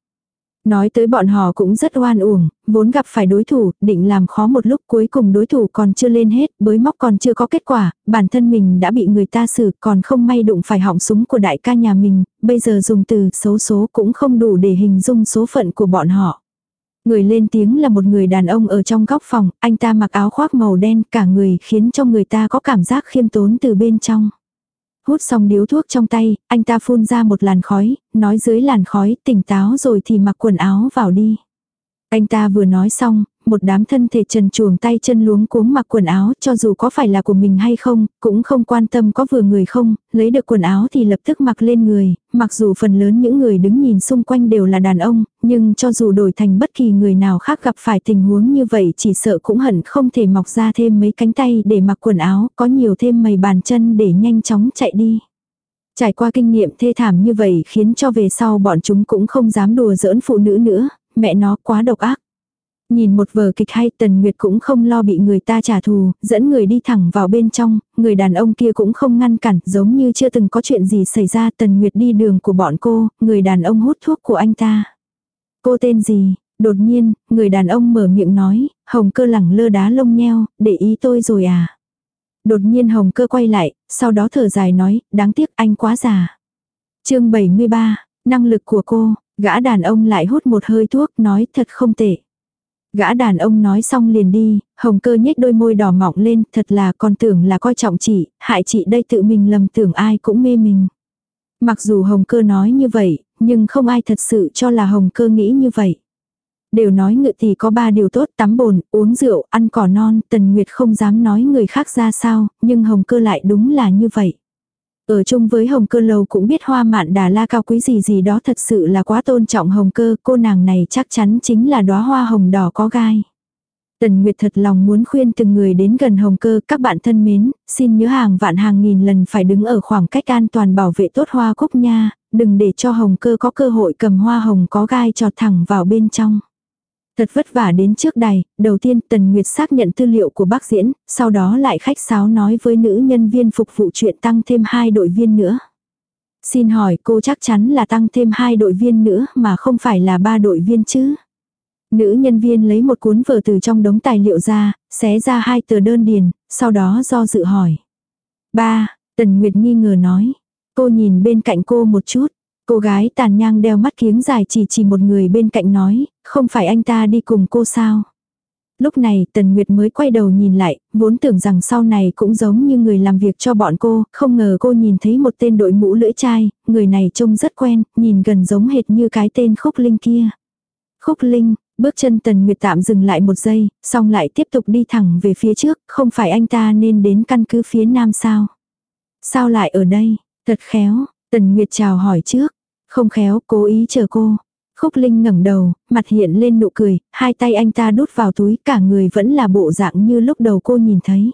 Nói tới bọn họ cũng rất oan uổng, vốn gặp phải đối thủ, định làm khó một lúc cuối cùng đối thủ còn chưa lên hết, bới móc còn chưa có kết quả, bản thân mình đã bị người ta xử còn không may đụng phải họng súng của đại ca nhà mình, bây giờ dùng từ xấu số cũng không đủ để hình dung số phận của bọn họ. Người lên tiếng là một người đàn ông ở trong góc phòng, anh ta mặc áo khoác màu đen cả người khiến cho người ta có cảm giác khiêm tốn từ bên trong. Hút xong điếu thuốc trong tay, anh ta phun ra một làn khói, nói dưới làn khói tỉnh táo rồi thì mặc quần áo vào đi. Anh ta vừa nói xong, một đám thân thể trần chuồng tay chân luống cuống mặc quần áo cho dù có phải là của mình hay không, cũng không quan tâm có vừa người không, lấy được quần áo thì lập tức mặc lên người, mặc dù phần lớn những người đứng nhìn xung quanh đều là đàn ông, nhưng cho dù đổi thành bất kỳ người nào khác gặp phải tình huống như vậy chỉ sợ cũng hận không thể mọc ra thêm mấy cánh tay để mặc quần áo, có nhiều thêm mày bàn chân để nhanh chóng chạy đi. Trải qua kinh nghiệm thê thảm như vậy khiến cho về sau bọn chúng cũng không dám đùa giỡn phụ nữ nữa, mẹ nó quá độc ác. Nhìn một vở kịch hay Tần Nguyệt cũng không lo bị người ta trả thù, dẫn người đi thẳng vào bên trong, người đàn ông kia cũng không ngăn cản, giống như chưa từng có chuyện gì xảy ra Tần Nguyệt đi đường của bọn cô, người đàn ông hút thuốc của anh ta. Cô tên gì? Đột nhiên, người đàn ông mở miệng nói, hồng cơ lẳng lơ đá lông nheo, để ý tôi rồi à. Đột nhiên hồng cơ quay lại, sau đó thở dài nói, đáng tiếc anh quá già. chương 73, năng lực của cô, gã đàn ông lại hút một hơi thuốc, nói thật không tệ. Gã đàn ông nói xong liền đi, hồng cơ nhếch đôi môi đỏ mọng lên, thật là con tưởng là coi trọng chị, hại chị đây tự mình lầm tưởng ai cũng mê mình. Mặc dù hồng cơ nói như vậy, nhưng không ai thật sự cho là hồng cơ nghĩ như vậy. Đều nói ngự thì có ba điều tốt tắm bồn, uống rượu, ăn cỏ non, tần nguyệt không dám nói người khác ra sao, nhưng hồng cơ lại đúng là như vậy. Ở chung với hồng cơ lầu cũng biết hoa mạn đà la cao quý gì gì đó thật sự là quá tôn trọng hồng cơ, cô nàng này chắc chắn chính là đóa hoa hồng đỏ có gai. Tần Nguyệt thật lòng muốn khuyên từng người đến gần hồng cơ, các bạn thân mến, xin nhớ hàng vạn hàng nghìn lần phải đứng ở khoảng cách an toàn bảo vệ tốt hoa cúc nha, đừng để cho hồng cơ có cơ hội cầm hoa hồng có gai trọt thẳng vào bên trong. Thật vất vả đến trước đài, đầu tiên Tần Nguyệt xác nhận tư liệu của bác diễn, sau đó lại khách sáo nói với nữ nhân viên phục vụ chuyện tăng thêm hai đội viên nữa. Xin hỏi cô chắc chắn là tăng thêm hai đội viên nữa mà không phải là ba đội viên chứ? Nữ nhân viên lấy một cuốn vở từ trong đống tài liệu ra, xé ra hai tờ đơn điền, sau đó do dự hỏi. Ba, Tần Nguyệt nghi ngờ nói. Cô nhìn bên cạnh cô một chút. Cô gái tàn nhang đeo mắt kiếng dài chỉ chỉ một người bên cạnh nói, không phải anh ta đi cùng cô sao? Lúc này Tần Nguyệt mới quay đầu nhìn lại, vốn tưởng rằng sau này cũng giống như người làm việc cho bọn cô, không ngờ cô nhìn thấy một tên đội mũ lưỡi chai, người này trông rất quen, nhìn gần giống hệt như cái tên Khúc Linh kia. Khúc Linh, bước chân Tần Nguyệt tạm dừng lại một giây, xong lại tiếp tục đi thẳng về phía trước, không phải anh ta nên đến căn cứ phía nam sao? Sao lại ở đây? Thật khéo, Tần Nguyệt chào hỏi trước. Không khéo, cố ý chờ cô. Khúc Linh ngẩng đầu, mặt hiện lên nụ cười, hai tay anh ta đút vào túi, cả người vẫn là bộ dạng như lúc đầu cô nhìn thấy.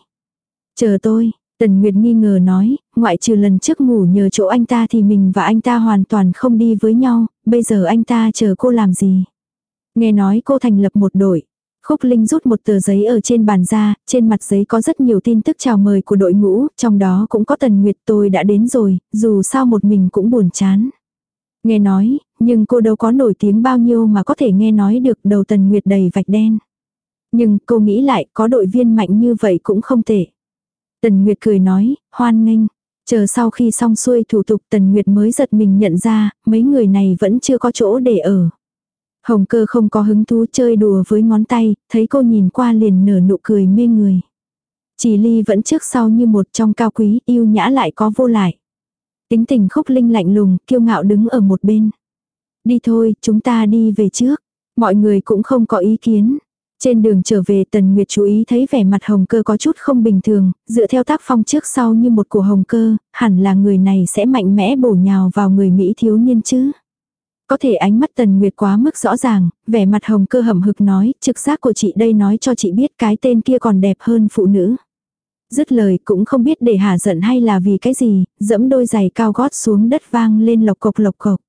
Chờ tôi, Tần Nguyệt nghi ngờ nói, ngoại trừ lần trước ngủ nhờ chỗ anh ta thì mình và anh ta hoàn toàn không đi với nhau, bây giờ anh ta chờ cô làm gì. Nghe nói cô thành lập một đội. Khúc Linh rút một tờ giấy ở trên bàn ra, trên mặt giấy có rất nhiều tin tức chào mời của đội ngũ, trong đó cũng có Tần Nguyệt tôi đã đến rồi, dù sao một mình cũng buồn chán. Nghe nói, nhưng cô đâu có nổi tiếng bao nhiêu mà có thể nghe nói được đầu Tần Nguyệt đầy vạch đen. Nhưng cô nghĩ lại có đội viên mạnh như vậy cũng không tệ. Tần Nguyệt cười nói, hoan nghênh. Chờ sau khi xong xuôi thủ tục Tần Nguyệt mới giật mình nhận ra, mấy người này vẫn chưa có chỗ để ở. Hồng cơ không có hứng thú chơi đùa với ngón tay, thấy cô nhìn qua liền nở nụ cười mê người. Chỉ ly vẫn trước sau như một trong cao quý, yêu nhã lại có vô lại. Tính tình khúc linh lạnh lùng, kiêu ngạo đứng ở một bên. Đi thôi, chúng ta đi về trước. Mọi người cũng không có ý kiến. Trên đường trở về Tần Nguyệt chú ý thấy vẻ mặt hồng cơ có chút không bình thường, dựa theo tác phong trước sau như một của hồng cơ, hẳn là người này sẽ mạnh mẽ bổ nhào vào người Mỹ thiếu niên chứ. Có thể ánh mắt Tần Nguyệt quá mức rõ ràng, vẻ mặt hồng cơ hầm hực nói, trực giác của chị đây nói cho chị biết cái tên kia còn đẹp hơn phụ nữ. Dứt lời cũng không biết để hả giận hay là vì cái gì, dẫm đôi giày cao gót xuống đất vang lên lộc cộc lộc cộc.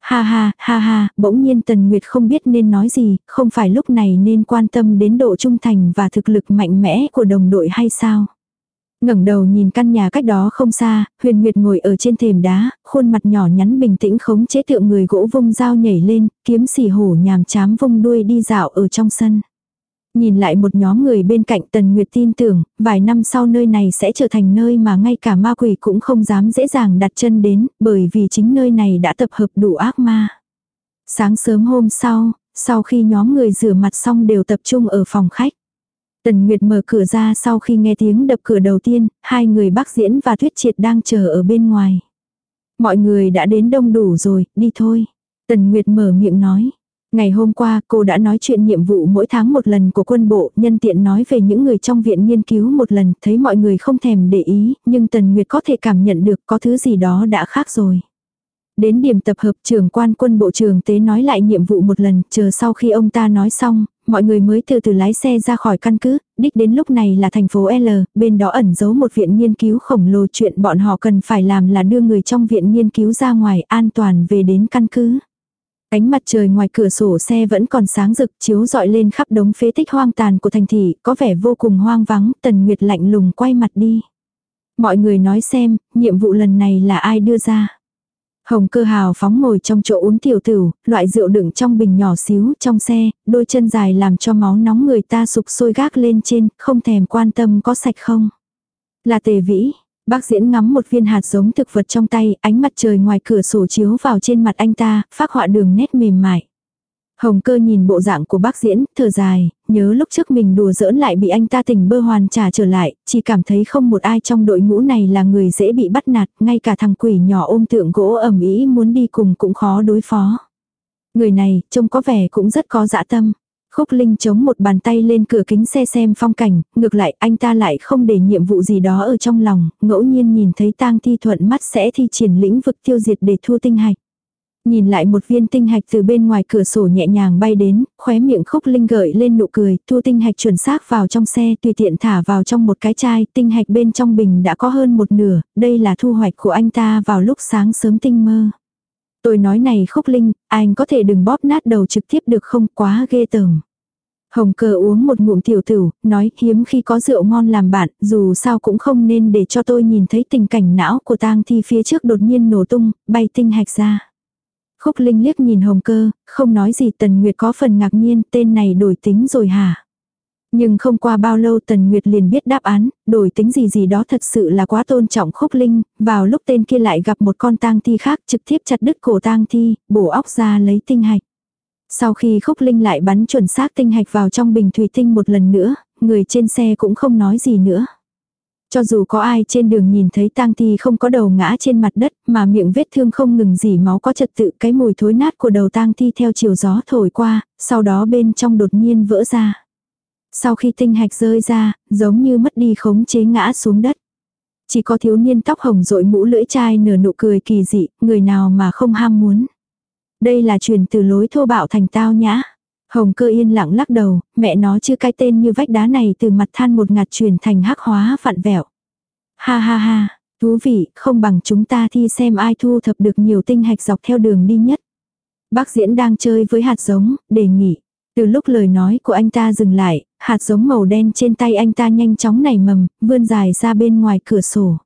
Ha ha, ha ha, bỗng nhiên Tần Nguyệt không biết nên nói gì, không phải lúc này nên quan tâm đến độ trung thành và thực lực mạnh mẽ của đồng đội hay sao? ngẩng đầu nhìn căn nhà cách đó không xa, Huyền Nguyệt ngồi ở trên thềm đá, khuôn mặt nhỏ nhắn bình tĩnh khống chế tượng người gỗ vung dao nhảy lên, kiếm xì hổ nhàm chám vung đuôi đi dạo ở trong sân. Nhìn lại một nhóm người bên cạnh Tần Nguyệt tin tưởng, vài năm sau nơi này sẽ trở thành nơi mà ngay cả ma quỷ cũng không dám dễ dàng đặt chân đến, bởi vì chính nơi này đã tập hợp đủ ác ma. Sáng sớm hôm sau, sau khi nhóm người rửa mặt xong đều tập trung ở phòng khách. Tần Nguyệt mở cửa ra sau khi nghe tiếng đập cửa đầu tiên, hai người bác diễn và Thuyết Triệt đang chờ ở bên ngoài. Mọi người đã đến đông đủ rồi, đi thôi. Tần Nguyệt mở miệng nói. Ngày hôm qua cô đã nói chuyện nhiệm vụ mỗi tháng một lần của quân bộ, nhân tiện nói về những người trong viện nghiên cứu một lần, thấy mọi người không thèm để ý, nhưng Tần Nguyệt có thể cảm nhận được có thứ gì đó đã khác rồi. Đến điểm tập hợp trưởng quan quân bộ trưởng tế nói lại nhiệm vụ một lần, chờ sau khi ông ta nói xong, mọi người mới từ từ lái xe ra khỏi căn cứ, đích đến lúc này là thành phố L, bên đó ẩn giấu một viện nghiên cứu khổng lồ chuyện bọn họ cần phải làm là đưa người trong viện nghiên cứu ra ngoài an toàn về đến căn cứ. Ánh mặt trời ngoài cửa sổ xe vẫn còn sáng rực chiếu dọi lên khắp đống phế tích hoang tàn của thành thị, có vẻ vô cùng hoang vắng, Tần Nguyệt lạnh lùng quay mặt đi. Mọi người nói xem, nhiệm vụ lần này là ai đưa ra. Hồng cơ hào phóng ngồi trong chỗ uống tiểu tử, loại rượu đựng trong bình nhỏ xíu trong xe, đôi chân dài làm cho máu nóng người ta sụp sôi gác lên trên, không thèm quan tâm có sạch không. Là tề vĩ, bác diễn ngắm một viên hạt giống thực vật trong tay, ánh mặt trời ngoài cửa sổ chiếu vào trên mặt anh ta, phát họa đường nét mềm mại. Hồng cơ nhìn bộ dạng của bác diễn, thở dài, nhớ lúc trước mình đùa giỡn lại bị anh ta tỉnh bơ hoàn trả trở lại, chỉ cảm thấy không một ai trong đội ngũ này là người dễ bị bắt nạt, ngay cả thằng quỷ nhỏ ôm tượng gỗ ẩm ý muốn đi cùng cũng khó đối phó. Người này, trông có vẻ cũng rất có dạ tâm. Khúc Linh chống một bàn tay lên cửa kính xe xem phong cảnh, ngược lại anh ta lại không để nhiệm vụ gì đó ở trong lòng, ngẫu nhiên nhìn thấy tang thi thuận mắt sẽ thi triển lĩnh vực tiêu diệt để thua tinh hạch. Nhìn lại một viên tinh hạch từ bên ngoài cửa sổ nhẹ nhàng bay đến, khóe miệng khúc linh gợi lên nụ cười, thu tinh hạch chuẩn xác vào trong xe tùy tiện thả vào trong một cái chai, tinh hạch bên trong bình đã có hơn một nửa, đây là thu hoạch của anh ta vào lúc sáng sớm tinh mơ. Tôi nói này khúc linh, anh có thể đừng bóp nát đầu trực tiếp được không quá ghê tởm. Hồng cơ uống một ngụm tiểu tử, nói hiếm khi có rượu ngon làm bạn, dù sao cũng không nên để cho tôi nhìn thấy tình cảnh não của tang thi phía trước đột nhiên nổ tung, bay tinh hạch ra. Khúc Linh liếc nhìn Hồng cơ, không nói gì Tần Nguyệt có phần ngạc nhiên, tên này đổi tính rồi hả? Nhưng không qua bao lâu Tần Nguyệt liền biết đáp án, đổi tính gì gì đó thật sự là quá tôn trọng Khúc Linh, vào lúc tên kia lại gặp một con tang thi khác trực tiếp chặt đứt cổ tang thi, bổ óc ra lấy tinh hạch. Sau khi khúc linh lại bắn chuẩn xác tinh hạch vào trong bình thủy tinh một lần nữa, người trên xe cũng không nói gì nữa. Cho dù có ai trên đường nhìn thấy tang thi không có đầu ngã trên mặt đất mà miệng vết thương không ngừng dỉ máu có trật tự cái mùi thối nát của đầu tang thi theo chiều gió thổi qua, sau đó bên trong đột nhiên vỡ ra. Sau khi tinh hạch rơi ra, giống như mất đi khống chế ngã xuống đất. Chỉ có thiếu niên tóc hồng rội mũ lưỡi chai nở nụ cười kỳ dị, người nào mà không ham muốn. Đây là truyền từ lối thô bạo thành tao nhã. Hồng cơ yên lặng lắc đầu, mẹ nó chưa cái tên như vách đá này từ mặt than một ngạt truyền thành hắc hóa vặn vẹo. Ha ha ha, thú vị, không bằng chúng ta thi xem ai thu thập được nhiều tinh hạch dọc theo đường đi nhất. Bác diễn đang chơi với hạt giống, đề nghị. Từ lúc lời nói của anh ta dừng lại, hạt giống màu đen trên tay anh ta nhanh chóng nảy mầm, vươn dài ra bên ngoài cửa sổ.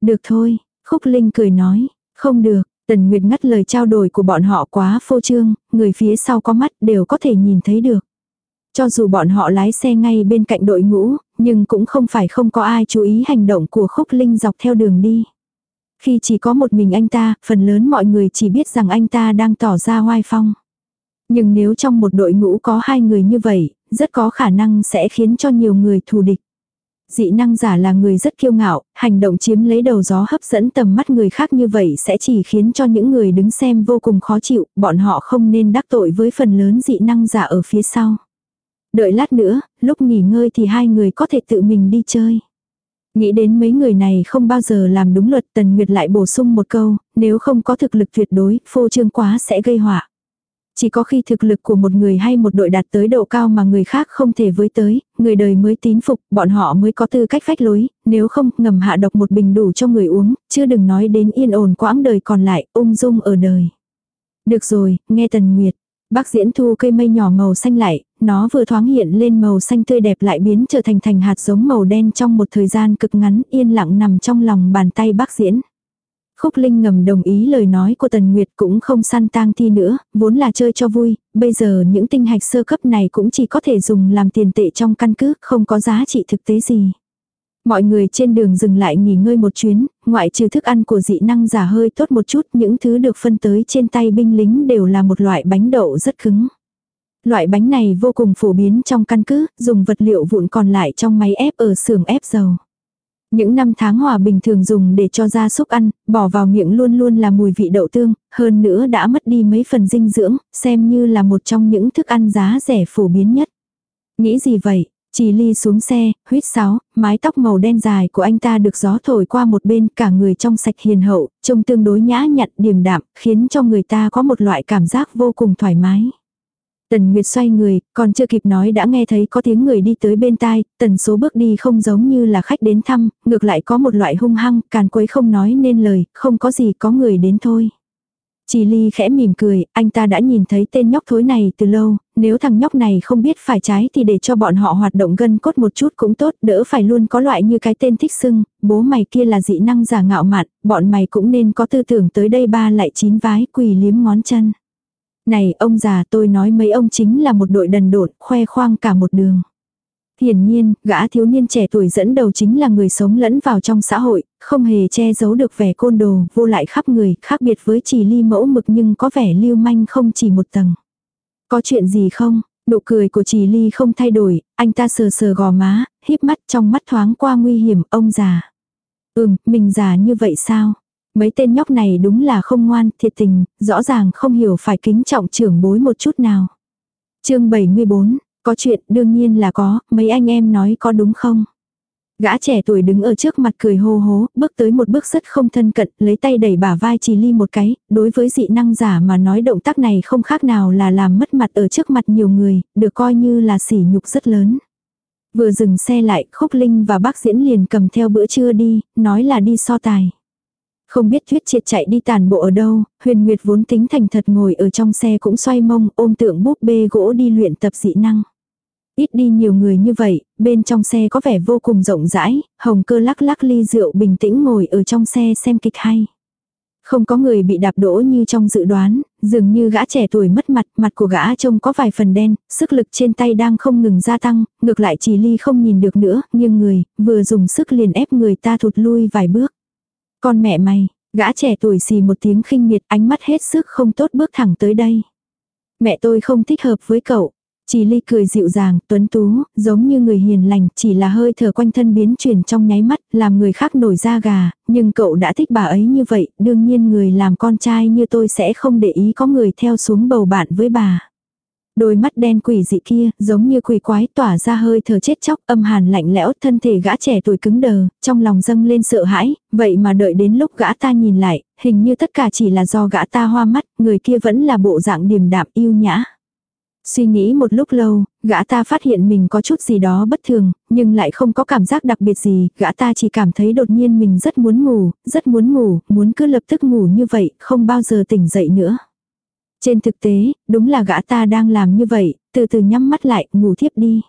Được thôi, Khúc Linh cười nói, không được, Tần Nguyệt ngắt lời trao đổi của bọn họ quá phô trương, người phía sau có mắt đều có thể nhìn thấy được. Cho dù bọn họ lái xe ngay bên cạnh đội ngũ, nhưng cũng không phải không có ai chú ý hành động của khúc linh dọc theo đường đi. Khi chỉ có một mình anh ta, phần lớn mọi người chỉ biết rằng anh ta đang tỏ ra hoai phong. Nhưng nếu trong một đội ngũ có hai người như vậy, rất có khả năng sẽ khiến cho nhiều người thù địch. Dị năng giả là người rất kiêu ngạo, hành động chiếm lấy đầu gió hấp dẫn tầm mắt người khác như vậy sẽ chỉ khiến cho những người đứng xem vô cùng khó chịu, bọn họ không nên đắc tội với phần lớn dị năng giả ở phía sau. Đợi lát nữa, lúc nghỉ ngơi thì hai người có thể tự mình đi chơi. Nghĩ đến mấy người này không bao giờ làm đúng luật Tần Nguyệt lại bổ sung một câu, nếu không có thực lực tuyệt đối, phô trương quá sẽ gây họa. Chỉ có khi thực lực của một người hay một đội đạt tới độ cao mà người khác không thể với tới, người đời mới tín phục, bọn họ mới có tư cách phách lối, nếu không ngầm hạ độc một bình đủ cho người uống, chưa đừng nói đến yên ổn quãng đời còn lại, ung dung ở đời. Được rồi, nghe Tần Nguyệt. Bác diễn thu cây mây nhỏ màu xanh lại, nó vừa thoáng hiện lên màu xanh tươi đẹp lại biến trở thành thành hạt giống màu đen trong một thời gian cực ngắn yên lặng nằm trong lòng bàn tay bác diễn. Khúc Linh ngầm đồng ý lời nói của Tần Nguyệt cũng không săn tang thi nữa, vốn là chơi cho vui, bây giờ những tinh hạch sơ cấp này cũng chỉ có thể dùng làm tiền tệ trong căn cứ, không có giá trị thực tế gì. Mọi người trên đường dừng lại nghỉ ngơi một chuyến, ngoại trừ thức ăn của dị năng giả hơi tốt một chút, những thứ được phân tới trên tay binh lính đều là một loại bánh đậu rất cứng. Loại bánh này vô cùng phổ biến trong căn cứ, dùng vật liệu vụn còn lại trong máy ép ở xưởng ép dầu. Những năm tháng hòa bình thường dùng để cho gia súc ăn, bỏ vào miệng luôn luôn là mùi vị đậu tương, hơn nữa đã mất đi mấy phần dinh dưỡng, xem như là một trong những thức ăn giá rẻ phổ biến nhất. Nghĩ gì vậy? Chỉ ly xuống xe, huyết sáo, mái tóc màu đen dài của anh ta được gió thổi qua một bên cả người trong sạch hiền hậu, trông tương đối nhã nhặn điềm đạm, khiến cho người ta có một loại cảm giác vô cùng thoải mái. Tần Nguyệt xoay người, còn chưa kịp nói đã nghe thấy có tiếng người đi tới bên tai, tần số bước đi không giống như là khách đến thăm, ngược lại có một loại hung hăng, càn quấy không nói nên lời, không có gì có người đến thôi. Chỉ ly khẽ mỉm cười, anh ta đã nhìn thấy tên nhóc thối này từ lâu, nếu thằng nhóc này không biết phải trái thì để cho bọn họ hoạt động gân cốt một chút cũng tốt, đỡ phải luôn có loại như cái tên thích sưng, bố mày kia là dị năng giả ngạo mạn, bọn mày cũng nên có tư tưởng tới đây ba lại chín vái quỳ liếm ngón chân. Này ông già tôi nói mấy ông chính là một đội đần độn, khoe khoang cả một đường. Hiển nhiên, gã thiếu niên trẻ tuổi dẫn đầu chính là người sống lẫn vào trong xã hội, không hề che giấu được vẻ côn đồ, vô lại khắp người, khác biệt với chỉ ly mẫu mực nhưng có vẻ lưu manh không chỉ một tầng. Có chuyện gì không? Nụ cười của chỉ ly không thay đổi, anh ta sờ sờ gò má, híp mắt trong mắt thoáng qua nguy hiểm, ông già. Ừm, mình già như vậy sao? Mấy tên nhóc này đúng là không ngoan, thiệt tình, rõ ràng không hiểu phải kính trọng trưởng bối một chút nào. chương 74, có chuyện đương nhiên là có, mấy anh em nói có đúng không? Gã trẻ tuổi đứng ở trước mặt cười hô hố, bước tới một bước rất không thân cận, lấy tay đẩy bả vai trì ly một cái, đối với dị năng giả mà nói động tác này không khác nào là làm mất mặt ở trước mặt nhiều người, được coi như là sỉ nhục rất lớn. Vừa dừng xe lại, Khúc Linh và bác diễn liền cầm theo bữa trưa đi, nói là đi so tài. Không biết thuyết Triệt chạy đi tàn bộ ở đâu, Huyền Nguyệt vốn tính thành thật ngồi ở trong xe cũng xoay mông ôm tượng búp bê gỗ đi luyện tập dị năng. Ít đi nhiều người như vậy, bên trong xe có vẻ vô cùng rộng rãi, hồng cơ lắc lắc ly rượu bình tĩnh ngồi ở trong xe xem kịch hay. Không có người bị đạp đổ như trong dự đoán, dường như gã trẻ tuổi mất mặt, mặt của gã trông có vài phần đen, sức lực trên tay đang không ngừng gia tăng, ngược lại chỉ ly không nhìn được nữa, nhưng người, vừa dùng sức liền ép người ta thụt lui vài bước. Con mẹ mày, gã trẻ tuổi xì một tiếng khinh miệt ánh mắt hết sức không tốt bước thẳng tới đây. Mẹ tôi không thích hợp với cậu, chỉ ly cười dịu dàng, tuấn tú, giống như người hiền lành, chỉ là hơi thở quanh thân biến chuyển trong nháy mắt, làm người khác nổi da gà, nhưng cậu đã thích bà ấy như vậy, đương nhiên người làm con trai như tôi sẽ không để ý có người theo xuống bầu bạn với bà. Đôi mắt đen quỷ dị kia, giống như quỷ quái tỏa ra hơi thở chết chóc, âm hàn lạnh lẽo, thân thể gã trẻ tuổi cứng đờ, trong lòng dâng lên sợ hãi, vậy mà đợi đến lúc gã ta nhìn lại, hình như tất cả chỉ là do gã ta hoa mắt, người kia vẫn là bộ dạng điềm đạm yêu nhã. Suy nghĩ một lúc lâu, gã ta phát hiện mình có chút gì đó bất thường, nhưng lại không có cảm giác đặc biệt gì, gã ta chỉ cảm thấy đột nhiên mình rất muốn ngủ, rất muốn ngủ, muốn cứ lập tức ngủ như vậy, không bao giờ tỉnh dậy nữa. Trên thực tế, đúng là gã ta đang làm như vậy, từ từ nhắm mắt lại, ngủ thiếp đi.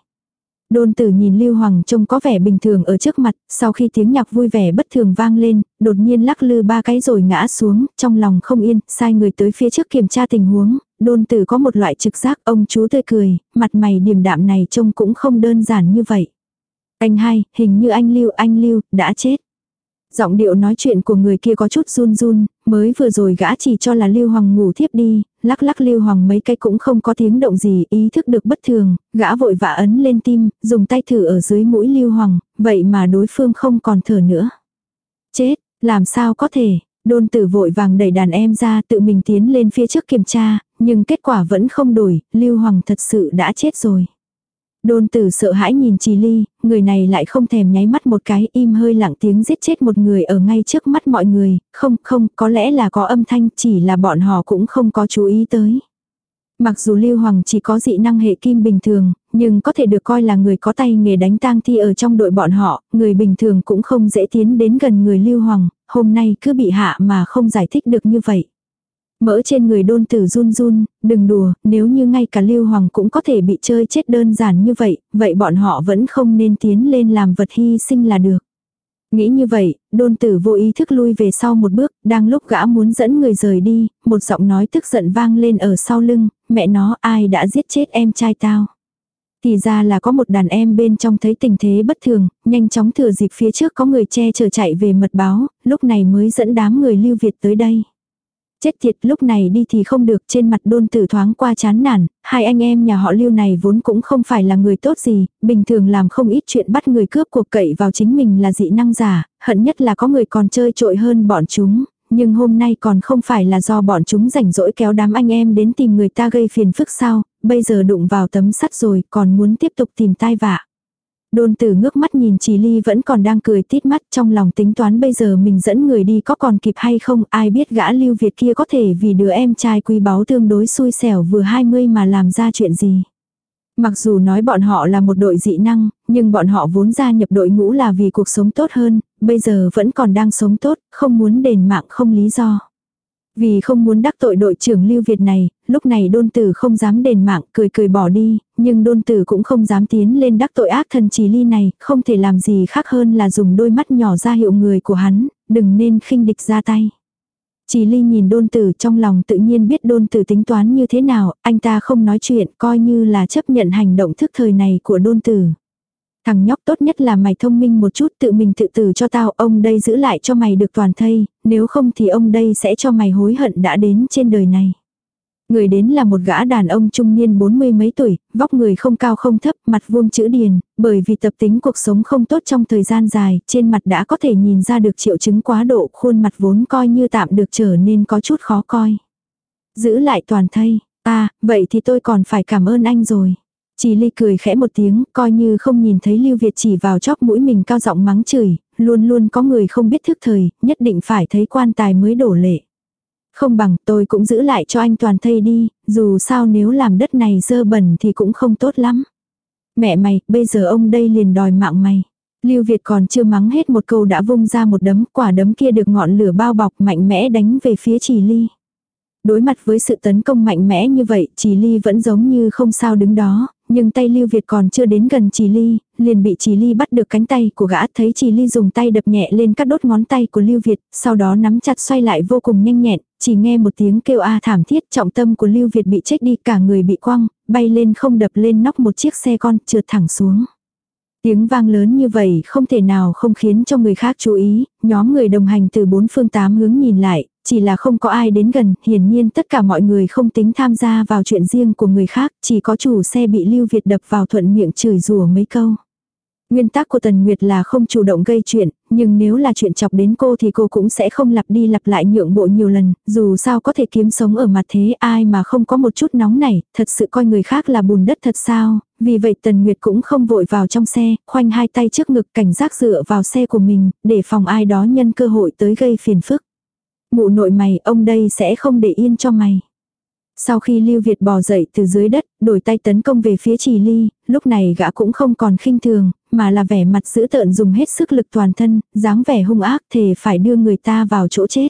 Đôn tử nhìn Lưu Hoàng trông có vẻ bình thường ở trước mặt, sau khi tiếng nhạc vui vẻ bất thường vang lên, đột nhiên lắc lư ba cái rồi ngã xuống, trong lòng không yên, sai người tới phía trước kiểm tra tình huống, đôn tử có một loại trực giác ông chú tươi cười, mặt mày điềm đạm này trông cũng không đơn giản như vậy. Anh hai, hình như anh Lưu, anh Lưu, đã chết. Giọng điệu nói chuyện của người kia có chút run run, mới vừa rồi gã chỉ cho là Lưu Hoàng ngủ thiếp đi, lắc lắc Lưu Hoàng mấy cái cũng không có tiếng động gì, ý thức được bất thường, gã vội vã ấn lên tim, dùng tay thử ở dưới mũi Lưu Hoàng, vậy mà đối phương không còn thở nữa. Chết, làm sao có thể, đôn tử vội vàng đẩy đàn em ra tự mình tiến lên phía trước kiểm tra, nhưng kết quả vẫn không đổi, Lưu Hoàng thật sự đã chết rồi. Đôn tử sợ hãi nhìn Trì Ly, người này lại không thèm nháy mắt một cái im hơi lặng tiếng giết chết một người ở ngay trước mắt mọi người, không không, có lẽ là có âm thanh chỉ là bọn họ cũng không có chú ý tới. Mặc dù Lưu Hoàng chỉ có dị năng hệ kim bình thường, nhưng có thể được coi là người có tay nghề đánh tang thi ở trong đội bọn họ, người bình thường cũng không dễ tiến đến gần người Lưu Hoàng, hôm nay cứ bị hạ mà không giải thích được như vậy. Mỡ trên người đôn tử run run, đừng đùa, nếu như ngay cả Lưu Hoàng cũng có thể bị chơi chết đơn giản như vậy, vậy bọn họ vẫn không nên tiến lên làm vật hy sinh là được. Nghĩ như vậy, đôn tử vô ý thức lui về sau một bước, đang lúc gã muốn dẫn người rời đi, một giọng nói tức giận vang lên ở sau lưng, mẹ nó ai đã giết chết em trai tao. Thì ra là có một đàn em bên trong thấy tình thế bất thường, nhanh chóng thừa dịp phía trước có người che chở chạy về mật báo, lúc này mới dẫn đám người lưu Việt tới đây. Chết tiệt lúc này đi thì không được trên mặt đôn tử thoáng qua chán nản, hai anh em nhà họ lưu này vốn cũng không phải là người tốt gì, bình thường làm không ít chuyện bắt người cướp cuộc cậy vào chính mình là dị năng giả, hận nhất là có người còn chơi trội hơn bọn chúng, nhưng hôm nay còn không phải là do bọn chúng rảnh rỗi kéo đám anh em đến tìm người ta gây phiền phức sao, bây giờ đụng vào tấm sắt rồi còn muốn tiếp tục tìm tai vạ. Đôn tử ngước mắt nhìn Trì Ly vẫn còn đang cười tít mắt trong lòng tính toán bây giờ mình dẫn người đi có còn kịp hay không ai biết gã lưu Việt kia có thể vì đứa em trai quý báu tương đối xui xẻo vừa 20 mà làm ra chuyện gì. Mặc dù nói bọn họ là một đội dị năng, nhưng bọn họ vốn gia nhập đội ngũ là vì cuộc sống tốt hơn, bây giờ vẫn còn đang sống tốt, không muốn đền mạng không lý do. Vì không muốn đắc tội đội trưởng Lưu Việt này, lúc này đôn tử không dám đền mạng, cười cười bỏ đi, nhưng đôn tử cũng không dám tiến lên đắc tội ác thần trí ly này, không thể làm gì khác hơn là dùng đôi mắt nhỏ ra hiệu người của hắn, đừng nên khinh địch ra tay. Chỉ ly nhìn đôn tử trong lòng tự nhiên biết đôn tử tính toán như thế nào, anh ta không nói chuyện coi như là chấp nhận hành động thức thời này của đôn tử. Thằng nhóc tốt nhất là mày thông minh một chút tự mình tự tử cho tao, ông đây giữ lại cho mày được toàn thây, nếu không thì ông đây sẽ cho mày hối hận đã đến trên đời này. Người đến là một gã đàn ông trung niên bốn mươi mấy tuổi, vóc người không cao không thấp, mặt vuông chữ điền, bởi vì tập tính cuộc sống không tốt trong thời gian dài, trên mặt đã có thể nhìn ra được triệu chứng quá độ, khuôn mặt vốn coi như tạm được trở nên có chút khó coi. Giữ lại toàn thây, à, vậy thì tôi còn phải cảm ơn anh rồi. Chỉ ly cười khẽ một tiếng, coi như không nhìn thấy Lưu Việt chỉ vào chóp mũi mình cao giọng mắng chửi, luôn luôn có người không biết thức thời, nhất định phải thấy quan tài mới đổ lệ. Không bằng tôi cũng giữ lại cho anh toàn thây đi, dù sao nếu làm đất này dơ bẩn thì cũng không tốt lắm. Mẹ mày, bây giờ ông đây liền đòi mạng mày. Lưu Việt còn chưa mắng hết một câu đã vung ra một đấm, quả đấm kia được ngọn lửa bao bọc mạnh mẽ đánh về phía Trì Ly. Đối mặt với sự tấn công mạnh mẽ như vậy, Trì Ly vẫn giống như không sao đứng đó, nhưng tay Lưu Việt còn chưa đến gần Chỉ Ly, liền bị Chỉ Ly bắt được cánh tay của gã, thấy Chỉ Ly dùng tay đập nhẹ lên các đốt ngón tay của Lưu Việt, sau đó nắm chặt xoay lại vô cùng nhanh nhẹn, chỉ nghe một tiếng kêu a thảm thiết, trọng tâm của Lưu Việt bị chết đi, cả người bị quăng, bay lên không đập lên nóc một chiếc xe con, trượt thẳng xuống. Tiếng vang lớn như vậy không thể nào không khiến cho người khác chú ý, nhóm người đồng hành từ bốn phương tám hướng nhìn lại, chỉ là không có ai đến gần, hiển nhiên tất cả mọi người không tính tham gia vào chuyện riêng của người khác, chỉ có chủ xe bị Lưu Việt đập vào thuận miệng chửi rủa mấy câu. Nguyên tắc của Tần Nguyệt là không chủ động gây chuyện, nhưng nếu là chuyện chọc đến cô thì cô cũng sẽ không lặp đi lặp lại nhượng bộ nhiều lần, dù sao có thể kiếm sống ở mặt thế ai mà không có một chút nóng này, thật sự coi người khác là bùn đất thật sao, vì vậy Tần Nguyệt cũng không vội vào trong xe, khoanh hai tay trước ngực cảnh giác dựa vào xe của mình, để phòng ai đó nhân cơ hội tới gây phiền phức. Mụ nội mày, ông đây sẽ không để yên cho mày. Sau khi Lưu Việt bò dậy từ dưới đất, đổi tay tấn công về phía Trì Ly, lúc này gã cũng không còn khinh thường, mà là vẻ mặt dữ tợn dùng hết sức lực toàn thân, dáng vẻ hung ác thề phải đưa người ta vào chỗ chết.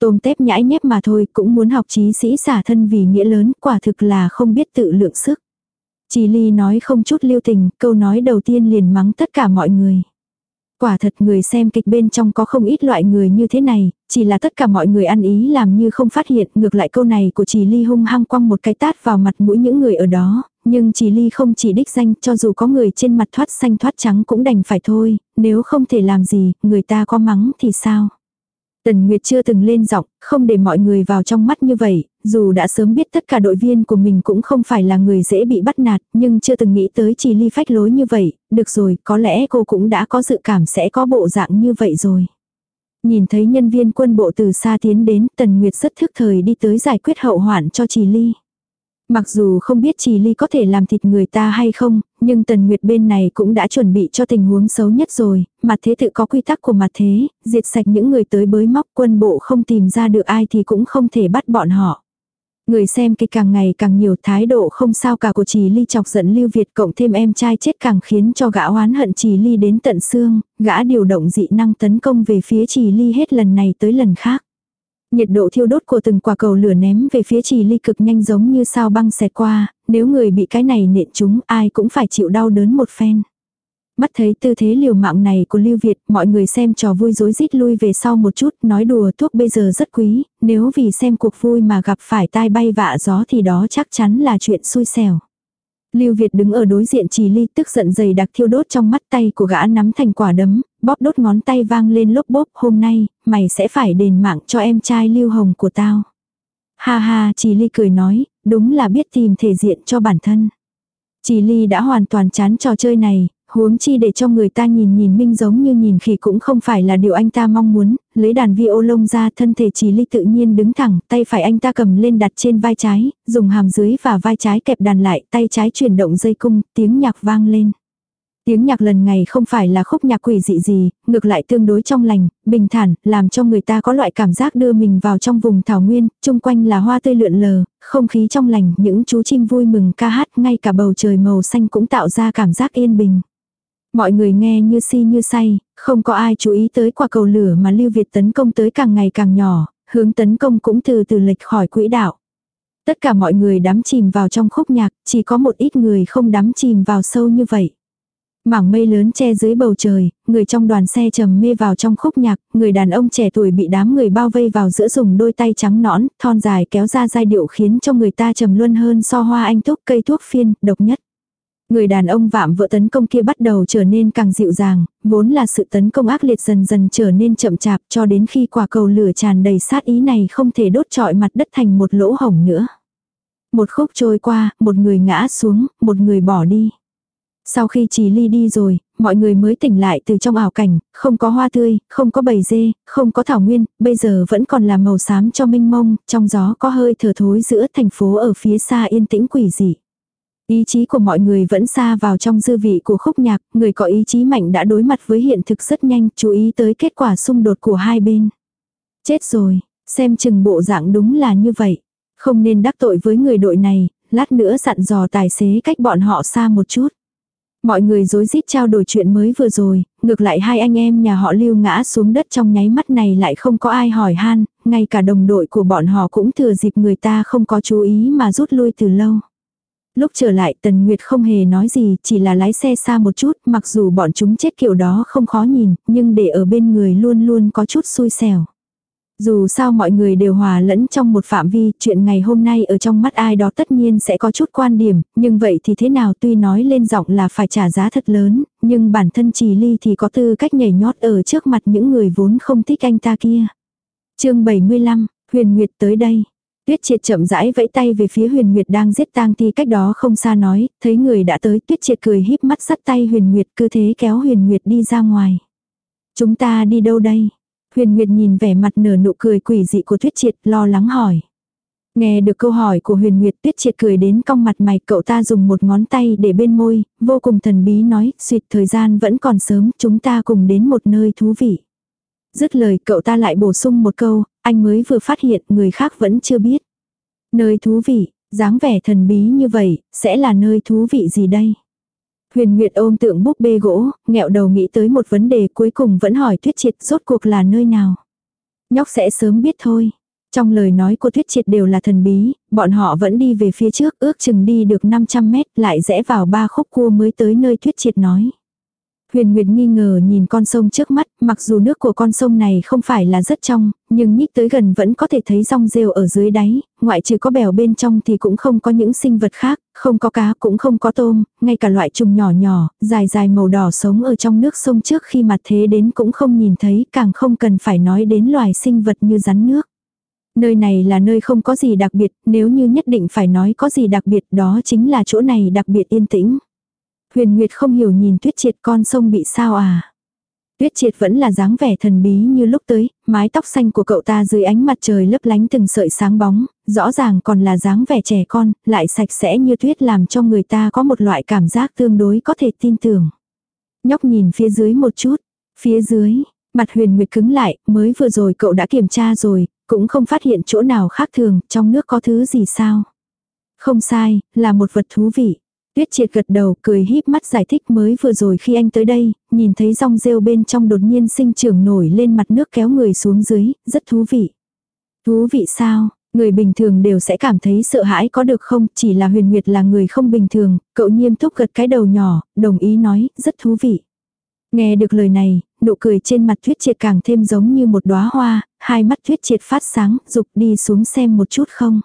Tôm tép nhãi nhép mà thôi cũng muốn học trí sĩ xả thân vì nghĩa lớn, quả thực là không biết tự lượng sức. Trì Ly nói không chút lưu tình, câu nói đầu tiên liền mắng tất cả mọi người. Quả thật người xem kịch bên trong có không ít loại người như thế này, chỉ là tất cả mọi người ăn ý làm như không phát hiện, ngược lại câu này của Trì Ly hung hăng quăng một cái tát vào mặt mũi những người ở đó, nhưng Trì Ly không chỉ đích danh, cho dù có người trên mặt thoát xanh thoát trắng cũng đành phải thôi, nếu không thể làm gì, người ta có mắng thì sao? Tần Nguyệt chưa từng lên giọng, không để mọi người vào trong mắt như vậy, dù đã sớm biết tất cả đội viên của mình cũng không phải là người dễ bị bắt nạt, nhưng chưa từng nghĩ tới chỉ ly phách lối như vậy, được rồi, có lẽ cô cũng đã có dự cảm sẽ có bộ dạng như vậy rồi. Nhìn thấy nhân viên quân bộ từ xa tiến đến, Tần Nguyệt rất thức thời đi tới giải quyết hậu hoạn cho Trì Ly. Mặc dù không biết Trì Ly có thể làm thịt người ta hay không, nhưng Tần Nguyệt bên này cũng đã chuẩn bị cho tình huống xấu nhất rồi, mặt thế tự có quy tắc của mặt thế, diệt sạch những người tới bới móc quân bộ không tìm ra được ai thì cũng không thể bắt bọn họ. Người xem kịch càng ngày càng nhiều thái độ không sao cả của Trì Ly chọc giận Lưu Việt cộng thêm em trai chết càng khiến cho gã oán hận Trì Ly đến tận xương, gã điều động dị năng tấn công về phía Trì Ly hết lần này tới lần khác. Nhiệt độ thiêu đốt của từng quả cầu lửa ném về phía trì ly cực nhanh giống như sao băng xẹt qua, nếu người bị cái này nện chúng ai cũng phải chịu đau đớn một phen. Mắt thấy tư thế liều mạng này của Lưu Việt, mọi người xem trò vui rối rít lui về sau một chút, nói đùa thuốc bây giờ rất quý, nếu vì xem cuộc vui mà gặp phải tai bay vạ gió thì đó chắc chắn là chuyện xui xẻo. Lưu Việt đứng ở đối diện Trì Ly tức giận dày đặc thiêu đốt trong mắt tay của gã nắm thành quả đấm, bóp đốt ngón tay vang lên lốp bốp hôm nay, mày sẽ phải đền mạng cho em trai Lưu Hồng của tao. Ha ha, Trì Ly cười nói, đúng là biết tìm thể diện cho bản thân. Trì Ly đã hoàn toàn chán trò chơi này, huống chi để cho người ta nhìn nhìn minh giống như nhìn khỉ cũng không phải là điều anh ta mong muốn, lấy đàn vi ô lông ra thân thể chỉ Ly tự nhiên đứng thẳng, tay phải anh ta cầm lên đặt trên vai trái, dùng hàm dưới và vai trái kẹp đàn lại, tay trái chuyển động dây cung, tiếng nhạc vang lên. Tiếng nhạc lần này không phải là khúc nhạc quỷ dị gì, ngược lại tương đối trong lành, bình thản, làm cho người ta có loại cảm giác đưa mình vào trong vùng thảo nguyên, chung quanh là hoa tươi lượn lờ, không khí trong lành, những chú chim vui mừng ca hát, ngay cả bầu trời màu xanh cũng tạo ra cảm giác yên bình. Mọi người nghe như si như say, không có ai chú ý tới quả cầu lửa mà Lưu Việt tấn công tới càng ngày càng nhỏ, hướng tấn công cũng từ từ lệch khỏi quỹ đạo. Tất cả mọi người đắm chìm vào trong khúc nhạc, chỉ có một ít người không đắm chìm vào sâu như vậy. Mảng mây lớn che dưới bầu trời, người trong đoàn xe trầm mê vào trong khúc nhạc, người đàn ông trẻ tuổi bị đám người bao vây vào giữa dùng đôi tay trắng nõn, thon dài kéo ra giai điệu khiến cho người ta trầm luân hơn so hoa anh túc cây thuốc phiên, độc nhất. Người đàn ông vạm vỡ tấn công kia bắt đầu trở nên càng dịu dàng, vốn là sự tấn công ác liệt dần dần trở nên chậm chạp cho đến khi quả cầu lửa tràn đầy sát ý này không thể đốt trọi mặt đất thành một lỗ hổng nữa. Một khúc trôi qua, một người ngã xuống, một người bỏ đi. Sau khi trí ly đi rồi, mọi người mới tỉnh lại từ trong ảo cảnh, không có hoa tươi, không có bầy dê, không có thảo nguyên, bây giờ vẫn còn là màu xám cho minh mông, trong gió có hơi thở thối giữa thành phố ở phía xa yên tĩnh quỷ dị. Ý chí của mọi người vẫn xa vào trong dư vị của khúc nhạc, người có ý chí mạnh đã đối mặt với hiện thực rất nhanh, chú ý tới kết quả xung đột của hai bên. Chết rồi, xem chừng bộ dạng đúng là như vậy. Không nên đắc tội với người đội này, lát nữa dặn dò tài xế cách bọn họ xa một chút. Mọi người rối rít trao đổi chuyện mới vừa rồi, ngược lại hai anh em nhà họ lưu ngã xuống đất trong nháy mắt này lại không có ai hỏi han, ngay cả đồng đội của bọn họ cũng thừa dịp người ta không có chú ý mà rút lui từ lâu. Lúc trở lại Tần Nguyệt không hề nói gì, chỉ là lái xe xa một chút, mặc dù bọn chúng chết kiểu đó không khó nhìn, nhưng để ở bên người luôn luôn có chút xui xẻo. Dù sao mọi người đều hòa lẫn trong một phạm vi, chuyện ngày hôm nay ở trong mắt ai đó tất nhiên sẽ có chút quan điểm, nhưng vậy thì thế nào tuy nói lên giọng là phải trả giá thật lớn, nhưng bản thân trì ly thì có tư cách nhảy nhót ở trước mặt những người vốn không thích anh ta kia. chương 75, Huyền Nguyệt tới đây. Tuyết triệt chậm rãi vẫy tay về phía huyền nguyệt đang giết tang ti cách đó không xa nói, thấy người đã tới tuyết triệt cười híp mắt sắt tay huyền nguyệt cứ thế kéo huyền nguyệt đi ra ngoài. Chúng ta đi đâu đây? Huyền nguyệt nhìn vẻ mặt nở nụ cười quỷ dị của tuyết triệt lo lắng hỏi. Nghe được câu hỏi của huyền nguyệt tuyết triệt cười đến cong mặt mày cậu ta dùng một ngón tay để bên môi, vô cùng thần bí nói, suyệt thời gian vẫn còn sớm, chúng ta cùng đến một nơi thú vị. Dứt lời cậu ta lại bổ sung một câu, anh mới vừa phát hiện người khác vẫn chưa biết. Nơi thú vị, dáng vẻ thần bí như vậy, sẽ là nơi thú vị gì đây? Huyền Nguyệt ôm tượng búp bê gỗ, nghẹo đầu nghĩ tới một vấn đề cuối cùng vẫn hỏi Tuyết Triệt rốt cuộc là nơi nào. Nhóc sẽ sớm biết thôi. Trong lời nói của Tuyết Triệt đều là thần bí, bọn họ vẫn đi về phía trước ước chừng đi được 500 mét lại rẽ vào ba khúc cua mới tới nơi Tuyết Triệt nói. Huyền Nguyệt nghi ngờ nhìn con sông trước mắt, mặc dù nước của con sông này không phải là rất trong, nhưng nhích tới gần vẫn có thể thấy rong rêu ở dưới đáy, ngoại trừ có bèo bên trong thì cũng không có những sinh vật khác, không có cá cũng không có tôm, ngay cả loại trùng nhỏ nhỏ, dài dài màu đỏ sống ở trong nước sông trước khi mặt thế đến cũng không nhìn thấy, càng không cần phải nói đến loài sinh vật như rắn nước. Nơi này là nơi không có gì đặc biệt, nếu như nhất định phải nói có gì đặc biệt đó chính là chỗ này đặc biệt yên tĩnh. Huyền Nguyệt không hiểu nhìn tuyết triệt con sông bị sao à. Tuyết triệt vẫn là dáng vẻ thần bí như lúc tới, mái tóc xanh của cậu ta dưới ánh mặt trời lấp lánh từng sợi sáng bóng, rõ ràng còn là dáng vẻ trẻ con, lại sạch sẽ như tuyết làm cho người ta có một loại cảm giác tương đối có thể tin tưởng. Nhóc nhìn phía dưới một chút, phía dưới, mặt huyền nguyệt cứng lại, mới vừa rồi cậu đã kiểm tra rồi, cũng không phát hiện chỗ nào khác thường, trong nước có thứ gì sao. Không sai, là một vật thú vị. Tuyết triệt gật đầu cười híp mắt giải thích mới vừa rồi khi anh tới đây, nhìn thấy rong rêu bên trong đột nhiên sinh trưởng nổi lên mặt nước kéo người xuống dưới, rất thú vị. Thú vị sao? Người bình thường đều sẽ cảm thấy sợ hãi có được không, chỉ là huyền nguyệt là người không bình thường, cậu nghiêm túc gật cái đầu nhỏ, đồng ý nói, rất thú vị. Nghe được lời này, nụ cười trên mặt tuyết triệt càng thêm giống như một đóa hoa, hai mắt tuyết triệt phát sáng, dục đi xuống xem một chút không.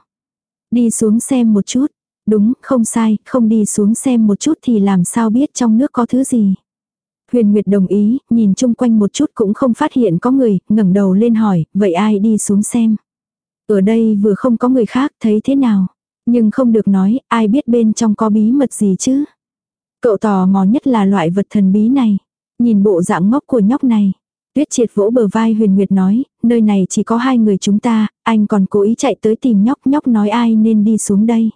Đi xuống xem một chút, Đúng, không sai, không đi xuống xem một chút thì làm sao biết trong nước có thứ gì. Huyền Nguyệt đồng ý, nhìn chung quanh một chút cũng không phát hiện có người, ngẩng đầu lên hỏi, vậy ai đi xuống xem. Ở đây vừa không có người khác, thấy thế nào. Nhưng không được nói, ai biết bên trong có bí mật gì chứ. Cậu tò mò nhất là loại vật thần bí này. Nhìn bộ dạng ngốc của nhóc này. Tuyết triệt vỗ bờ vai huyền nguyệt nói, nơi này chỉ có hai người chúng ta, anh còn cố ý chạy tới tìm nhóc nhóc nói ai nên đi xuống đây.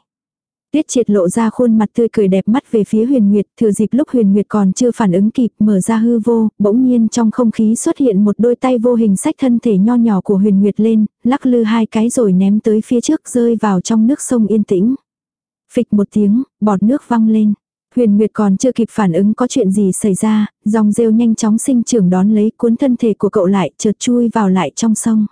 Tuyết triệt lộ ra khuôn mặt tươi cười đẹp mắt về phía huyền nguyệt, thừa dịp lúc huyền nguyệt còn chưa phản ứng kịp mở ra hư vô, bỗng nhiên trong không khí xuất hiện một đôi tay vô hình sách thân thể nho nhỏ của huyền nguyệt lên, lắc lư hai cái rồi ném tới phía trước rơi vào trong nước sông yên tĩnh. Phịch một tiếng, bọt nước văng lên. Huyền Nguyệt còn chưa kịp phản ứng có chuyện gì xảy ra, dòng rêu nhanh chóng sinh trưởng đón lấy cuốn thân thể của cậu lại chợt chui vào lại trong sông.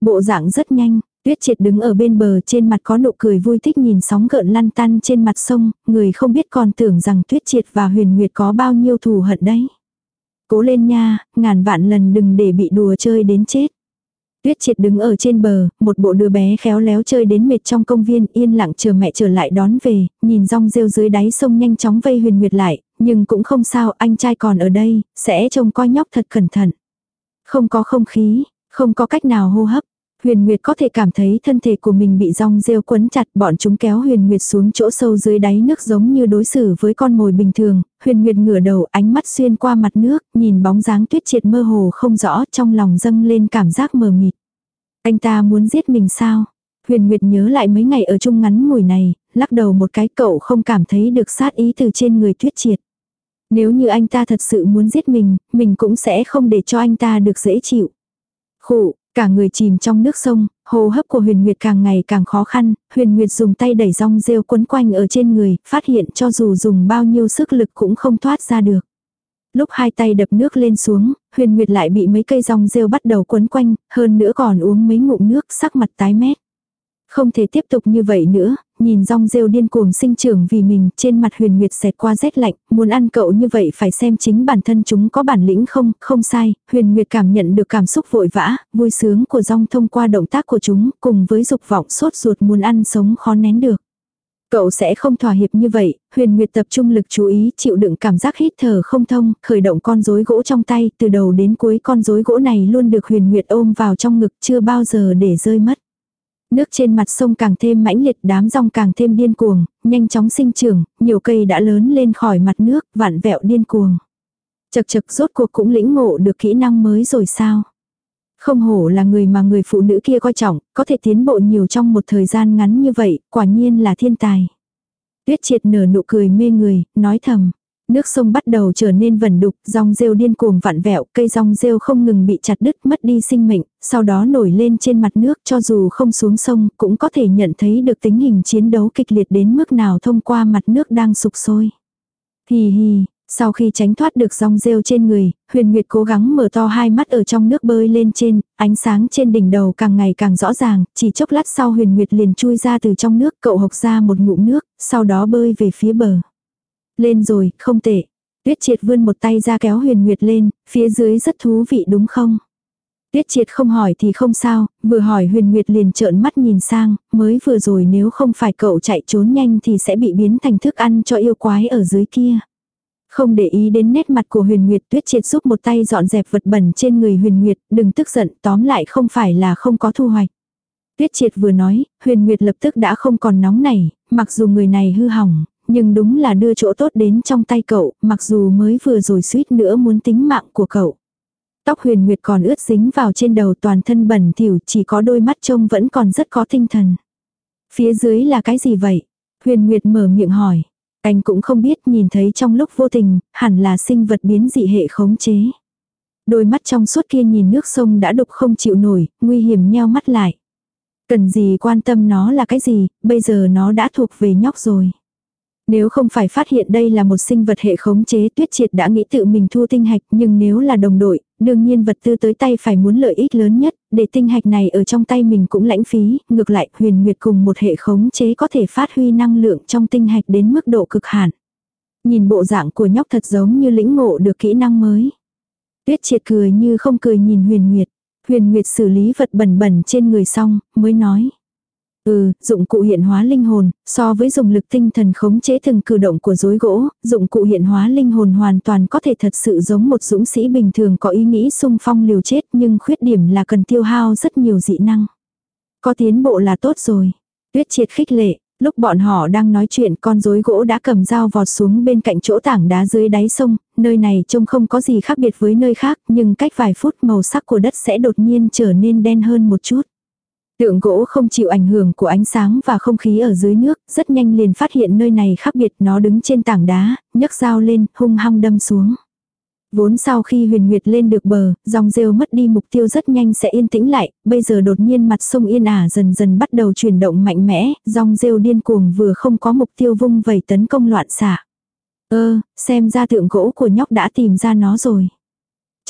Bộ dạng rất nhanh, Tuyết triệt đứng ở bên bờ trên mặt có nụ cười vui thích nhìn sóng gợn lăn tăn trên mặt sông, người không biết còn tưởng rằng tuyết triệt và huyền nguyệt có bao nhiêu thù hận đấy. Cố lên nha, ngàn vạn lần đừng để bị đùa chơi đến chết. Tuyết triệt đứng ở trên bờ, một bộ đứa bé khéo léo chơi đến mệt trong công viên yên lặng chờ mẹ trở lại đón về, nhìn rong rêu dưới đáy sông nhanh chóng vây huyền nguyệt lại, nhưng cũng không sao anh trai còn ở đây, sẽ trông coi nhóc thật cẩn thận. Không có không khí, không có cách nào hô hấp, Huyền Nguyệt có thể cảm thấy thân thể của mình bị rong rêu quấn chặt, bọn chúng kéo Huyền Nguyệt xuống chỗ sâu dưới đáy nước giống như đối xử với con mồi bình thường. Huyền Nguyệt ngửa đầu, ánh mắt xuyên qua mặt nước, nhìn bóng dáng tuyết triệt mơ hồ không rõ, trong lòng dâng lên cảm giác mờ mịt. Anh ta muốn giết mình sao? Huyền Nguyệt nhớ lại mấy ngày ở chung ngắn ngủi này, lắc đầu một cái cậu không cảm thấy được sát ý từ trên người tuyết triệt. Nếu như anh ta thật sự muốn giết mình, mình cũng sẽ không để cho anh ta được dễ chịu. Khụ, Cả người chìm trong nước sông, Hô hấp của huyền nguyệt càng ngày càng khó khăn, huyền nguyệt dùng tay đẩy rong rêu quấn quanh ở trên người, phát hiện cho dù dùng bao nhiêu sức lực cũng không thoát ra được. Lúc hai tay đập nước lên xuống, huyền nguyệt lại bị mấy cây rong rêu bắt đầu quấn quanh, hơn nữa còn uống mấy ngụm nước sắc mặt tái mét. Không thể tiếp tục như vậy nữa, nhìn rong rêu điên cuồng sinh trưởng vì mình, trên mặt huyền nguyệt xẹt qua rét lạnh, muốn ăn cậu như vậy phải xem chính bản thân chúng có bản lĩnh không, không sai, huyền nguyệt cảm nhận được cảm xúc vội vã, vui sướng của rong thông qua động tác của chúng, cùng với dục vọng sốt ruột muốn ăn sống khó nén được. Cậu sẽ không thỏa hiệp như vậy, huyền nguyệt tập trung lực chú ý chịu đựng cảm giác hít thở không thông, khởi động con rối gỗ trong tay, từ đầu đến cuối con rối gỗ này luôn được huyền nguyệt ôm vào trong ngực chưa bao giờ để rơi mất. Nước trên mặt sông càng thêm mãnh liệt đám rong càng thêm điên cuồng, nhanh chóng sinh trưởng, nhiều cây đã lớn lên khỏi mặt nước, vạn vẹo điên cuồng. Chật chật rốt cuộc cũng lĩnh ngộ được kỹ năng mới rồi sao. Không hổ là người mà người phụ nữ kia coi trọng, có thể tiến bộ nhiều trong một thời gian ngắn như vậy, quả nhiên là thiên tài. Tuyết triệt nở nụ cười mê người, nói thầm. Nước sông bắt đầu trở nên vẩn đục, rong rêu điên cuồng vặn vẹo, cây rong rêu không ngừng bị chặt đứt mất đi sinh mệnh, sau đó nổi lên trên mặt nước cho dù không xuống sông cũng có thể nhận thấy được tính hình chiến đấu kịch liệt đến mức nào thông qua mặt nước đang sụp sôi. Hì hì, sau khi tránh thoát được rong rêu trên người, huyền nguyệt cố gắng mở to hai mắt ở trong nước bơi lên trên, ánh sáng trên đỉnh đầu càng ngày càng rõ ràng, chỉ chốc lát sau huyền nguyệt liền chui ra từ trong nước cậu hộc ra một ngụm nước, sau đó bơi về phía bờ. Lên rồi, không tệ. Tuyết triệt vươn một tay ra kéo huyền nguyệt lên, phía dưới rất thú vị đúng không? Tuyết triệt không hỏi thì không sao, vừa hỏi huyền nguyệt liền trợn mắt nhìn sang, mới vừa rồi nếu không phải cậu chạy trốn nhanh thì sẽ bị biến thành thức ăn cho yêu quái ở dưới kia. Không để ý đến nét mặt của huyền nguyệt tuyết triệt giúp một tay dọn dẹp vật bẩn trên người huyền nguyệt, đừng tức giận tóm lại không phải là không có thu hoạch. Tuyết triệt vừa nói, huyền nguyệt lập tức đã không còn nóng nảy, mặc dù người này hư hỏng, nhưng đúng là đưa chỗ tốt đến trong tay cậu, mặc dù mới vừa rồi suýt nữa muốn tính mạng của cậu. Tóc huyền nguyệt còn ướt dính vào trên đầu toàn thân bẩn thỉu chỉ có đôi mắt trông vẫn còn rất có tinh thần. Phía dưới là cái gì vậy? Huyền nguyệt mở miệng hỏi. Anh cũng không biết nhìn thấy trong lúc vô tình, hẳn là sinh vật biến dị hệ khống chế. Đôi mắt trong suốt kia nhìn nước sông đã đục không chịu nổi, nguy hiểm nheo mắt lại. Cần gì quan tâm nó là cái gì, bây giờ nó đã thuộc về nhóc rồi. Nếu không phải phát hiện đây là một sinh vật hệ khống chế tuyết triệt đã nghĩ tự mình thu tinh hạch nhưng nếu là đồng đội, đương nhiên vật tư tới tay phải muốn lợi ích lớn nhất, để tinh hạch này ở trong tay mình cũng lãnh phí, ngược lại huyền nguyệt cùng một hệ khống chế có thể phát huy năng lượng trong tinh hạch đến mức độ cực hạn. Nhìn bộ dạng của nhóc thật giống như lĩnh ngộ được kỹ năng mới. Tuyết triệt cười như không cười nhìn huyền nguyệt. Huyền nguyệt xử lý vật bẩn bẩn trên người xong, mới nói. Ừ, dụng cụ hiện hóa linh hồn, so với dùng lực tinh thần khống chế từng cử động của rối gỗ, dụng cụ hiện hóa linh hồn hoàn toàn có thể thật sự giống một dũng sĩ bình thường có ý nghĩ sung phong liều chết nhưng khuyết điểm là cần tiêu hao rất nhiều dị năng. Có tiến bộ là tốt rồi. Tuyết triệt khích lệ, lúc bọn họ đang nói chuyện con rối gỗ đã cầm dao vọt xuống bên cạnh chỗ tảng đá dưới đáy sông, nơi này trông không có gì khác biệt với nơi khác nhưng cách vài phút màu sắc của đất sẽ đột nhiên trở nên đen hơn một chút. Tượng gỗ không chịu ảnh hưởng của ánh sáng và không khí ở dưới nước, rất nhanh liền phát hiện nơi này khác biệt nó đứng trên tảng đá, nhấc dao lên, hung hăng đâm xuống. Vốn sau khi huyền nguyệt lên được bờ, dòng rêu mất đi mục tiêu rất nhanh sẽ yên tĩnh lại, bây giờ đột nhiên mặt sông yên ả dần dần bắt đầu chuyển động mạnh mẽ, dòng rêu điên cuồng vừa không có mục tiêu vung vẩy tấn công loạn xạ. Ơ, xem ra tượng gỗ của nhóc đã tìm ra nó rồi.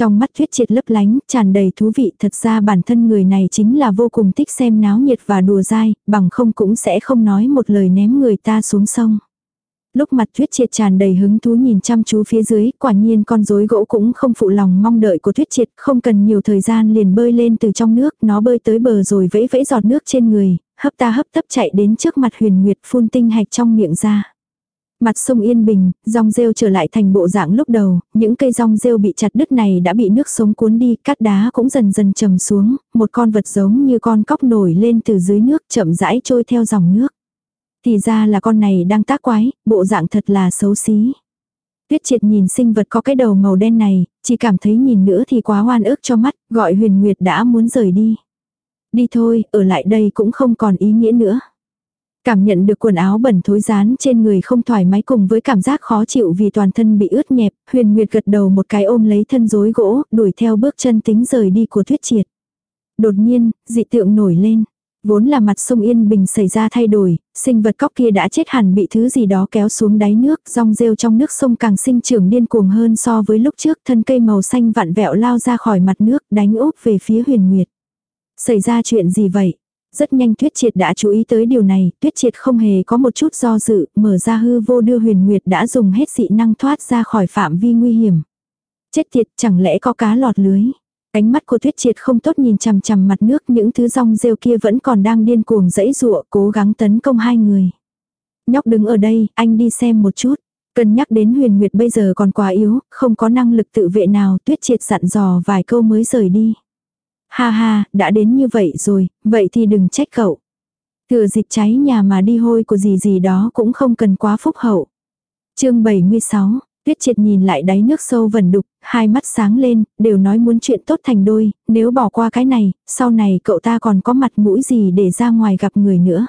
Trong mắt thuyết triệt lấp lánh, tràn đầy thú vị, thật ra bản thân người này chính là vô cùng thích xem náo nhiệt và đùa dai, bằng không cũng sẽ không nói một lời ném người ta xuống sông. Lúc mặt thuyết triệt tràn đầy hứng thú nhìn chăm chú phía dưới, quả nhiên con rối gỗ cũng không phụ lòng mong đợi của thuyết triệt, không cần nhiều thời gian liền bơi lên từ trong nước, nó bơi tới bờ rồi vẫy vẫy giọt nước trên người, hấp ta hấp tấp chạy đến trước mặt huyền nguyệt phun tinh hạch trong miệng ra. Mặt sông yên bình, rong rêu trở lại thành bộ dạng lúc đầu, những cây rong rêu bị chặt đứt này đã bị nước sống cuốn đi, cát đá cũng dần dần trầm xuống, một con vật giống như con cóc nổi lên từ dưới nước chậm rãi trôi theo dòng nước. Thì ra là con này đang tác quái, bộ dạng thật là xấu xí. Tuyết triệt nhìn sinh vật có cái đầu màu đen này, chỉ cảm thấy nhìn nữa thì quá hoan ức cho mắt, gọi huyền nguyệt đã muốn rời đi. Đi thôi, ở lại đây cũng không còn ý nghĩa nữa. Cảm nhận được quần áo bẩn thối rán trên người không thoải mái cùng với cảm giác khó chịu vì toàn thân bị ướt nhẹp, huyền nguyệt gật đầu một cái ôm lấy thân rối gỗ, đuổi theo bước chân tính rời đi của thuyết triệt. Đột nhiên, dị tượng nổi lên. Vốn là mặt sông Yên Bình xảy ra thay đổi, sinh vật cóc kia đã chết hẳn bị thứ gì đó kéo xuống đáy nước, rong rêu trong nước sông càng sinh trưởng điên cuồng hơn so với lúc trước, thân cây màu xanh vặn vẹo lao ra khỏi mặt nước, đánh úp về phía huyền nguyệt. Xảy ra chuyện gì vậy? Rất nhanh Tuyết Triệt đã chú ý tới điều này, Tuyết Triệt không hề có một chút do dự, mở ra hư vô đưa huyền nguyệt đã dùng hết dị năng thoát ra khỏi phạm vi nguy hiểm. Chết tiệt, chẳng lẽ có cá lọt lưới? Ánh mắt của Tuyết Triệt không tốt nhìn chằm chằm mặt nước, những thứ rong rêu kia vẫn còn đang điên cuồng dẫy dụa, cố gắng tấn công hai người. Nhóc đứng ở đây, anh đi xem một chút. Cân nhắc đến huyền nguyệt bây giờ còn quá yếu, không có năng lực tự vệ nào, Tuyết Triệt dặn dò vài câu mới rời đi. Ha ha, đã đến như vậy rồi, vậy thì đừng trách cậu. Thừa dịch cháy nhà mà đi hôi của gì gì đó cũng không cần quá phúc hậu. chương 76, Tuyết triệt nhìn lại đáy nước sâu vẩn đục, hai mắt sáng lên, đều nói muốn chuyện tốt thành đôi, nếu bỏ qua cái này, sau này cậu ta còn có mặt mũi gì để ra ngoài gặp người nữa.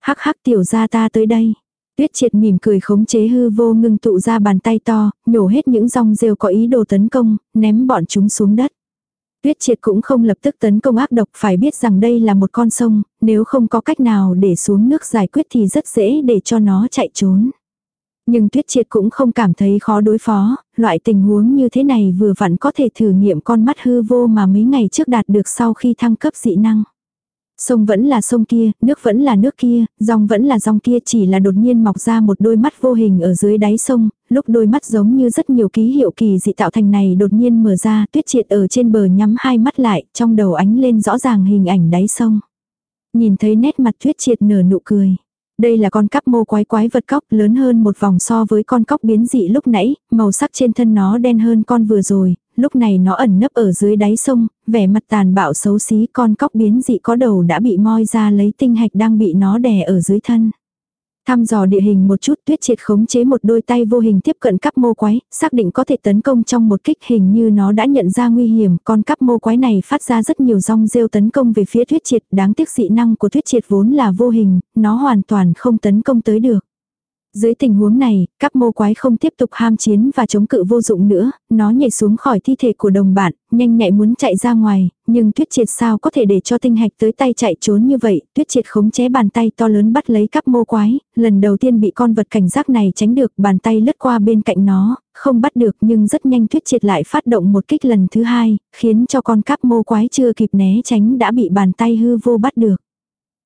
Hắc hắc tiểu ra ta tới đây. Tuyết triệt mỉm cười khống chế hư vô ngưng tụ ra bàn tay to, nhổ hết những rong rêu có ý đồ tấn công, ném bọn chúng xuống đất. Tuyết triệt cũng không lập tức tấn công ác độc phải biết rằng đây là một con sông, nếu không có cách nào để xuống nước giải quyết thì rất dễ để cho nó chạy trốn. Nhưng tuyết triệt cũng không cảm thấy khó đối phó, loại tình huống như thế này vừa vặn có thể thử nghiệm con mắt hư vô mà mấy ngày trước đạt được sau khi thăng cấp dị năng. Sông vẫn là sông kia, nước vẫn là nước kia, dòng vẫn là dòng kia chỉ là đột nhiên mọc ra một đôi mắt vô hình ở dưới đáy sông, lúc đôi mắt giống như rất nhiều ký hiệu kỳ dị tạo thành này đột nhiên mở ra, tuyết triệt ở trên bờ nhắm hai mắt lại, trong đầu ánh lên rõ ràng hình ảnh đáy sông. Nhìn thấy nét mặt tuyết triệt nở nụ cười. Đây là con cắp mô quái quái vật cóc lớn hơn một vòng so với con cóc biến dị lúc nãy, màu sắc trên thân nó đen hơn con vừa rồi, lúc này nó ẩn nấp ở dưới đáy sông, vẻ mặt tàn bạo xấu xí con cóc biến dị có đầu đã bị moi ra lấy tinh hạch đang bị nó đè ở dưới thân. Thăm dò địa hình một chút tuyết triệt khống chế một đôi tay vô hình tiếp cận cắp mô quái, xác định có thể tấn công trong một kích hình như nó đã nhận ra nguy hiểm, con cắp mô quái này phát ra rất nhiều rong rêu tấn công về phía tuyết triệt, đáng tiếc dị năng của tuyết triệt vốn là vô hình, nó hoàn toàn không tấn công tới được. Dưới tình huống này, các mô quái không tiếp tục ham chiến và chống cự vô dụng nữa, nó nhảy xuống khỏi thi thể của đồng bạn, nhanh nhạy muốn chạy ra ngoài, nhưng tuyết triệt sao có thể để cho tinh hạch tới tay chạy trốn như vậy, tuyết triệt khống chế bàn tay to lớn bắt lấy các mô quái, lần đầu tiên bị con vật cảnh giác này tránh được, bàn tay lướt qua bên cạnh nó, không bắt được nhưng rất nhanh tuyết triệt lại phát động một kích lần thứ hai, khiến cho con cáp mô quái chưa kịp né tránh đã bị bàn tay hư vô bắt được.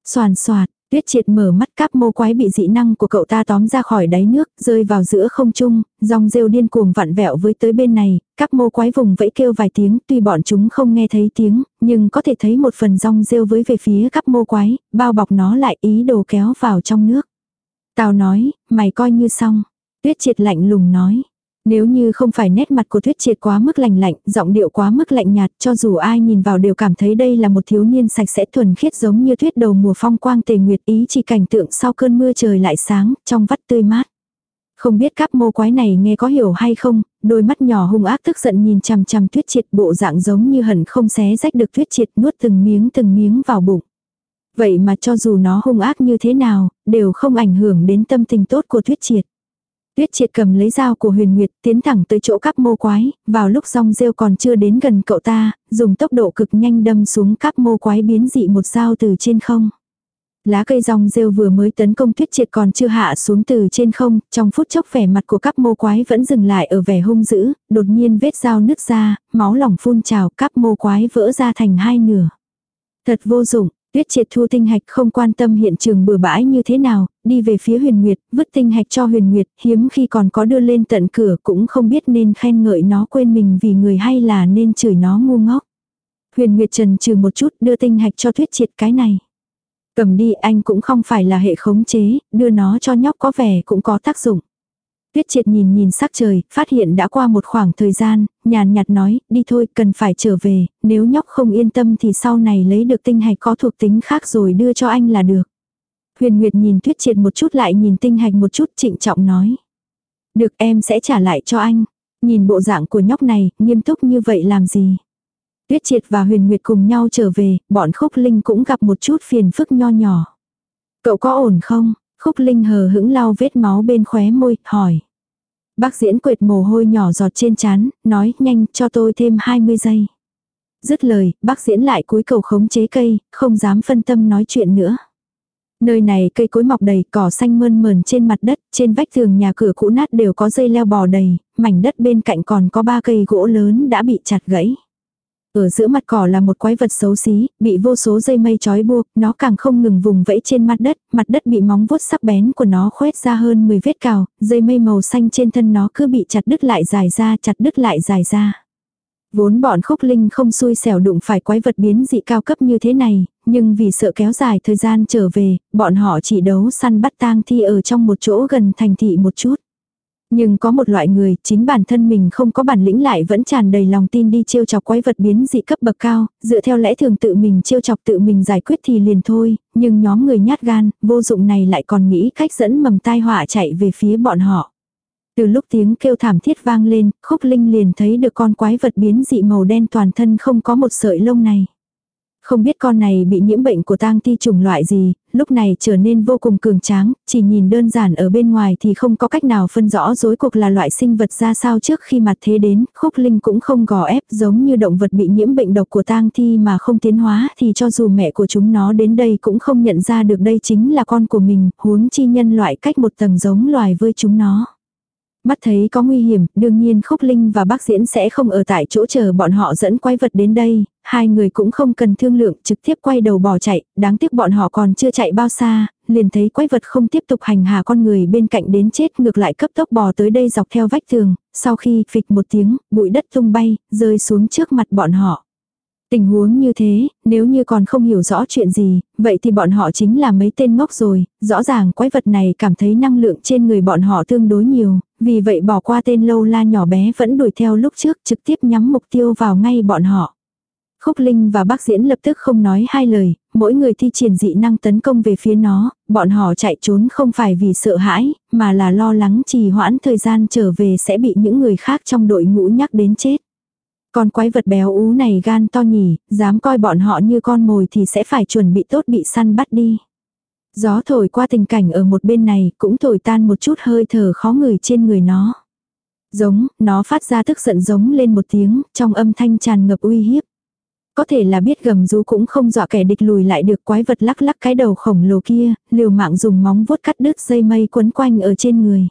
Soàn soạt, Tuyết triệt mở mắt cáp mô quái bị dị năng của cậu ta tóm ra khỏi đáy nước, rơi vào giữa không trung, dòng rêu điên cuồng vặn vẹo với tới bên này, cáp mô quái vùng vẫy kêu vài tiếng, tuy bọn chúng không nghe thấy tiếng, nhưng có thể thấy một phần dòng rêu với về phía cáp mô quái, bao bọc nó lại ý đồ kéo vào trong nước. Tào nói, mày coi như xong. Tuyết triệt lạnh lùng nói. Nếu như không phải nét mặt của Tuyết Triệt quá mức lạnh lạnh, giọng điệu quá mức lạnh nhạt, cho dù ai nhìn vào đều cảm thấy đây là một thiếu niên sạch sẽ thuần khiết giống như tuyết đầu mùa phong quang tề nguyệt ý chỉ cảnh tượng sau cơn mưa trời lại sáng, trong vắt tươi mát. Không biết các mô quái này nghe có hiểu hay không, đôi mắt nhỏ hung ác tức giận nhìn chằm chằm Tuyết Triệt bộ dạng giống như hẳn không xé rách được Tuyết Triệt nuốt từng miếng từng miếng vào bụng. Vậy mà cho dù nó hung ác như thế nào, đều không ảnh hưởng đến tâm tình tốt của Tuyết Triệt. Tuyết triệt cầm lấy dao của huyền nguyệt tiến thẳng tới chỗ cắp mô quái, vào lúc rong rêu còn chưa đến gần cậu ta, dùng tốc độ cực nhanh đâm xuống cắp mô quái biến dị một dao từ trên không. Lá cây rong rêu vừa mới tấn công tuyết triệt còn chưa hạ xuống từ trên không, trong phút chốc vẻ mặt của cắp mô quái vẫn dừng lại ở vẻ hung dữ, đột nhiên vết dao nứt ra, máu lỏng phun trào cắp mô quái vỡ ra thành hai nửa. Thật vô dụng, Tuyết triệt thu tinh hạch không quan tâm hiện trường bừa bãi như thế nào, đi về phía huyền nguyệt, vứt tinh hạch cho huyền nguyệt, hiếm khi còn có đưa lên tận cửa cũng không biết nên khen ngợi nó quên mình vì người hay là nên chửi nó ngu ngốc. Huyền nguyệt trần trừ một chút đưa tinh hạch cho tuyết triệt cái này. Cầm đi anh cũng không phải là hệ khống chế, đưa nó cho nhóc có vẻ cũng có tác dụng. Tuyết triệt nhìn nhìn sắc trời, phát hiện đã qua một khoảng thời gian, nhàn nhạt nói, đi thôi, cần phải trở về, nếu nhóc không yên tâm thì sau này lấy được tinh hạch có thuộc tính khác rồi đưa cho anh là được. Huyền Nguyệt nhìn Tuyết triệt một chút lại nhìn tinh hạch một chút trịnh trọng nói. Được em sẽ trả lại cho anh. Nhìn bộ dạng của nhóc này, nghiêm túc như vậy làm gì? Tuyết triệt và Huyền Nguyệt cùng nhau trở về, bọn khúc linh cũng gặp một chút phiền phức nho nhỏ. Cậu có ổn không? Khúc Linh hờ hững lau vết máu bên khóe môi, hỏi. Bác diễn quệt mồ hôi nhỏ giọt trên chán, nói nhanh cho tôi thêm 20 giây. Dứt lời, bác diễn lại cúi cầu khống chế cây, không dám phân tâm nói chuyện nữa. Nơi này cây cối mọc đầy, cỏ xanh mơn mờn trên mặt đất, trên vách tường nhà cửa cũ nát đều có dây leo bò đầy, mảnh đất bên cạnh còn có ba cây gỗ lớn đã bị chặt gãy. Ở giữa mặt cỏ là một quái vật xấu xí, bị vô số dây mây trói buộc, nó càng không ngừng vùng vẫy trên mặt đất, mặt đất bị móng vuốt sắc bén của nó khoét ra hơn 10 vết cào, dây mây màu xanh trên thân nó cứ bị chặt đứt lại dài ra, chặt đứt lại dài ra. Vốn bọn khúc linh không xui xẻo đụng phải quái vật biến dị cao cấp như thế này, nhưng vì sợ kéo dài thời gian trở về, bọn họ chỉ đấu săn bắt tang thi ở trong một chỗ gần thành thị một chút. Nhưng có một loại người, chính bản thân mình không có bản lĩnh lại vẫn tràn đầy lòng tin đi trêu chọc quái vật biến dị cấp bậc cao, dựa theo lẽ thường tự mình trêu chọc tự mình giải quyết thì liền thôi, nhưng nhóm người nhát gan, vô dụng này lại còn nghĩ cách dẫn mầm tai họa chạy về phía bọn họ. Từ lúc tiếng kêu thảm thiết vang lên, khúc linh liền thấy được con quái vật biến dị màu đen toàn thân không có một sợi lông này. Không biết con này bị nhiễm bệnh của tang ti trùng loại gì, lúc này trở nên vô cùng cường tráng, chỉ nhìn đơn giản ở bên ngoài thì không có cách nào phân rõ rối cuộc là loại sinh vật ra sao trước khi mặt thế đến, khúc linh cũng không gò ép giống như động vật bị nhiễm bệnh độc của tang thi mà không tiến hóa thì cho dù mẹ của chúng nó đến đây cũng không nhận ra được đây chính là con của mình, huống chi nhân loại cách một tầng giống loài với chúng nó. Mắt thấy có nguy hiểm, đương nhiên Khúc Linh và bác diễn sẽ không ở tại chỗ chờ bọn họ dẫn quái vật đến đây, hai người cũng không cần thương lượng trực tiếp quay đầu bỏ chạy, đáng tiếc bọn họ còn chưa chạy bao xa, liền thấy quái vật không tiếp tục hành hạ con người bên cạnh đến chết ngược lại cấp tốc bò tới đây dọc theo vách tường, sau khi phịch một tiếng, bụi đất tung bay, rơi xuống trước mặt bọn họ. Tình huống như thế, nếu như còn không hiểu rõ chuyện gì, vậy thì bọn họ chính là mấy tên ngốc rồi, rõ ràng quái vật này cảm thấy năng lượng trên người bọn họ tương đối nhiều, vì vậy bỏ qua tên lâu la nhỏ bé vẫn đuổi theo lúc trước trực tiếp nhắm mục tiêu vào ngay bọn họ. Khúc Linh và bác diễn lập tức không nói hai lời, mỗi người thi triển dị năng tấn công về phía nó, bọn họ chạy trốn không phải vì sợ hãi, mà là lo lắng trì hoãn thời gian trở về sẽ bị những người khác trong đội ngũ nhắc đến chết. Con quái vật béo ú này gan to nhỉ, dám coi bọn họ như con mồi thì sẽ phải chuẩn bị tốt bị săn bắt đi. Gió thổi qua tình cảnh ở một bên này cũng thổi tan một chút hơi thở khó ngửi trên người nó. Giống, nó phát ra tức giận giống lên một tiếng, trong âm thanh tràn ngập uy hiếp. Có thể là biết gầm rú cũng không dọa kẻ địch lùi lại được quái vật lắc lắc cái đầu khổng lồ kia, liều mạng dùng móng vuốt cắt đứt dây mây quấn quanh ở trên người.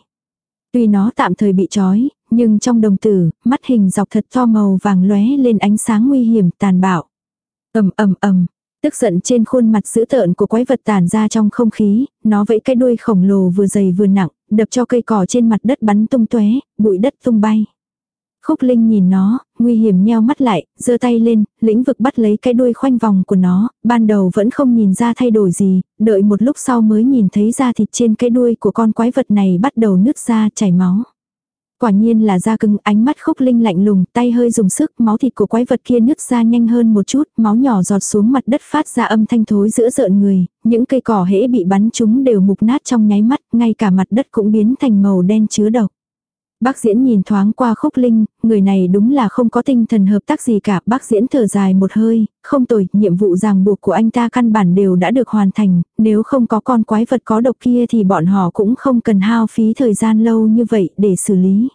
Tuy nó tạm thời bị trói, nhưng trong đồng tử, mắt hình dọc thật to màu vàng lóe lên ánh sáng nguy hiểm tàn bạo. ầm ầm ầm, tức giận trên khuôn mặt dữ tợn của quái vật tàn ra trong không khí, nó vẫy cái đuôi khổng lồ vừa dày vừa nặng, đập cho cây cỏ trên mặt đất bắn tung tóe, bụi đất tung bay. Khúc Linh nhìn nó, nguy hiểm nheo mắt lại, giơ tay lên, lĩnh vực bắt lấy cái đuôi khoanh vòng của nó, ban đầu vẫn không nhìn ra thay đổi gì, đợi một lúc sau mới nhìn thấy da thịt trên cái đuôi của con quái vật này bắt đầu nứt ra chảy máu. Quả nhiên là da cưng, ánh mắt khúc linh lạnh lùng, tay hơi dùng sức, máu thịt của quái vật kia nứt ra nhanh hơn một chút, máu nhỏ giọt xuống mặt đất phát ra âm thanh thối giữa rợn người, những cây cỏ hễ bị bắn chúng đều mục nát trong nháy mắt, ngay cả mặt đất cũng biến thành màu đen chứa độc. Bác diễn nhìn thoáng qua khúc linh, người này đúng là không có tinh thần hợp tác gì cả. Bác diễn thở dài một hơi, không tồi, nhiệm vụ ràng buộc của anh ta căn bản đều đã được hoàn thành. Nếu không có con quái vật có độc kia thì bọn họ cũng không cần hao phí thời gian lâu như vậy để xử lý.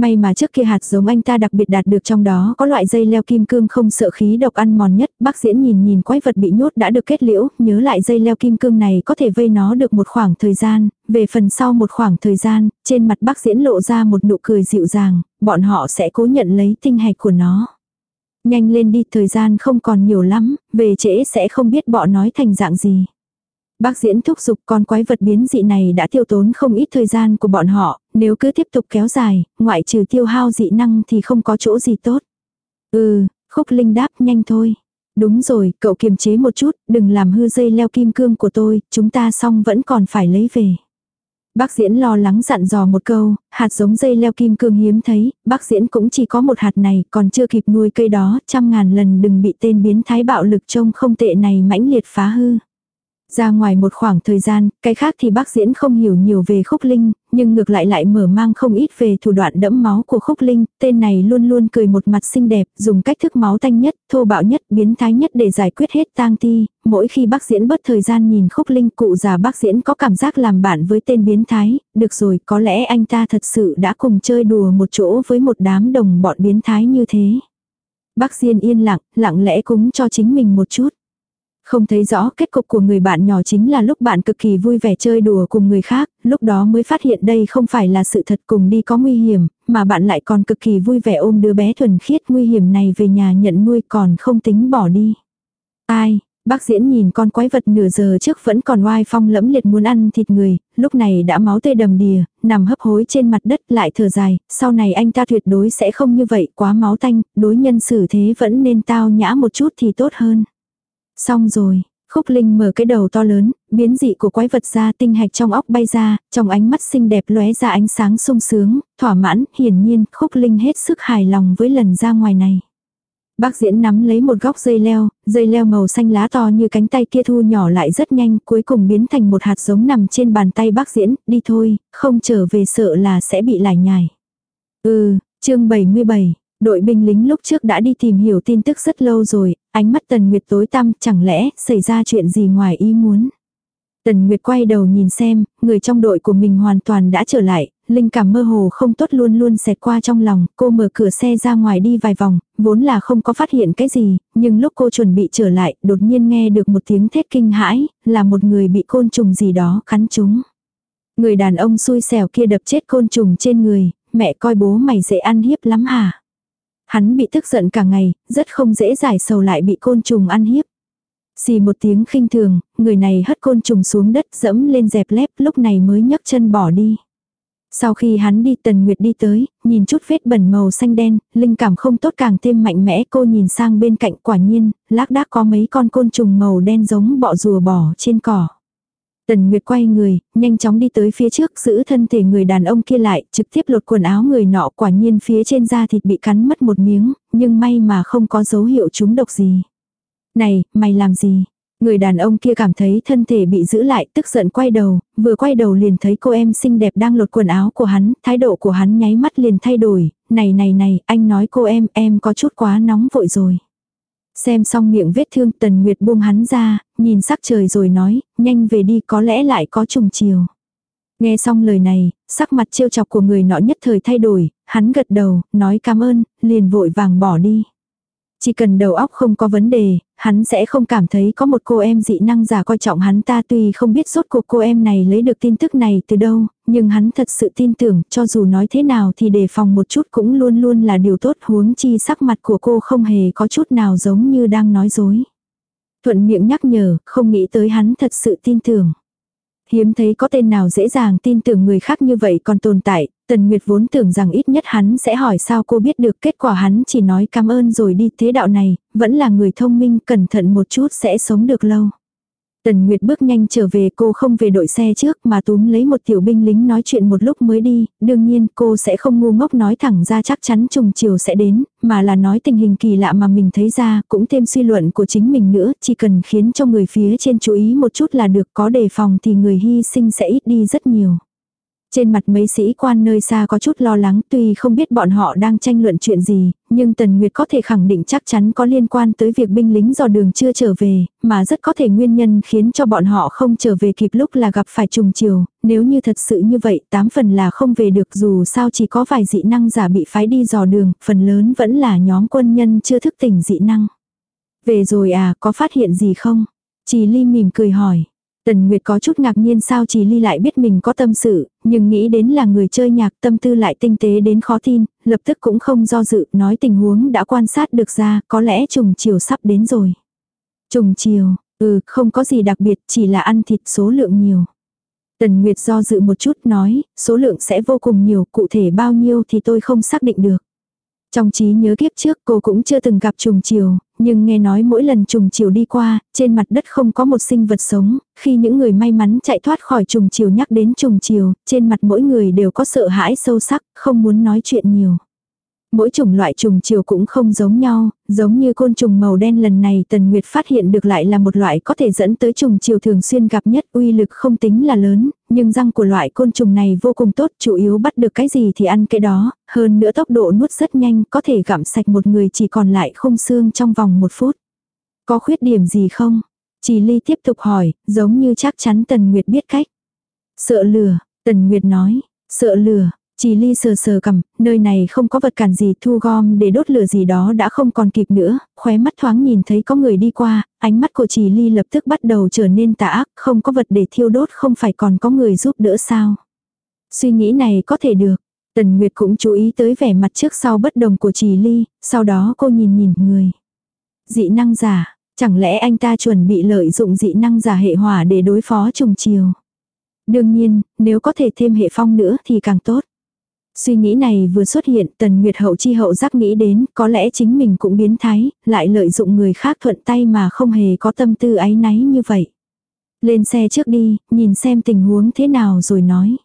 May mà trước kia hạt giống anh ta đặc biệt đạt được trong đó có loại dây leo kim cương không sợ khí độc ăn mòn nhất. Bác diễn nhìn nhìn quái vật bị nhốt đã được kết liễu, nhớ lại dây leo kim cương này có thể vây nó được một khoảng thời gian. Về phần sau một khoảng thời gian, trên mặt bác diễn lộ ra một nụ cười dịu dàng, bọn họ sẽ cố nhận lấy tinh hạch của nó. Nhanh lên đi, thời gian không còn nhiều lắm, về trễ sẽ không biết bọn nói thành dạng gì. Bác diễn thúc giục con quái vật biến dị này đã tiêu tốn không ít thời gian của bọn họ, nếu cứ tiếp tục kéo dài, ngoại trừ tiêu hao dị năng thì không có chỗ gì tốt. Ừ, khúc linh đáp nhanh thôi. Đúng rồi, cậu kiềm chế một chút, đừng làm hư dây leo kim cương của tôi, chúng ta xong vẫn còn phải lấy về. Bác diễn lo lắng dặn dò một câu, hạt giống dây leo kim cương hiếm thấy, bác diễn cũng chỉ có một hạt này, còn chưa kịp nuôi cây đó, trăm ngàn lần đừng bị tên biến thái bạo lực trông không tệ này mãnh liệt phá hư. Ra ngoài một khoảng thời gian, cái khác thì bác diễn không hiểu nhiều về khúc linh, nhưng ngược lại lại mở mang không ít về thủ đoạn đẫm máu của khúc linh, tên này luôn luôn cười một mặt xinh đẹp, dùng cách thức máu tanh nhất, thô bạo nhất, biến thái nhất để giải quyết hết tang thi, mỗi khi bác diễn bớt thời gian nhìn khúc linh cụ già bác diễn có cảm giác làm bạn với tên biến thái, được rồi có lẽ anh ta thật sự đã cùng chơi đùa một chỗ với một đám đồng bọn biến thái như thế. Bác Diên yên lặng, lặng lẽ cúng cho chính mình một chút. Không thấy rõ kết cục của người bạn nhỏ chính là lúc bạn cực kỳ vui vẻ chơi đùa cùng người khác, lúc đó mới phát hiện đây không phải là sự thật cùng đi có nguy hiểm, mà bạn lại còn cực kỳ vui vẻ ôm đứa bé thuần khiết nguy hiểm này về nhà nhận nuôi còn không tính bỏ đi. Ai, Bác diễn nhìn con quái vật nửa giờ trước vẫn còn oai phong lẫm liệt muốn ăn thịt người, lúc này đã máu tê đầm đìa, nằm hấp hối trên mặt đất lại thở dài, sau này anh ta tuyệt đối sẽ không như vậy, quá máu tanh, đối nhân xử thế vẫn nên tao nhã một chút thì tốt hơn. Xong rồi, Khúc Linh mở cái đầu to lớn, biến dị của quái vật ra tinh hạch trong óc bay ra, trong ánh mắt xinh đẹp lóe ra ánh sáng sung sướng, thỏa mãn, hiển nhiên Khúc Linh hết sức hài lòng với lần ra ngoài này. Bác diễn nắm lấy một góc dây leo, dây leo màu xanh lá to như cánh tay kia thu nhỏ lại rất nhanh, cuối cùng biến thành một hạt giống nằm trên bàn tay bác diễn, đi thôi, không trở về sợ là sẽ bị lải nhải. Ừ, chương 77, đội binh lính lúc trước đã đi tìm hiểu tin tức rất lâu rồi, ánh mắt Tần Nguyệt tối tăm, chẳng lẽ xảy ra chuyện gì ngoài ý muốn. Tần Nguyệt quay đầu nhìn xem, người trong đội của mình hoàn toàn đã trở lại, linh cảm mơ hồ không tốt luôn luôn xẹt qua trong lòng, cô mở cửa xe ra ngoài đi vài vòng, vốn là không có phát hiện cái gì, nhưng lúc cô chuẩn bị trở lại, đột nhiên nghe được một tiếng thét kinh hãi, là một người bị côn trùng gì đó cắn trúng. Người đàn ông xui xẻo kia đập chết côn trùng trên người, mẹ coi bố mày dễ ăn hiếp lắm hả? Hắn bị tức giận cả ngày, rất không dễ giải sầu lại bị côn trùng ăn hiếp. Xì một tiếng khinh thường, người này hất côn trùng xuống đất dẫm lên dẹp lép lúc này mới nhấc chân bỏ đi. Sau khi hắn đi Tần Nguyệt đi tới, nhìn chút vết bẩn màu xanh đen, linh cảm không tốt càng thêm mạnh mẽ cô nhìn sang bên cạnh quả nhiên, lác đác có mấy con côn trùng màu đen giống bọ rùa bò trên cỏ. Tần Nguyệt quay người, nhanh chóng đi tới phía trước giữ thân thể người đàn ông kia lại, trực tiếp lột quần áo người nọ quả nhiên phía trên da thịt bị cắn mất một miếng, nhưng may mà không có dấu hiệu trúng độc gì. Này, mày làm gì? Người đàn ông kia cảm thấy thân thể bị giữ lại, tức giận quay đầu, vừa quay đầu liền thấy cô em xinh đẹp đang lột quần áo của hắn, thái độ của hắn nháy mắt liền thay đổi, này này này, anh nói cô em, em có chút quá nóng vội rồi. Xem xong miệng vết thương Tần Nguyệt buông hắn ra, nhìn sắc trời rồi nói, nhanh về đi có lẽ lại có trùng chiều. Nghe xong lời này, sắc mặt trêu chọc của người nọ nhất thời thay đổi, hắn gật đầu, nói cảm ơn, liền vội vàng bỏ đi. Chỉ cần đầu óc không có vấn đề, hắn sẽ không cảm thấy có một cô em dị năng giả coi trọng hắn ta tuy không biết rốt cuộc cô em này lấy được tin tức này từ đâu, nhưng hắn thật sự tin tưởng cho dù nói thế nào thì đề phòng một chút cũng luôn luôn là điều tốt huống chi sắc mặt của cô không hề có chút nào giống như đang nói dối. Thuận miệng nhắc nhở, không nghĩ tới hắn thật sự tin tưởng. Hiếm thấy có tên nào dễ dàng tin tưởng người khác như vậy còn tồn tại, Tần Nguyệt vốn tưởng rằng ít nhất hắn sẽ hỏi sao cô biết được kết quả hắn chỉ nói cảm ơn rồi đi thế đạo này, vẫn là người thông minh cẩn thận một chút sẽ sống được lâu. Tần Nguyệt bước nhanh trở về cô không về đội xe trước mà túm lấy một tiểu binh lính nói chuyện một lúc mới đi, đương nhiên cô sẽ không ngu ngốc nói thẳng ra chắc chắn trùng chiều sẽ đến, mà là nói tình hình kỳ lạ mà mình thấy ra, cũng thêm suy luận của chính mình nữa, chỉ cần khiến cho người phía trên chú ý một chút là được có đề phòng thì người hy sinh sẽ ít đi rất nhiều. Trên mặt mấy sĩ quan nơi xa có chút lo lắng tuy không biết bọn họ đang tranh luận chuyện gì, nhưng Tần Nguyệt có thể khẳng định chắc chắn có liên quan tới việc binh lính dò đường chưa trở về, mà rất có thể nguyên nhân khiến cho bọn họ không trở về kịp lúc là gặp phải trùng chiều, nếu như thật sự như vậy tám phần là không về được dù sao chỉ có vài dị năng giả bị phái đi dò đường, phần lớn vẫn là nhóm quân nhân chưa thức tỉnh dị năng. Về rồi à, có phát hiện gì không? Chỉ Ly mỉm cười hỏi. Tần Nguyệt có chút ngạc nhiên sao chỉ ly lại biết mình có tâm sự, nhưng nghĩ đến là người chơi nhạc tâm tư lại tinh tế đến khó tin, lập tức cũng không do dự, nói tình huống đã quan sát được ra, có lẽ trùng chiều sắp đến rồi. Trùng chiều, ừ, không có gì đặc biệt, chỉ là ăn thịt số lượng nhiều. Tần Nguyệt do dự một chút nói, số lượng sẽ vô cùng nhiều, cụ thể bao nhiêu thì tôi không xác định được. Trong trí nhớ kiếp trước cô cũng chưa từng gặp trùng chiều, nhưng nghe nói mỗi lần trùng chiều đi qua, trên mặt đất không có một sinh vật sống, khi những người may mắn chạy thoát khỏi trùng chiều nhắc đến trùng chiều, trên mặt mỗi người đều có sợ hãi sâu sắc, không muốn nói chuyện nhiều. Mỗi chủng loại trùng chiều cũng không giống nhau, giống như côn trùng màu đen lần này Tần Nguyệt phát hiện được lại là một loại có thể dẫn tới trùng chiều thường xuyên gặp nhất uy lực không tính là lớn, nhưng răng của loại côn trùng này vô cùng tốt chủ yếu bắt được cái gì thì ăn cái đó, hơn nữa tốc độ nuốt rất nhanh có thể gặm sạch một người chỉ còn lại không xương trong vòng một phút. Có khuyết điểm gì không? Chỉ ly tiếp tục hỏi, giống như chắc chắn Tần Nguyệt biết cách. Sợ lừa, Tần Nguyệt nói, sợ lừa, chỉ ly sờ sờ cầm, nơi này không có vật cản gì thu gom để đốt lửa gì đó đã không còn kịp nữa, khóe mắt thoáng nhìn thấy có người đi qua, ánh mắt của chỉ ly lập tức bắt đầu trở nên tà ác, không có vật để thiêu đốt không phải còn có người giúp đỡ sao. Suy nghĩ này có thể được, Tần Nguyệt cũng chú ý tới vẻ mặt trước sau bất đồng của chỉ Ly, sau đó cô nhìn nhìn người. Dị năng giả, chẳng lẽ anh ta chuẩn bị lợi dụng dị năng giả hệ hỏa để đối phó trùng chiều. Đương nhiên, nếu có thể thêm hệ phong nữa thì càng tốt. Suy nghĩ này vừa xuất hiện, Tần Nguyệt hậu chi hậu giác nghĩ đến, có lẽ chính mình cũng biến thái, lại lợi dụng người khác thuận tay mà không hề có tâm tư áy náy như vậy. Lên xe trước đi, nhìn xem tình huống thế nào rồi nói.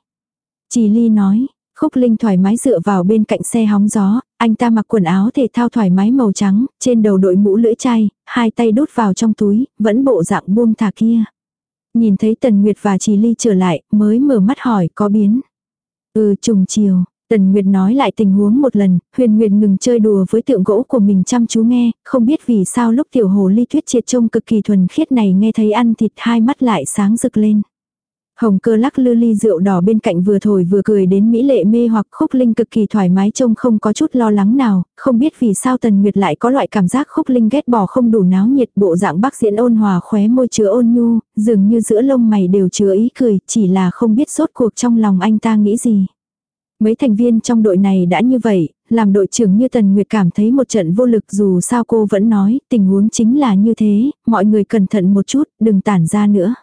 Chỉ ly nói, Khúc Linh thoải mái dựa vào bên cạnh xe hóng gió, anh ta mặc quần áo thể thao thoải mái màu trắng, trên đầu đội mũ lưỡi chai, hai tay đút vào trong túi, vẫn bộ dạng buông thả kia. Nhìn thấy Tần Nguyệt và Trì Ly trở lại, mới mở mắt hỏi có biến. Ừ trùng chiều, Tần Nguyệt nói lại tình huống một lần, huyền Nguyệt ngừng chơi đùa với tượng gỗ của mình chăm chú nghe, không biết vì sao lúc tiểu hồ ly tuyết triệt trông cực kỳ thuần khiết này nghe thấy ăn thịt hai mắt lại sáng rực lên. Hồng cơ lắc lư ly rượu đỏ bên cạnh vừa thổi vừa cười đến mỹ lệ mê hoặc khúc linh cực kỳ thoải mái trông không có chút lo lắng nào, không biết vì sao tần nguyệt lại có loại cảm giác khúc linh ghét bỏ không đủ náo nhiệt bộ dạng bác diễn ôn hòa khóe môi chứa ôn nhu, dường như giữa lông mày đều chứa ý cười, chỉ là không biết rốt cuộc trong lòng anh ta nghĩ gì. Mấy thành viên trong đội này đã như vậy, làm đội trưởng như Tần Nguyệt cảm thấy một trận vô lực dù sao cô vẫn nói, tình huống chính là như thế, mọi người cẩn thận một chút, đừng tản ra nữa.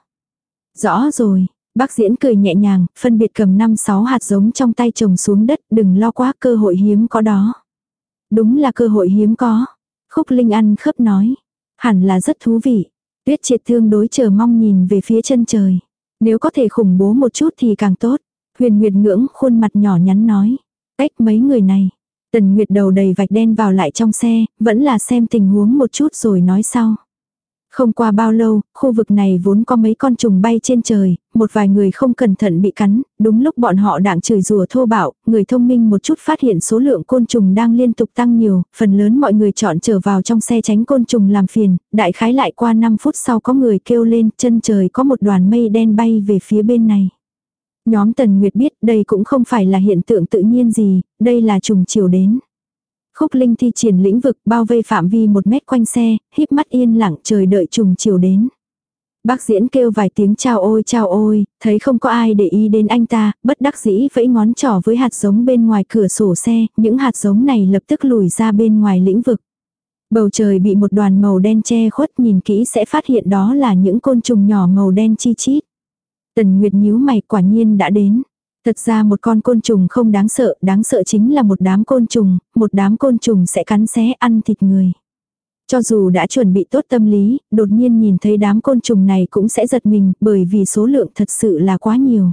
Rõ rồi, Bác diễn cười nhẹ nhàng, phân biệt cầm 5-6 hạt giống trong tay trồng xuống đất, đừng lo quá cơ hội hiếm có đó. Đúng là cơ hội hiếm có. Khúc Linh ăn khớp nói. Hẳn là rất thú vị. Tuyết triệt thương đối chờ mong nhìn về phía chân trời. Nếu có thể khủng bố một chút thì càng tốt. Huyền Nguyệt ngưỡng khuôn mặt nhỏ nhắn nói. Cách mấy người này. Tần Nguyệt đầu đầy vạch đen vào lại trong xe, vẫn là xem tình huống một chút rồi nói sau. Không qua bao lâu, khu vực này vốn có mấy con trùng bay trên trời, một vài người không cẩn thận bị cắn, đúng lúc bọn họ đang chửi rùa thô bạo, người thông minh một chút phát hiện số lượng côn trùng đang liên tục tăng nhiều, phần lớn mọi người chọn trở vào trong xe tránh côn trùng làm phiền, đại khái lại qua 5 phút sau có người kêu lên chân trời có một đoàn mây đen bay về phía bên này. Nhóm Tần Nguyệt biết đây cũng không phải là hiện tượng tự nhiên gì, đây là trùng chiều đến. Khúc Linh thi triển lĩnh vực bao vây phạm vi một mét quanh xe, híp mắt yên lặng chờ đợi trùng chiều đến. Bác diễn kêu vài tiếng chào ôi chào ôi, thấy không có ai để ý đến anh ta, bất đắc dĩ vẫy ngón trỏ với hạt giống bên ngoài cửa sổ xe, những hạt giống này lập tức lùi ra bên ngoài lĩnh vực. Bầu trời bị một đoàn màu đen che khuất nhìn kỹ sẽ phát hiện đó là những côn trùng nhỏ màu đen chi chít. Tần Nguyệt nhíu mày quả nhiên đã đến. Thật ra một con côn trùng không đáng sợ, đáng sợ chính là một đám côn trùng, một đám côn trùng sẽ cắn xé ăn thịt người. Cho dù đã chuẩn bị tốt tâm lý, đột nhiên nhìn thấy đám côn trùng này cũng sẽ giật mình bởi vì số lượng thật sự là quá nhiều.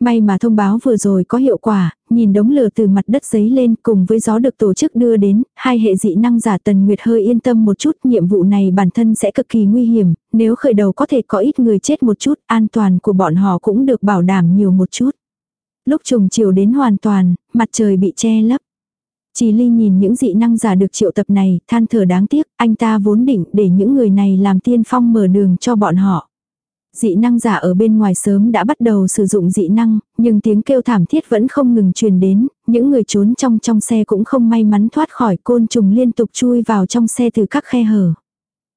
May mà thông báo vừa rồi có hiệu quả, nhìn đống lửa từ mặt đất giấy lên cùng với gió được tổ chức đưa đến, hai hệ dị năng giả Tần Nguyệt hơi yên tâm một chút, nhiệm vụ này bản thân sẽ cực kỳ nguy hiểm, nếu khởi đầu có thể có ít người chết một chút, an toàn của bọn họ cũng được bảo đảm nhiều một chút. Lúc trùng chiều đến hoàn toàn, mặt trời bị che lấp. Chỉ ly nhìn những dị năng giả được triệu tập này, than thở đáng tiếc, anh ta vốn định để những người này làm tiên phong mở đường cho bọn họ. Dị năng giả ở bên ngoài sớm đã bắt đầu sử dụng dị năng, nhưng tiếng kêu thảm thiết vẫn không ngừng truyền đến, những người trốn trong trong xe cũng không may mắn thoát khỏi côn trùng liên tục chui vào trong xe từ các khe hở.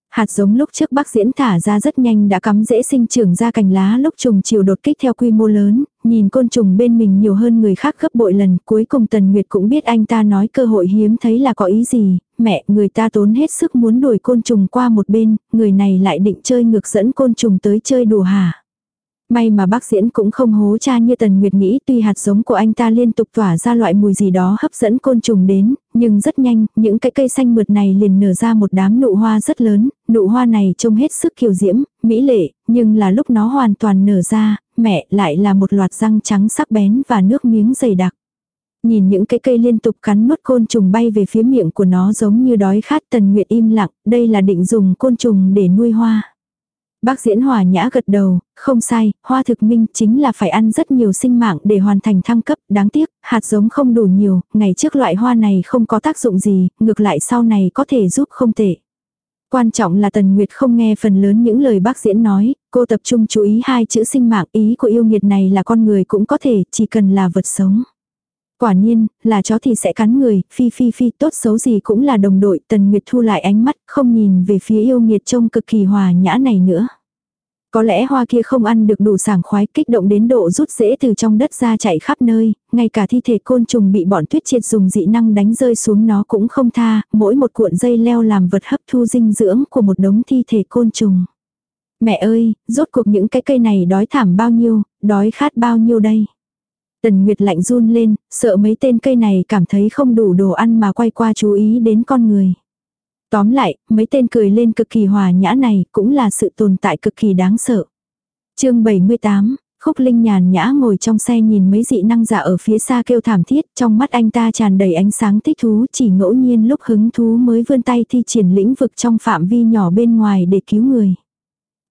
Hạt giống lúc trước bác diễn thả ra rất nhanh đã cắm dễ sinh trưởng ra cành lá lúc trùng chiều đột kích theo quy mô lớn, nhìn côn trùng bên mình nhiều hơn người khác gấp bội lần, cuối cùng Tần Nguyệt cũng biết anh ta nói cơ hội hiếm thấy là có ý gì, mẹ, người ta tốn hết sức muốn đuổi côn trùng qua một bên, người này lại định chơi ngược dẫn côn trùng tới chơi đùa hả. May mà bác diễn cũng không hố cha như Tần Nguyệt nghĩ tuy hạt giống của anh ta liên tục tỏa ra loại mùi gì đó hấp dẫn côn trùng đến, nhưng rất nhanh, những cái cây xanh mượt này liền nở ra một đám nụ hoa rất lớn, nụ hoa này trông hết sức kiều diễm, mỹ lệ, nhưng là lúc nó hoàn toàn nở ra, mẹ lại là một loạt răng trắng sắc bén và nước miếng dày đặc. Nhìn những cái cây liên tục cắn nuốt côn trùng bay về phía miệng của nó giống như đói khát Tần Nguyệt im lặng, đây là định dùng côn trùng để nuôi hoa. Bác diễn hòa nhã gật đầu, không sai, hoa thực minh chính là phải ăn rất nhiều sinh mạng để hoàn thành thăng cấp, đáng tiếc, hạt giống không đủ nhiều, ngày trước loại hoa này không có tác dụng gì, ngược lại sau này có thể giúp không tệ. Quan trọng là Tần Nguyệt không nghe phần lớn những lời bác diễn nói, cô tập trung chú ý hai chữ sinh mạng ý của yêu nghiệt này là con người cũng có thể, chỉ cần là vật sống. Quả nhiên, là chó thì sẽ cắn người, phi phi phi tốt xấu gì cũng là đồng đội, tần nguyệt thu lại ánh mắt, không nhìn về phía yêu nghiệt trông cực kỳ hòa nhã này nữa. Có lẽ hoa kia không ăn được đủ sảng khoái kích động đến độ rút rễ từ trong đất ra chạy khắp nơi, ngay cả thi thể côn trùng bị bọn tuyết triệt dùng dị năng đánh rơi xuống nó cũng không tha, mỗi một cuộn dây leo làm vật hấp thu dinh dưỡng của một đống thi thể côn trùng. Mẹ ơi, rốt cuộc những cái cây này đói thảm bao nhiêu, đói khát bao nhiêu đây. Tần Nguyệt lạnh run lên, sợ mấy tên cây này cảm thấy không đủ đồ ăn mà quay qua chú ý đến con người. Tóm lại, mấy tên cười lên cực kỳ hòa nhã này cũng là sự tồn tại cực kỳ đáng sợ. chương 78, Khúc Linh nhàn nhã ngồi trong xe nhìn mấy dị năng giả ở phía xa kêu thảm thiết, trong mắt anh ta tràn đầy ánh sáng thích thú, chỉ ngẫu nhiên lúc hứng thú mới vươn tay thi triển lĩnh vực trong phạm vi nhỏ bên ngoài để cứu người.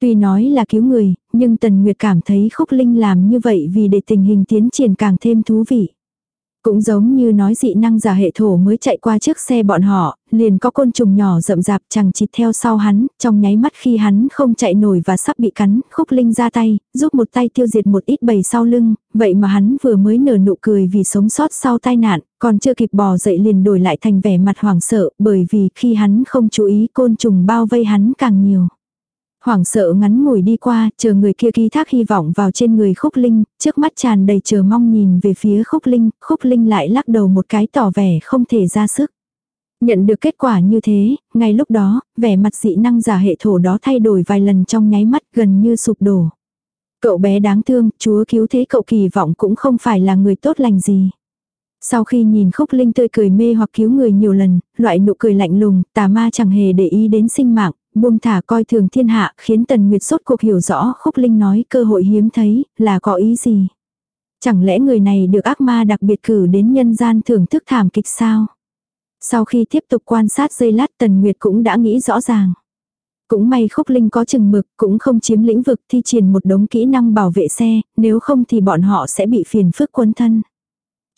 Tuy nói là cứu người, nhưng Tần Nguyệt cảm thấy Khúc Linh làm như vậy vì để tình hình tiến triển càng thêm thú vị. Cũng giống như nói dị năng giả hệ thổ mới chạy qua chiếc xe bọn họ, liền có côn trùng nhỏ rậm rạp chẳng chịt theo sau hắn, trong nháy mắt khi hắn không chạy nổi và sắp bị cắn, khúc linh ra tay, giúp một tay tiêu diệt một ít bầy sau lưng, vậy mà hắn vừa mới nở nụ cười vì sống sót sau tai nạn, còn chưa kịp bò dậy liền đổi lại thành vẻ mặt hoảng sợ, bởi vì khi hắn không chú ý côn trùng bao vây hắn càng nhiều. Hoảng sợ ngắn ngủi đi qua, chờ người kia ký thác hy vọng vào trên người khúc linh, trước mắt tràn đầy chờ mong nhìn về phía khúc linh, khúc linh lại lắc đầu một cái tỏ vẻ không thể ra sức. Nhận được kết quả như thế, ngay lúc đó, vẻ mặt dị năng giả hệ thổ đó thay đổi vài lần trong nháy mắt gần như sụp đổ. Cậu bé đáng thương, chúa cứu thế cậu kỳ vọng cũng không phải là người tốt lành gì. Sau khi nhìn khúc linh tươi cười mê hoặc cứu người nhiều lần, loại nụ cười lạnh lùng, tà ma chẳng hề để ý đến sinh mạng, buông thả coi thường thiên hạ, khiến Tần Nguyệt sốt cuộc hiểu rõ khúc linh nói cơ hội hiếm thấy, là có ý gì. Chẳng lẽ người này được ác ma đặc biệt cử đến nhân gian thưởng thức thảm kịch sao? Sau khi tiếp tục quan sát dây lát Tần Nguyệt cũng đã nghĩ rõ ràng. Cũng may khúc linh có chừng mực, cũng không chiếm lĩnh vực thi triển một đống kỹ năng bảo vệ xe, nếu không thì bọn họ sẽ bị phiền phức quân thân.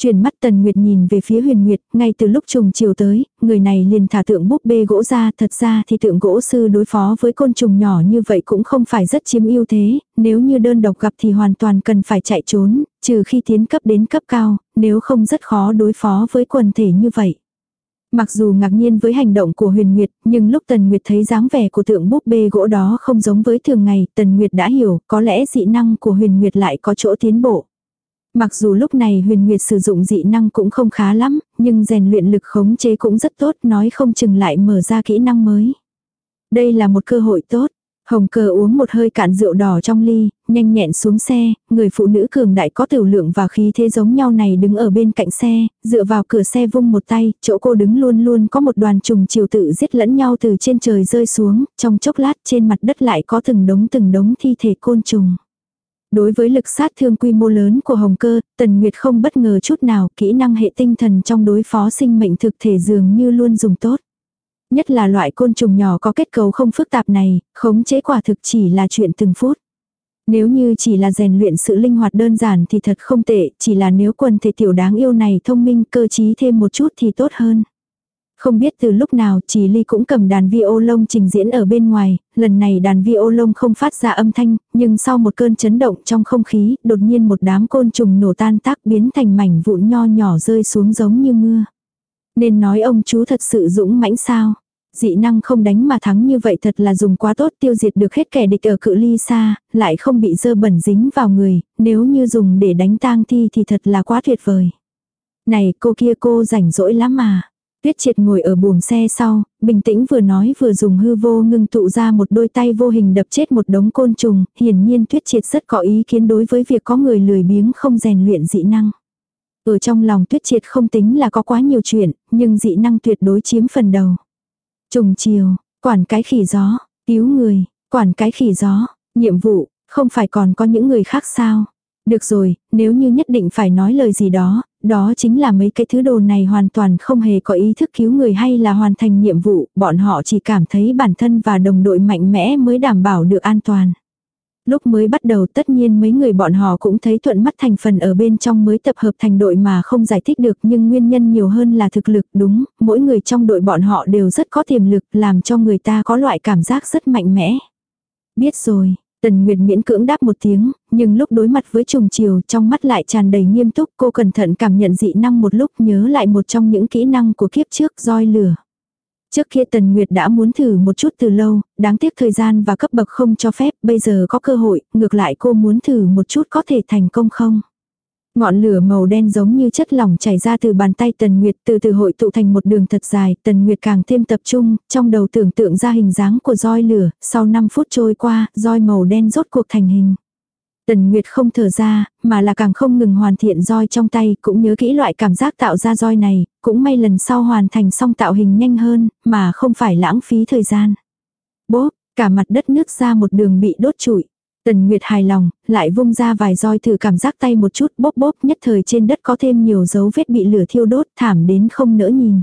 Chuyển mắt Tần Nguyệt nhìn về phía huyền Nguyệt, ngay từ lúc trùng chiều tới, người này liền thả tượng búp bê gỗ ra, thật ra thì tượng gỗ sư đối phó với côn trùng nhỏ như vậy cũng không phải rất chiếm ưu thế, nếu như đơn độc gặp thì hoàn toàn cần phải chạy trốn, trừ khi tiến cấp đến cấp cao, nếu không rất khó đối phó với quần thể như vậy. Mặc dù ngạc nhiên với hành động của Huyền Nguyệt, nhưng lúc Tần Nguyệt thấy dáng vẻ của tượng búp bê gỗ đó không giống với thường ngày, Tần Nguyệt đã hiểu, có lẽ dị năng của Huyền Nguyệt lại có chỗ tiến bộ. Mặc dù lúc này huyền nguyệt sử dụng dị năng cũng không khá lắm, nhưng rèn luyện lực khống chế cũng rất tốt, nói không chừng lại mở ra kỹ năng mới. Đây là một cơ hội tốt. Hồng cờ uống một hơi cạn rượu đỏ trong ly, nhanh nhẹn xuống xe, người phụ nữ cường đại có tiểu lượng và khí thế giống nhau này đứng ở bên cạnh xe, dựa vào cửa xe vung một tay, chỗ cô đứng luôn luôn có một đoàn trùng chiều tự giết lẫn nhau từ trên trời rơi xuống, trong chốc lát trên mặt đất lại có từng đống từng đống thi thể côn trùng. Đối với lực sát thương quy mô lớn của Hồng Cơ, Tần Nguyệt không bất ngờ chút nào, kỹ năng hệ tinh thần trong đối phó sinh mệnh thực thể dường như luôn dùng tốt. Nhất là loại côn trùng nhỏ có kết cấu không phức tạp này, khống chế quả thực chỉ là chuyện từng phút. Nếu như chỉ là rèn luyện sự linh hoạt đơn giản thì thật không tệ, chỉ là nếu quần thể tiểu đáng yêu này thông minh cơ trí thêm một chút thì tốt hơn. Không biết từ lúc nào chỉ ly cũng cầm đàn vi ô lông trình diễn ở bên ngoài, lần này đàn vi ô lông không phát ra âm thanh, nhưng sau một cơn chấn động trong không khí, đột nhiên một đám côn trùng nổ tan tác biến thành mảnh vụn nho nhỏ rơi xuống giống như mưa. Nên nói ông chú thật sự dũng mãnh sao. Dị năng không đánh mà thắng như vậy thật là dùng quá tốt tiêu diệt được hết kẻ địch ở cự ly xa, lại không bị dơ bẩn dính vào người, nếu như dùng để đánh tang thi thì thật là quá tuyệt vời. Này cô kia cô rảnh rỗi lắm mà. Tuyết triệt ngồi ở buồng xe sau, bình tĩnh vừa nói vừa dùng hư vô ngưng tụ ra một đôi tay vô hình đập chết một đống côn trùng, hiển nhiên tuyết triệt rất có ý kiến đối với việc có người lười biếng không rèn luyện dị năng. Ở trong lòng tuyết triệt không tính là có quá nhiều chuyện, nhưng dị năng tuyệt đối chiếm phần đầu. Trùng chiều, quản cái khỉ gió, cứu người, quản cái khỉ gió, nhiệm vụ, không phải còn có những người khác sao? Được rồi, nếu như nhất định phải nói lời gì đó, đó chính là mấy cái thứ đồ này hoàn toàn không hề có ý thức cứu người hay là hoàn thành nhiệm vụ, bọn họ chỉ cảm thấy bản thân và đồng đội mạnh mẽ mới đảm bảo được an toàn. Lúc mới bắt đầu tất nhiên mấy người bọn họ cũng thấy thuận mắt thành phần ở bên trong mới tập hợp thành đội mà không giải thích được nhưng nguyên nhân nhiều hơn là thực lực đúng, mỗi người trong đội bọn họ đều rất có tiềm lực làm cho người ta có loại cảm giác rất mạnh mẽ. Biết rồi, Tần Nguyệt miễn cưỡng đáp một tiếng, nhưng lúc đối mặt với trùng chiều trong mắt lại tràn đầy nghiêm túc cô cẩn thận cảm nhận dị năng một lúc nhớ lại một trong những kỹ năng của kiếp trước roi lửa. Trước kia Tần Nguyệt đã muốn thử một chút từ lâu, đáng tiếc thời gian và cấp bậc không cho phép, bây giờ có cơ hội, ngược lại cô muốn thử một chút có thể thành công không. Ngọn lửa màu đen giống như chất lỏng chảy ra từ bàn tay Tần Nguyệt từ từ hội tụ thành một đường thật dài, Tần Nguyệt càng thêm tập trung, trong đầu tưởng tượng ra hình dáng của roi lửa, sau 5 phút trôi qua, roi màu đen rốt cuộc thành hình. Tần Nguyệt không thở ra, mà là càng không ngừng hoàn thiện roi trong tay, cũng nhớ kỹ loại cảm giác tạo ra roi này, cũng may lần sau hoàn thành xong tạo hình nhanh hơn, mà không phải lãng phí thời gian. Bốp, cả mặt đất nước ra một đường bị đốt trụi. Tần Nguyệt hài lòng, lại vung ra vài roi thử cảm giác tay một chút bóp bóp nhất thời trên đất có thêm nhiều dấu vết bị lửa thiêu đốt thảm đến không nỡ nhìn.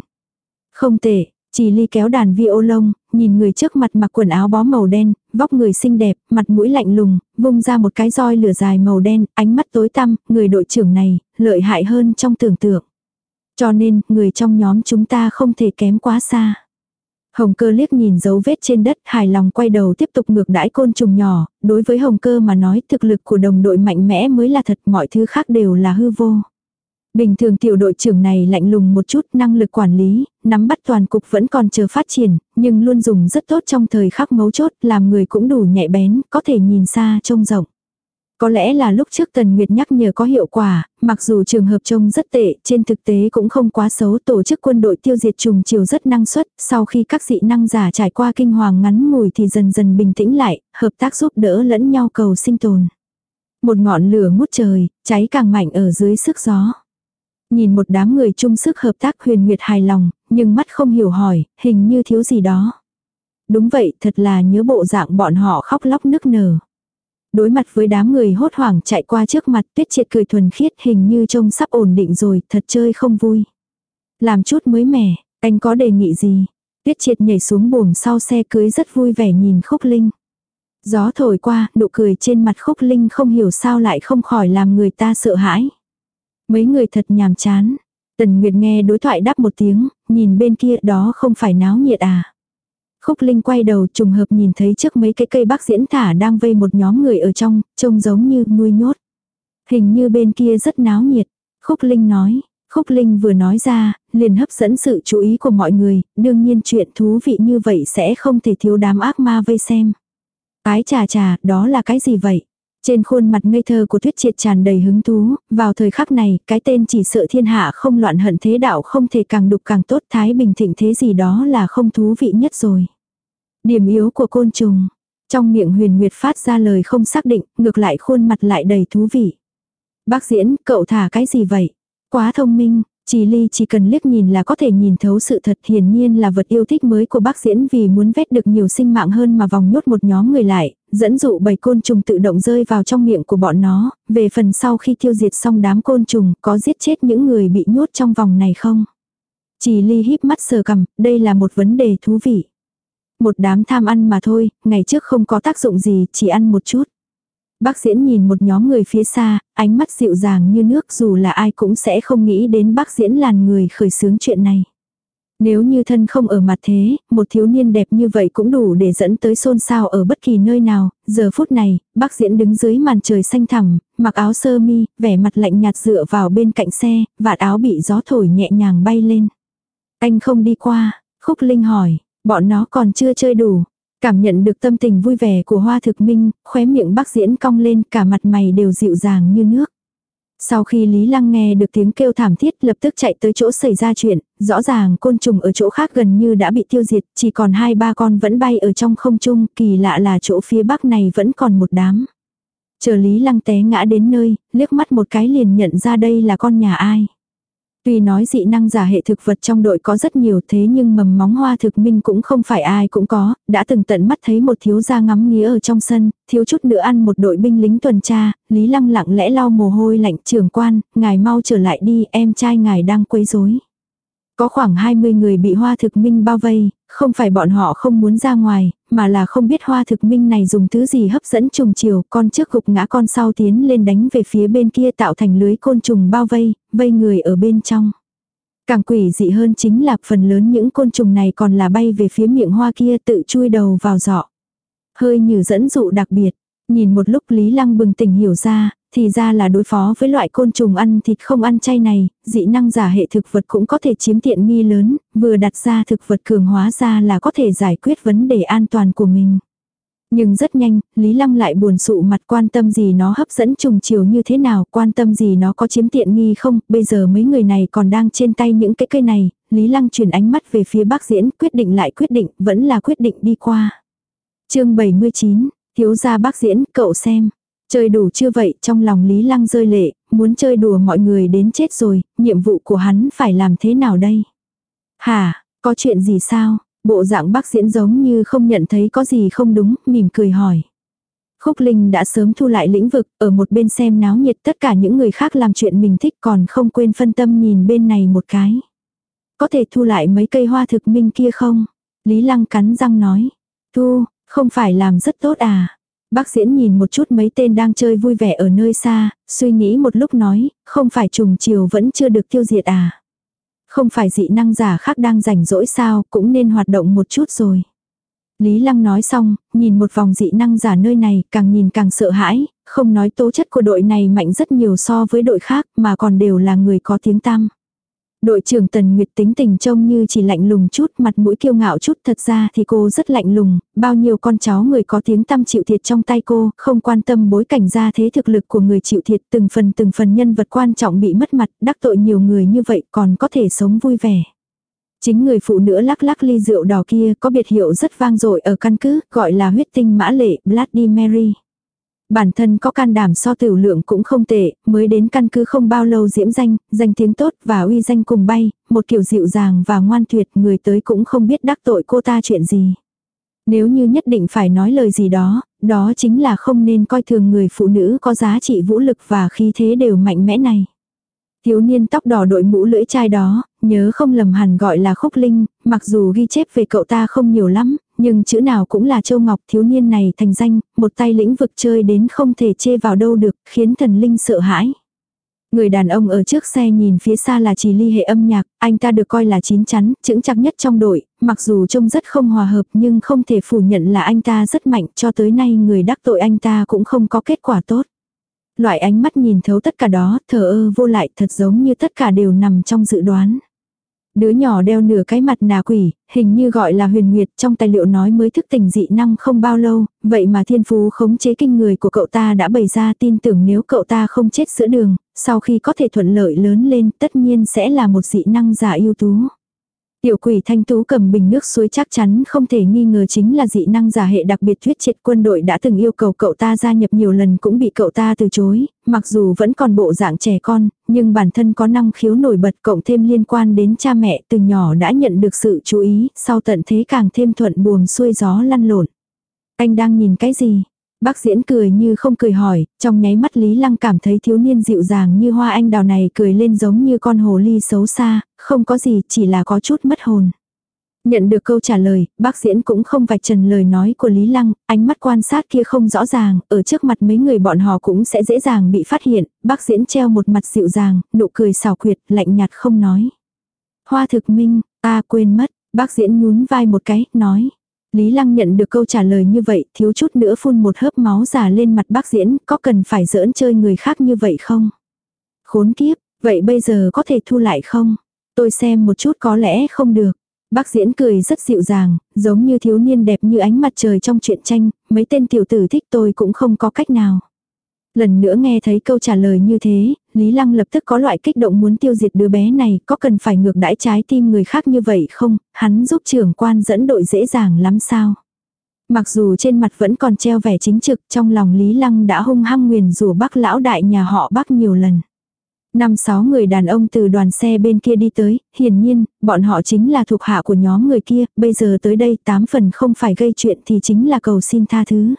Không tệ, chỉ ly kéo đàn vi ô lông, nhìn người trước mặt mặc quần áo bó màu đen, vóc người xinh đẹp, mặt mũi lạnh lùng, vung ra một cái roi lửa dài màu đen, ánh mắt tối tăm, người đội trưởng này, lợi hại hơn trong tưởng tượng. Cho nên, người trong nhóm chúng ta không thể kém quá xa. Hồng cơ liếc nhìn dấu vết trên đất hài lòng quay đầu tiếp tục ngược đãi côn trùng nhỏ, đối với hồng cơ mà nói thực lực của đồng đội mạnh mẽ mới là thật mọi thứ khác đều là hư vô. Bình thường tiểu đội trưởng này lạnh lùng một chút năng lực quản lý, nắm bắt toàn cục vẫn còn chờ phát triển, nhưng luôn dùng rất tốt trong thời khắc mấu chốt, làm người cũng đủ nhạy bén, có thể nhìn xa trông rộng. Có lẽ là lúc trước Tần Nguyệt nhắc nhở có hiệu quả, mặc dù trường hợp trông rất tệ, trên thực tế cũng không quá xấu tổ chức quân đội tiêu diệt trùng chiều rất năng suất, sau khi các dị năng giả trải qua kinh hoàng ngắn ngủi thì dần dần bình tĩnh lại, hợp tác giúp đỡ lẫn nhau cầu sinh tồn. Một ngọn lửa ngút trời, cháy càng mạnh ở dưới sức gió. Nhìn một đám người chung sức hợp tác huyền nguyệt hài lòng, nhưng mắt không hiểu hỏi, hình như thiếu gì đó. Đúng vậy, thật là nhớ bộ dạng bọn họ khóc lóc nức nở. Đối mặt với đám người hốt hoảng chạy qua trước mặt tuyết triệt cười thuần khiết hình như trông sắp ổn định rồi, thật chơi không vui. Làm chút mới mẻ, anh có đề nghị gì? Tuyết triệt nhảy xuống buồng sau xe cưới rất vui vẻ nhìn khúc linh. Gió thổi qua, nụ cười trên mặt khúc linh không hiểu sao lại không khỏi làm người ta sợ hãi. Mấy người thật nhàm chán. Tần Nguyệt nghe đối thoại đáp một tiếng, nhìn bên kia đó không phải náo nhiệt à. Khúc Linh quay đầu trùng hợp nhìn thấy trước mấy cái cây bác diễn thả đang vây một nhóm người ở trong, trông giống như nuôi nhốt. Hình như bên kia rất náo nhiệt. Khúc Linh nói, Khúc Linh vừa nói ra, liền hấp dẫn sự chú ý của mọi người, đương nhiên chuyện thú vị như vậy sẽ không thể thiếu đám ác ma vây xem. Cái trà trà, đó là cái gì vậy? Trên khuôn mặt ngây thơ của Thuyết Triệt tràn đầy hứng thú, vào thời khắc này, cái tên chỉ sợ thiên hạ không loạn hận thế đạo không thể càng đục càng tốt thái bình thịnh thế gì đó là không thú vị nhất rồi. Điểm yếu của côn trùng. Trong miệng huyền nguyệt phát ra lời không xác định, ngược lại khuôn mặt lại đầy thú vị. Bác diễn, cậu thả cái gì vậy? Quá thông minh, chỉ ly chỉ cần liếc nhìn là có thể nhìn thấu sự thật hiển nhiên là vật yêu thích mới của bác diễn vì muốn vét được nhiều sinh mạng hơn mà vòng nhốt một nhóm người lại, dẫn dụ bầy côn trùng tự động rơi vào trong miệng của bọn nó, về phần sau khi tiêu diệt xong đám côn trùng có giết chết những người bị nhốt trong vòng này không? Chỉ ly híp mắt sờ cầm, đây là một vấn đề thú vị. Một đám tham ăn mà thôi, ngày trước không có tác dụng gì, chỉ ăn một chút. Bác diễn nhìn một nhóm người phía xa, ánh mắt dịu dàng như nước dù là ai cũng sẽ không nghĩ đến bác diễn làn người khởi xướng chuyện này. Nếu như thân không ở mặt thế, một thiếu niên đẹp như vậy cũng đủ để dẫn tới xôn xao ở bất kỳ nơi nào, giờ phút này, bác diễn đứng dưới màn trời xanh thẳm, mặc áo sơ mi, vẻ mặt lạnh nhạt dựa vào bên cạnh xe, vạt áo bị gió thổi nhẹ nhàng bay lên. Anh không đi qua, khúc linh hỏi, bọn nó còn chưa chơi đủ. Cảm nhận được tâm tình vui vẻ của hoa thực minh, khóe miệng bác diễn cong lên cả mặt mày đều dịu dàng như nước. Sau khi Lý Lăng nghe được tiếng kêu thảm thiết lập tức chạy tới chỗ xảy ra chuyện, rõ ràng côn trùng ở chỗ khác gần như đã bị tiêu diệt, chỉ còn hai ba con vẫn bay ở trong không trung, kỳ lạ là chỗ phía bắc này vẫn còn một đám. Chờ Lý Lăng té ngã đến nơi, liếc mắt một cái liền nhận ra đây là con nhà ai. Tuy nói dị năng giả hệ thực vật trong đội có rất nhiều thế nhưng mầm móng hoa thực minh cũng không phải ai cũng có, đã từng tận mắt thấy một thiếu gia ngắm nghía ở trong sân, thiếu chút nữa ăn một đội binh lính tuần tra, Lý Lăng lặng lẽ lau mồ hôi lạnh trưởng quan, ngài mau trở lại đi, em trai ngài đang quấy rối. Có khoảng 20 người bị hoa thực minh bao vây, không phải bọn họ không muốn ra ngoài, mà là không biết hoa thực minh này dùng thứ gì hấp dẫn trùng chiều, con trước gục ngã con sau tiến lên đánh về phía bên kia tạo thành lưới côn trùng bao vây, vây người ở bên trong. Càng quỷ dị hơn chính là phần lớn những côn trùng này còn là bay về phía miệng hoa kia tự chui đầu vào giọ. Hơi như dẫn dụ đặc biệt, Nhìn một lúc Lý Lăng bừng tỉnh hiểu ra, thì ra là đối phó với loại côn trùng ăn thịt không ăn chay này, dị năng giả hệ thực vật cũng có thể chiếm tiện nghi lớn, vừa đặt ra thực vật cường hóa ra là có thể giải quyết vấn đề an toàn của mình. Nhưng rất nhanh, Lý Lăng lại buồn sụ mặt quan tâm gì nó hấp dẫn trùng chiều như thế nào, quan tâm gì nó có chiếm tiện nghi không, bây giờ mấy người này còn đang trên tay những cái cây này, Lý Lăng chuyển ánh mắt về phía bác diễn, quyết định lại quyết định, vẫn là quyết định đi qua. chương 79, thiếu gia bác diễn, cậu xem. Chơi đủ chưa vậy, trong lòng Lý Lăng rơi lệ, muốn chơi đùa mọi người đến chết rồi, nhiệm vụ của hắn phải làm thế nào đây? Hả, có chuyện gì sao? Bộ dạng bác diễn giống như không nhận thấy có gì không đúng, mỉm cười hỏi. Khúc Linh đã sớm thu lại lĩnh vực, ở một bên xem náo nhiệt tất cả những người khác làm chuyện mình thích còn không quên phân tâm nhìn bên này một cái. Có thể thu lại mấy cây hoa thực minh kia không? Lý Lăng cắn răng nói. Thu, không phải làm rất tốt à? Bác diễn nhìn một chút mấy tên đang chơi vui vẻ ở nơi xa, suy nghĩ một lúc nói, không phải trùng chiều vẫn chưa được tiêu diệt à? Không phải dị năng giả khác đang rảnh rỗi sao, cũng nên hoạt động một chút rồi. Lý Lăng nói xong, nhìn một vòng dị năng giả nơi này, càng nhìn càng sợ hãi, không nói tố chất của đội này mạnh rất nhiều so với đội khác, mà còn đều là người có tiếng tăm. Đội trưởng Tần Nguyệt tính tình trông như chỉ lạnh lùng chút, mặt mũi kiêu ngạo chút, thật ra thì cô rất lạnh lùng, bao nhiêu con cháu người có tiếng tăm chịu thiệt trong tay cô, không quan tâm bối cảnh ra thế thực lực của người chịu thiệt, từng phần từng phần nhân vật quan trọng bị mất mặt, đắc tội nhiều người như vậy còn có thể sống vui vẻ. Chính người phụ nữ lắc lắc ly rượu đỏ kia có biệt hiệu rất vang dội ở căn cứ, gọi là huyết tinh mã lệ, Bloody Mary. Bản thân có can đảm so tiểu lượng cũng không tệ, mới đến căn cứ không bao lâu diễm danh, danh tiếng tốt và uy danh cùng bay, một kiểu dịu dàng và ngoan tuyệt người tới cũng không biết đắc tội cô ta chuyện gì. Nếu như nhất định phải nói lời gì đó, đó chính là không nên coi thường người phụ nữ có giá trị vũ lực và khí thế đều mạnh mẽ này. Thiếu niên tóc đỏ đội mũ lưỡi chai đó, nhớ không lầm hẳn gọi là khúc linh, mặc dù ghi chép về cậu ta không nhiều lắm, nhưng chữ nào cũng là châu ngọc thiếu niên này thành danh, một tay lĩnh vực chơi đến không thể chê vào đâu được, khiến thần linh sợ hãi. Người đàn ông ở trước xe nhìn phía xa là chỉ ly hệ âm nhạc, anh ta được coi là chín chắn, chững chắc nhất trong đội, mặc dù trông rất không hòa hợp nhưng không thể phủ nhận là anh ta rất mạnh cho tới nay người đắc tội anh ta cũng không có kết quả tốt. Loại ánh mắt nhìn thấu tất cả đó, thờ ơ vô lại thật giống như tất cả đều nằm trong dự đoán. Đứa nhỏ đeo nửa cái mặt nà quỷ, hình như gọi là huyền nguyệt trong tài liệu nói mới thức tỉnh dị năng không bao lâu, vậy mà thiên phú khống chế kinh người của cậu ta đã bày ra tin tưởng nếu cậu ta không chết giữa đường, sau khi có thể thuận lợi lớn lên tất nhiên sẽ là một dị năng giả ưu tú. Tiểu quỷ thanh tú cầm bình nước suối chắc chắn không thể nghi ngờ chính là dị năng giả hệ đặc biệt thuyết triệt quân đội đã từng yêu cầu cậu ta gia nhập nhiều lần cũng bị cậu ta từ chối, mặc dù vẫn còn bộ dạng trẻ con, nhưng bản thân có năng khiếu nổi bật cộng thêm liên quan đến cha mẹ từ nhỏ đã nhận được sự chú ý, sau tận thế càng thêm thuận buồm xuôi gió lăn lộn. Anh đang nhìn cái gì? Bác diễn cười như không cười hỏi, trong nháy mắt Lý Lăng cảm thấy thiếu niên dịu dàng như hoa anh đào này cười lên giống như con hồ ly xấu xa, không có gì, chỉ là có chút mất hồn. Nhận được câu trả lời, bác diễn cũng không vạch trần lời nói của Lý Lăng, ánh mắt quan sát kia không rõ ràng, ở trước mặt mấy người bọn họ cũng sẽ dễ dàng bị phát hiện, bác diễn treo một mặt dịu dàng, nụ cười xào quyệt, lạnh nhạt không nói. Hoa thực minh, ta quên mất, bác diễn nhún vai một cái, nói. Lý Lăng nhận được câu trả lời như vậy, thiếu chút nữa phun một hớp máu giả lên mặt bác diễn, có cần phải giỡn chơi người khác như vậy không? Khốn kiếp, vậy bây giờ có thể thu lại không? Tôi xem một chút có lẽ không được. Bác diễn cười rất dịu dàng, giống như thiếu niên đẹp như ánh mặt trời trong truyện tranh, mấy tên tiểu tử thích tôi cũng không có cách nào. Lần nữa nghe thấy câu trả lời như thế, Lý Lăng lập tức có loại kích động muốn tiêu diệt đứa bé này, có cần phải ngược đãi trái tim người khác như vậy không, hắn giúp trưởng quan dẫn đội dễ dàng lắm sao. Mặc dù trên mặt vẫn còn treo vẻ chính trực, trong lòng Lý Lăng đã hung hăng nguyền rủa bác lão đại nhà họ bác nhiều lần. Năm sáu người đàn ông từ đoàn xe bên kia đi tới, hiển nhiên, bọn họ chính là thuộc hạ của nhóm người kia, bây giờ tới đây tám phần không phải gây chuyện thì chính là cầu xin tha thứ.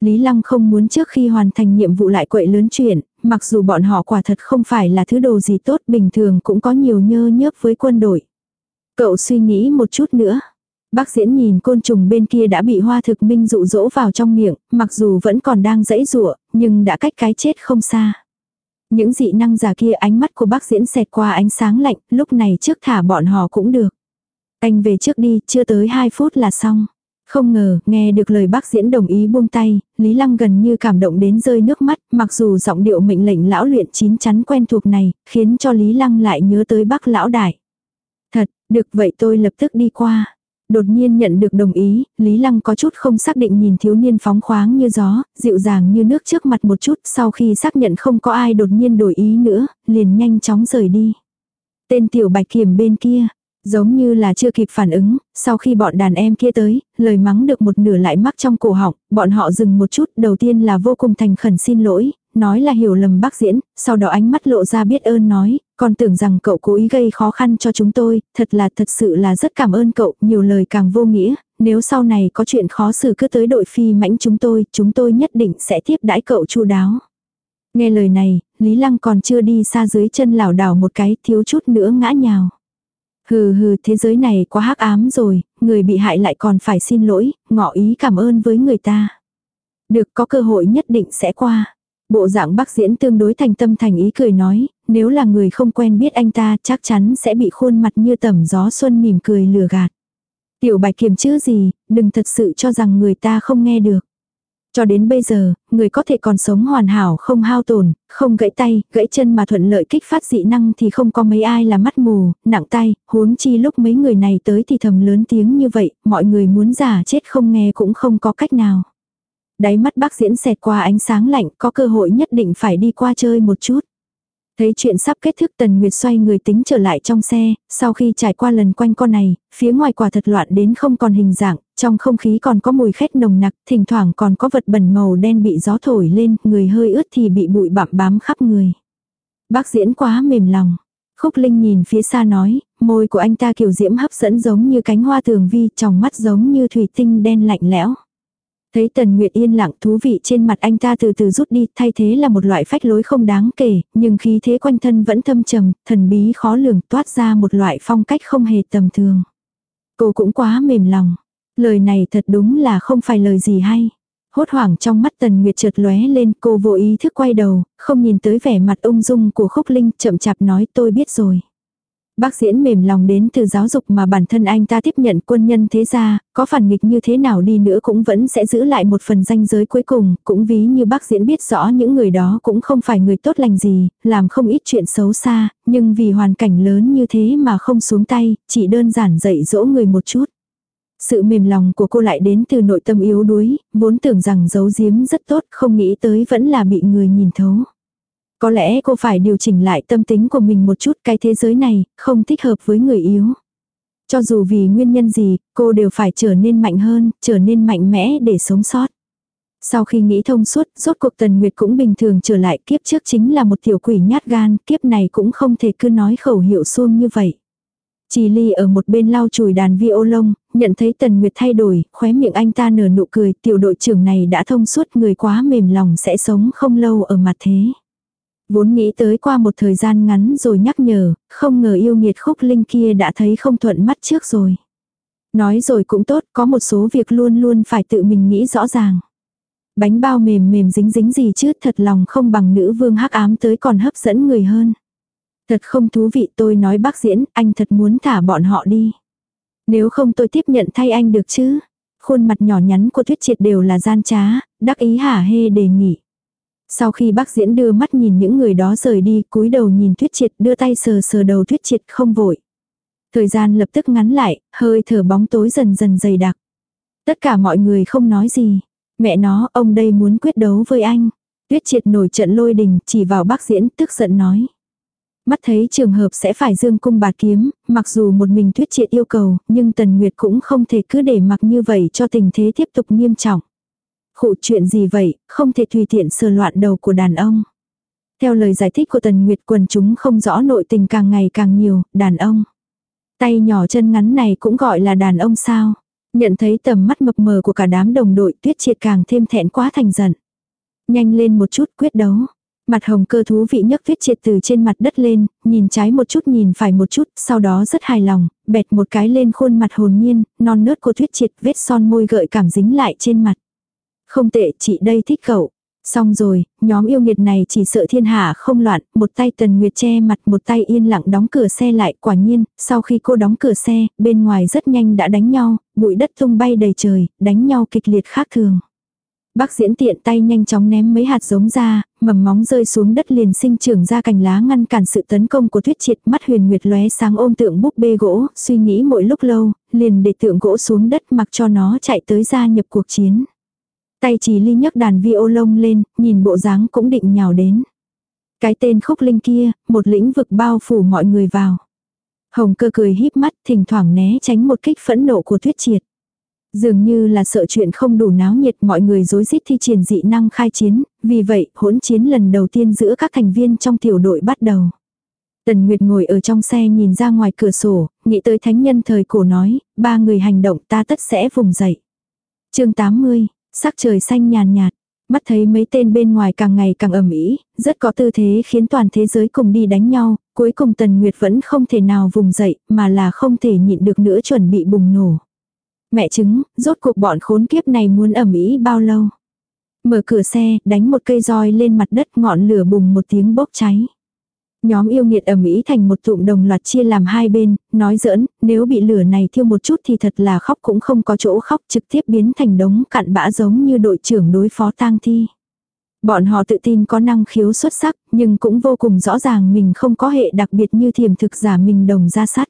Lý Lăng không muốn trước khi hoàn thành nhiệm vụ lại quậy lớn chuyện, mặc dù bọn họ quả thật không phải là thứ đồ gì tốt bình thường cũng có nhiều nhơ nhớp với quân đội. Cậu suy nghĩ một chút nữa. Bác diễn nhìn côn trùng bên kia đã bị hoa thực minh dụ dỗ vào trong miệng, mặc dù vẫn còn đang dãy rụa, nhưng đã cách cái chết không xa. Những dị năng giả kia ánh mắt của bác diễn xẹt qua ánh sáng lạnh, lúc này trước thả bọn họ cũng được. Anh về trước đi, chưa tới 2 phút là xong. Không ngờ, nghe được lời bác diễn đồng ý buông tay, Lý Lăng gần như cảm động đến rơi nước mắt, mặc dù giọng điệu mệnh lệnh lão luyện chín chắn quen thuộc này, khiến cho Lý Lăng lại nhớ tới bác lão đại. Thật, được vậy tôi lập tức đi qua. Đột nhiên nhận được đồng ý, Lý Lăng có chút không xác định nhìn thiếu niên phóng khoáng như gió, dịu dàng như nước trước mặt một chút, sau khi xác nhận không có ai đột nhiên đổi ý nữa, liền nhanh chóng rời đi. Tên tiểu bạch kiểm bên kia, Giống như là chưa kịp phản ứng, sau khi bọn đàn em kia tới, lời mắng được một nửa lại mắc trong cổ họng, bọn họ dừng một chút, đầu tiên là vô cùng thành khẩn xin lỗi, nói là hiểu lầm bác diễn, sau đó ánh mắt lộ ra biết ơn nói, còn tưởng rằng cậu cố ý gây khó khăn cho chúng tôi, thật là thật sự là rất cảm ơn cậu, nhiều lời càng vô nghĩa, nếu sau này có chuyện khó xử cứ tới đội phi mãnh chúng tôi, chúng tôi nhất định sẽ tiếp đãi cậu chu đáo. Nghe lời này, Lý Lăng còn chưa đi xa dưới chân lảo đảo một cái thiếu chút nữa ngã nhào. Hừ hừ thế giới này quá hắc ám rồi, người bị hại lại còn phải xin lỗi, ngỏ ý cảm ơn với người ta. Được có cơ hội nhất định sẽ qua. Bộ dạng bác diễn tương đối thành tâm thành ý cười nói, nếu là người không quen biết anh ta chắc chắn sẽ bị khuôn mặt như tầm gió xuân mỉm cười lừa gạt. Tiểu bạch kiềm chứ gì, đừng thật sự cho rằng người ta không nghe được. Cho đến bây giờ, người có thể còn sống hoàn hảo không hao tổn, không gãy tay, gãy chân mà thuận lợi kích phát dị năng thì không có mấy ai là mắt mù, nặng tay, huống chi lúc mấy người này tới thì thầm lớn tiếng như vậy, mọi người muốn giả chết không nghe cũng không có cách nào. Đáy mắt bác diễn xẹt qua ánh sáng lạnh, có cơ hội nhất định phải đi qua chơi một chút. Thấy chuyện sắp kết thúc Tần Nguyệt xoay người tính trở lại trong xe, sau khi trải qua lần quanh con này, phía ngoài quả thật loạn đến không còn hình dạng, trong không khí còn có mùi khét nồng nặc, thỉnh thoảng còn có vật bẩn màu đen bị gió thổi lên, người hơi ướt thì bị bụi bặm bám khắp người. Bác diễn quá mềm lòng. Khúc Linh nhìn phía xa nói, môi của anh ta kiểu diễm hấp dẫn giống như cánh hoa tường vi, trong mắt giống như thủy tinh đen lạnh lẽo. Thấy Tần Nguyệt yên lặng thú vị trên mặt anh ta từ từ rút đi, thay thế là một loại phách lối không đáng kể, nhưng khí thế quanh thân vẫn thâm trầm, thần bí khó lường toát ra một loại phong cách không hề tầm thường. Cô cũng quá mềm lòng. Lời này thật đúng là không phải lời gì hay. Hốt hoảng trong mắt Tần Nguyệt chợt lóe lên, cô vô ý thức quay đầu, không nhìn tới vẻ mặt ung dung của Khúc Linh, chậm chạp nói tôi biết rồi. Bác diễn mềm lòng đến từ giáo dục mà bản thân anh ta tiếp nhận quân nhân thế gia, có phản nghịch như thế nào đi nữa cũng vẫn sẽ giữ lại một phần danh giới cuối cùng, cũng ví như bác diễn biết rõ những người đó cũng không phải người tốt lành gì, làm không ít chuyện xấu xa, nhưng vì hoàn cảnh lớn như thế mà không xuống tay, chỉ đơn giản dạy dỗ người một chút. Sự mềm lòng của cô lại đến từ nội tâm yếu đuối, vốn tưởng rằng giấu giếm rất tốt, không nghĩ tới vẫn là bị người nhìn thấu. Có lẽ cô phải điều chỉnh lại tâm tính của mình một chút cái thế giới này, không thích hợp với người yếu. Cho dù vì nguyên nhân gì, cô đều phải trở nên mạnh hơn, trở nên mạnh mẽ để sống sót. Sau khi nghĩ thông suốt, rốt cuộc Tần Nguyệt cũng bình thường trở lại kiếp trước chính là một tiểu quỷ nhát gan, kiếp này cũng không thể cứ nói khẩu hiệu xuông như vậy. Trì ly ở một bên lau chùi đàn vi ô lông, nhận thấy Tần Nguyệt thay đổi, khóe miệng anh ta nở nụ cười, tiểu đội trưởng này đã thông suốt người quá mềm lòng sẽ sống không lâu ở mặt thế. Vốn nghĩ tới qua một thời gian ngắn rồi nhắc nhở, không ngờ yêu nghiệt khúc linh kia đã thấy không thuận mắt trước rồi. Nói rồi cũng tốt, có một số việc luôn luôn phải tự mình nghĩ rõ ràng. Bánh bao mềm mềm dính dính gì chứ thật lòng không bằng nữ vương hắc ám tới còn hấp dẫn người hơn. Thật không thú vị tôi nói bác diễn, anh thật muốn thả bọn họ đi. Nếu không tôi tiếp nhận thay anh được chứ. Khuôn mặt nhỏ nhắn của Thuyết Triệt đều là gian trá, đắc ý hả hê đề nghị. Sau khi bác diễn đưa mắt nhìn những người đó rời đi, cúi đầu nhìn Thuyết Triệt đưa tay sờ sờ đầu Thuyết Triệt không vội. Thời gian lập tức ngắn lại, hơi thở bóng tối dần dần dày đặc. Tất cả mọi người không nói gì. Mẹ nó, ông đây muốn quyết đấu với anh. Tuyết triệt nổi trận lôi đình, chỉ vào bác diễn, tức giận nói. Mắt thấy trường hợp sẽ phải dương cung bạt kiếm, mặc dù một mình tuyết triệt yêu cầu, nhưng Tần Nguyệt cũng không thể cứ để mặc như vậy cho tình thế tiếp tục nghiêm trọng. Khụ chuyện gì vậy, không thể tùy tiện sờ loạn đầu của đàn ông. Theo lời giải thích của Tần Nguyệt quần chúng không rõ nội tình càng ngày càng nhiều, đàn ông. Tay nhỏ chân ngắn này cũng gọi là đàn ông sao. Nhận thấy tầm mắt mập mờ của cả đám đồng đội tuyết triệt càng thêm thẹn quá thành giận. Nhanh lên một chút quyết đấu. Mặt hồng cơ thú vị nhấc viết triệt từ trên mặt đất lên, nhìn trái một chút nhìn phải một chút, sau đó rất hài lòng, bẹt một cái lên khuôn mặt hồn nhiên, non nớt của thuyết triệt vết son môi gợi cảm dính lại trên mặt. Không tệ chị đây thích cậu. Xong rồi, nhóm yêu nghiệt này chỉ sợ thiên hạ không loạn, một tay tần nguyệt che mặt một tay yên lặng đóng cửa xe lại. Quả nhiên, sau khi cô đóng cửa xe, bên ngoài rất nhanh đã đánh nhau, bụi đất tung bay đầy trời, đánh nhau kịch liệt khác thường. Bác diễn tiện tay nhanh chóng ném mấy hạt giống ra, mầm móng rơi xuống đất liền sinh trưởng ra cành lá ngăn cản sự tấn công của tuyết triệt mắt huyền nguyệt lóe sáng ôm tượng búp bê gỗ, suy nghĩ mỗi lúc lâu, liền để tượng gỗ xuống đất mặc cho nó chạy tới gia nhập cuộc chiến. Tay chỉ ly nhấc đàn vi ô lông lên, nhìn bộ dáng cũng định nhào đến. Cái tên khúc linh kia, một lĩnh vực bao phủ mọi người vào. Hồng cơ cười híp mắt, thỉnh thoảng né tránh một kích phẫn nộ của tuyết triệt. Dường như là sợ chuyện không đủ náo nhiệt mọi người dối rít thi triển dị năng khai chiến, vì vậy hỗn chiến lần đầu tiên giữa các thành viên trong tiểu đội bắt đầu. Tần Nguyệt ngồi ở trong xe nhìn ra ngoài cửa sổ, nghĩ tới thánh nhân thời cổ nói, ba người hành động ta tất sẽ vùng dậy. chương 80, sắc trời xanh nhàn nhạt, mắt thấy mấy tên bên ngoài càng ngày càng ầm ĩ, rất có tư thế khiến toàn thế giới cùng đi đánh nhau, cuối cùng Tần Nguyệt vẫn không thể nào vùng dậy, mà là không thể nhịn được nữa chuẩn bị bùng nổ. Mẹ chứng, rốt cuộc bọn khốn kiếp này muốn ẩm ý bao lâu. Mở cửa xe, đánh một cây roi lên mặt đất ngọn lửa bùng một tiếng bốc cháy. Nhóm yêu nghiệt ẩm ý thành một tụm đồng loạt chia làm hai bên, nói giỡn, nếu bị lửa này thiêu một chút thì thật là khóc cũng không có chỗ khóc trực tiếp biến thành đống cặn bã giống như đội trưởng đối phó tang thi. Bọn họ tự tin có năng khiếu xuất sắc, nhưng cũng vô cùng rõ ràng mình không có hệ đặc biệt như thiềm thực giả mình đồng ra sắt.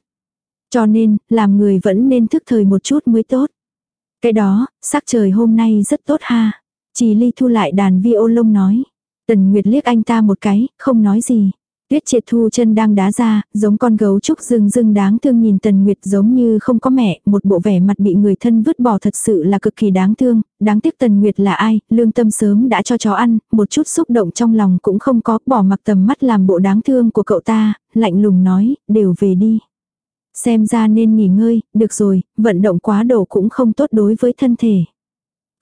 Cho nên, làm người vẫn nên thức thời một chút mới tốt. Cái đó, sắc trời hôm nay rất tốt ha. Chỉ ly thu lại đàn vi ô lông nói. Tần Nguyệt liếc anh ta một cái, không nói gì. Tuyết triệt thu chân đang đá ra, giống con gấu trúc rưng rưng đáng thương nhìn Tần Nguyệt giống như không có mẹ, một bộ vẻ mặt bị người thân vứt bỏ thật sự là cực kỳ đáng thương, đáng tiếc Tần Nguyệt là ai, lương tâm sớm đã cho chó ăn, một chút xúc động trong lòng cũng không có, bỏ mặc tầm mắt làm bộ đáng thương của cậu ta, lạnh lùng nói, đều về đi. Xem ra nên nghỉ ngơi, được rồi, vận động quá độ cũng không tốt đối với thân thể.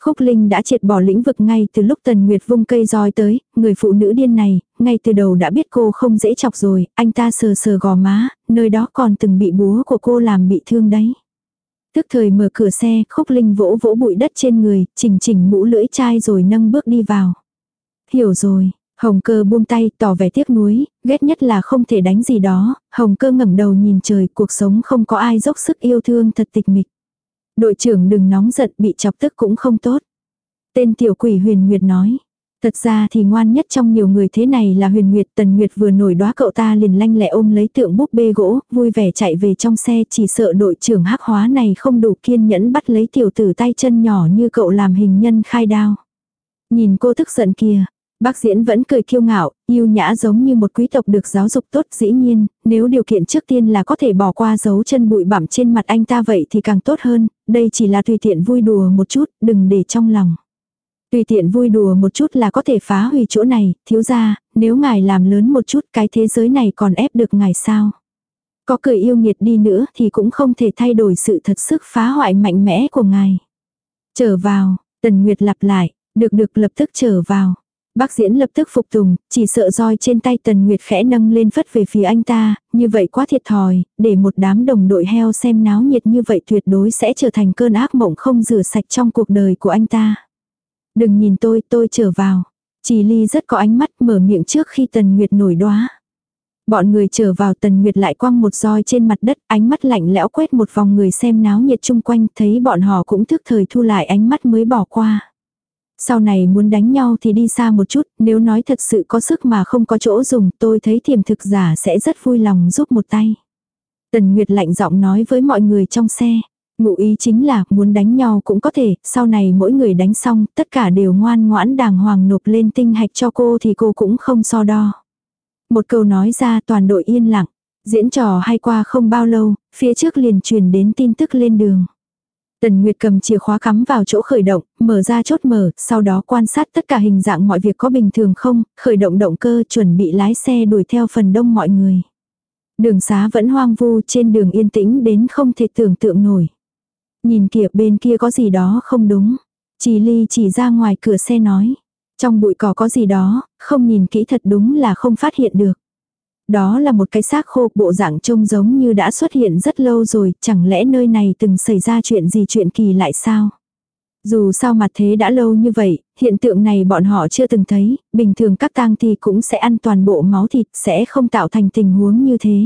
Khúc Linh đã triệt bỏ lĩnh vực ngay từ lúc Tần Nguyệt vung cây roi tới, người phụ nữ điên này, ngay từ đầu đã biết cô không dễ chọc rồi, anh ta sờ sờ gò má, nơi đó còn từng bị búa của cô làm bị thương đấy. Tức thời mở cửa xe, Khúc Linh vỗ vỗ bụi đất trên người, chỉnh chỉnh mũ lưỡi chai rồi nâng bước đi vào. Hiểu rồi, Hồng cơ buông tay tỏ vẻ tiếc nuối, ghét nhất là không thể đánh gì đó, hồng cơ ngẩng đầu nhìn trời cuộc sống không có ai dốc sức yêu thương thật tịch mịch. Đội trưởng đừng nóng giận bị chọc tức cũng không tốt. Tên tiểu quỷ huyền nguyệt nói. Thật ra thì ngoan nhất trong nhiều người thế này là huyền nguyệt tần nguyệt vừa nổi đóa cậu ta liền lanh lẹ ôm lấy tượng búp bê gỗ, vui vẻ chạy về trong xe chỉ sợ đội trưởng hắc hóa này không đủ kiên nhẫn bắt lấy tiểu tử tay chân nhỏ như cậu làm hình nhân khai đao. Nhìn cô tức giận kìa, Bác diễn vẫn cười kiêu ngạo, yêu nhã giống như một quý tộc được giáo dục tốt dĩ nhiên, nếu điều kiện trước tiên là có thể bỏ qua dấu chân bụi bặm trên mặt anh ta vậy thì càng tốt hơn, đây chỉ là tùy tiện vui đùa một chút, đừng để trong lòng. Tùy tiện vui đùa một chút là có thể phá hủy chỗ này, thiếu ra, nếu ngài làm lớn một chút cái thế giới này còn ép được ngài sao. Có cười yêu nghiệt đi nữa thì cũng không thể thay đổi sự thật sức phá hoại mạnh mẽ của ngài. Trở vào, Tần Nguyệt lặp lại, được được lập tức trở vào. Bác diễn lập tức phục tùng, chỉ sợ roi trên tay Tần Nguyệt khẽ nâng lên phất về phía anh ta, như vậy quá thiệt thòi, để một đám đồng đội heo xem náo nhiệt như vậy tuyệt đối sẽ trở thành cơn ác mộng không rửa sạch trong cuộc đời của anh ta. Đừng nhìn tôi, tôi trở vào. Chỉ ly rất có ánh mắt mở miệng trước khi Tần Nguyệt nổi đóa. Bọn người trở vào Tần Nguyệt lại quăng một roi trên mặt đất, ánh mắt lạnh lẽo quét một vòng người xem náo nhiệt chung quanh, thấy bọn họ cũng thức thời thu lại ánh mắt mới bỏ qua. Sau này muốn đánh nhau thì đi xa một chút, nếu nói thật sự có sức mà không có chỗ dùng, tôi thấy thiềm thực giả sẽ rất vui lòng giúp một tay. Tần Nguyệt lạnh giọng nói với mọi người trong xe. Ngụ ý chính là muốn đánh nhau cũng có thể, sau này mỗi người đánh xong, tất cả đều ngoan ngoãn đàng hoàng nộp lên tinh hạch cho cô thì cô cũng không so đo. Một câu nói ra toàn đội yên lặng. Diễn trò hay qua không bao lâu, phía trước liền truyền đến tin tức lên đường. Tần Nguyệt cầm chìa khóa cắm vào chỗ khởi động, mở ra chốt mở, sau đó quan sát tất cả hình dạng mọi việc có bình thường không, khởi động động cơ chuẩn bị lái xe đuổi theo phần đông mọi người. Đường xá vẫn hoang vu trên đường yên tĩnh đến không thể tưởng tượng nổi. Nhìn kìa bên kia có gì đó không đúng. Chỉ ly chỉ ra ngoài cửa xe nói. Trong bụi cỏ có gì đó, không nhìn kỹ thật đúng là không phát hiện được. Đó là một cái xác khô bộ dạng trông giống như đã xuất hiện rất lâu rồi, chẳng lẽ nơi này từng xảy ra chuyện gì chuyện kỳ lại sao? Dù sao mặt thế đã lâu như vậy, hiện tượng này bọn họ chưa từng thấy, bình thường các tang thi cũng sẽ ăn toàn bộ máu thịt, sẽ không tạo thành tình huống như thế.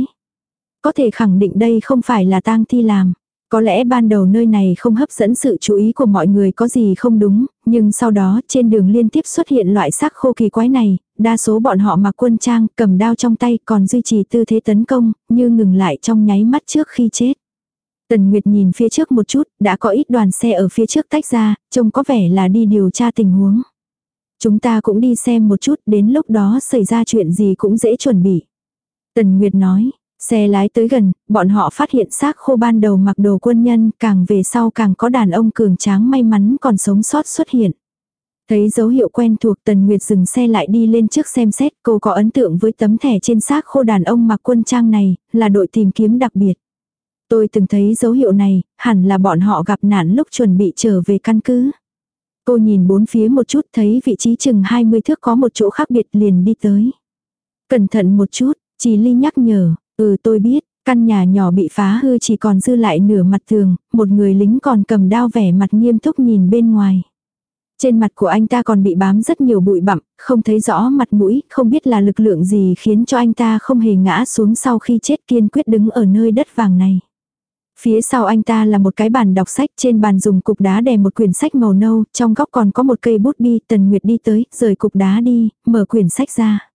Có thể khẳng định đây không phải là tang thi làm. Có lẽ ban đầu nơi này không hấp dẫn sự chú ý của mọi người có gì không đúng, nhưng sau đó trên đường liên tiếp xuất hiện loại xác khô kỳ quái này, đa số bọn họ mặc quân trang, cầm đao trong tay còn duy trì tư thế tấn công, như ngừng lại trong nháy mắt trước khi chết. Tần Nguyệt nhìn phía trước một chút, đã có ít đoàn xe ở phía trước tách ra, trông có vẻ là đi điều tra tình huống. Chúng ta cũng đi xem một chút, đến lúc đó xảy ra chuyện gì cũng dễ chuẩn bị. Tần Nguyệt nói, xe lái tới gần, bọn họ phát hiện xác khô ban đầu mặc đồ quân nhân, càng về sau càng có đàn ông cường tráng may mắn còn sống sót xuất hiện. Thấy dấu hiệu quen thuộc Tần Nguyệt dừng xe lại đi lên trước xem xét, cô có ấn tượng với tấm thẻ trên xác khô đàn ông mặc quân trang này, là đội tìm kiếm đặc biệt. Tôi từng thấy dấu hiệu này, hẳn là bọn họ gặp nạn lúc chuẩn bị trở về căn cứ. Cô nhìn bốn phía một chút thấy vị trí chừng 20 thước có một chỗ khác biệt liền đi tới. Cẩn thận một chút, chỉ ly nhắc nhở, ừ tôi biết, căn nhà nhỏ bị phá hư chỉ còn dư lại nửa mặt tường, một người lính còn cầm đao vẻ mặt nghiêm túc nhìn bên ngoài. Trên mặt của anh ta còn bị bám rất nhiều bụi bặm, không thấy rõ mặt mũi, không biết là lực lượng gì khiến cho anh ta không hề ngã xuống sau khi chết kiên quyết đứng ở nơi đất vàng này. Phía sau anh ta là một cái bàn đọc sách, trên bàn dùng cục đá đè một quyển sách màu nâu, trong góc còn có một cây bút bi, Tần Nguyệt đi tới, rời cục đá đi, mở quyển sách ra.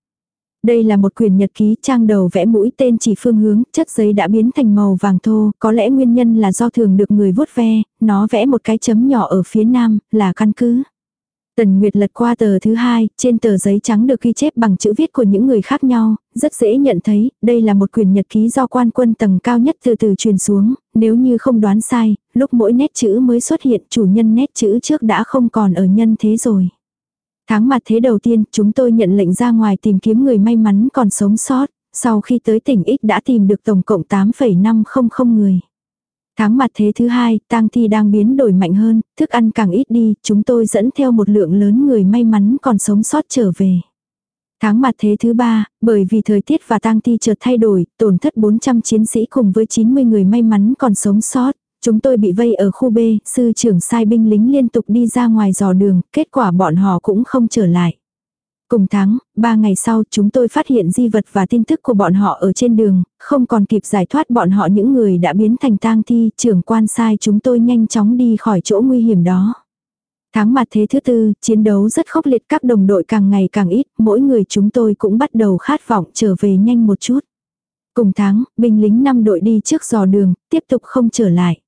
Đây là một quyển nhật ký trang đầu vẽ mũi tên chỉ phương hướng, chất giấy đã biến thành màu vàng thô, có lẽ nguyên nhân là do thường được người vuốt ve, nó vẽ một cái chấm nhỏ ở phía nam, là căn cứ. Tần Nguyệt lật qua tờ thứ hai, trên tờ giấy trắng được ghi chép bằng chữ viết của những người khác nhau, rất dễ nhận thấy, đây là một quyển nhật ký do quan quân tầng cao nhất từ từ truyền xuống, nếu như không đoán sai, lúc mỗi nét chữ mới xuất hiện chủ nhân nét chữ trước đã không còn ở nhân thế rồi. Tháng mặt thế đầu tiên, chúng tôi nhận lệnh ra ngoài tìm kiếm người may mắn còn sống sót, sau khi tới tỉnh X đã tìm được tổng cộng 8,500 người. Tháng mặt thế thứ hai, tang thi đang biến đổi mạnh hơn, thức ăn càng ít đi, chúng tôi dẫn theo một lượng lớn người may mắn còn sống sót trở về. Tháng mặt thế thứ ba, bởi vì thời tiết và tang thi chợt thay đổi, tổn thất 400 chiến sĩ cùng với 90 người may mắn còn sống sót. Chúng tôi bị vây ở khu B, sư trưởng sai binh lính liên tục đi ra ngoài dò đường, kết quả bọn họ cũng không trở lại. Cùng tháng, ba ngày sau chúng tôi phát hiện di vật và tin tức của bọn họ ở trên đường, không còn kịp giải thoát bọn họ những người đã biến thành tang thi, trưởng quan sai chúng tôi nhanh chóng đi khỏi chỗ nguy hiểm đó. Tháng mặt thế thứ tư, chiến đấu rất khốc liệt các đồng đội càng ngày càng ít, mỗi người chúng tôi cũng bắt đầu khát vọng trở về nhanh một chút. Cùng tháng, binh lính năm đội đi trước dò đường, tiếp tục không trở lại.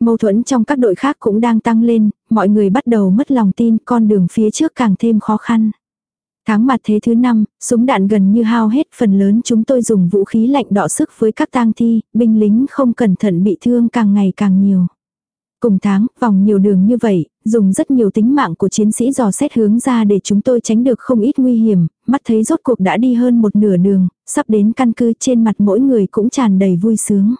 Mâu thuẫn trong các đội khác cũng đang tăng lên, mọi người bắt đầu mất lòng tin, con đường phía trước càng thêm khó khăn. Tháng mặt thế thứ năm, súng đạn gần như hao hết, phần lớn chúng tôi dùng vũ khí lạnh đọ sức với các tang thi, binh lính không cẩn thận bị thương càng ngày càng nhiều. Cùng tháng, vòng nhiều đường như vậy, dùng rất nhiều tính mạng của chiến sĩ dò xét hướng ra để chúng tôi tránh được không ít nguy hiểm, mắt thấy rốt cuộc đã đi hơn một nửa đường, sắp đến căn cứ trên mặt mỗi người cũng tràn đầy vui sướng.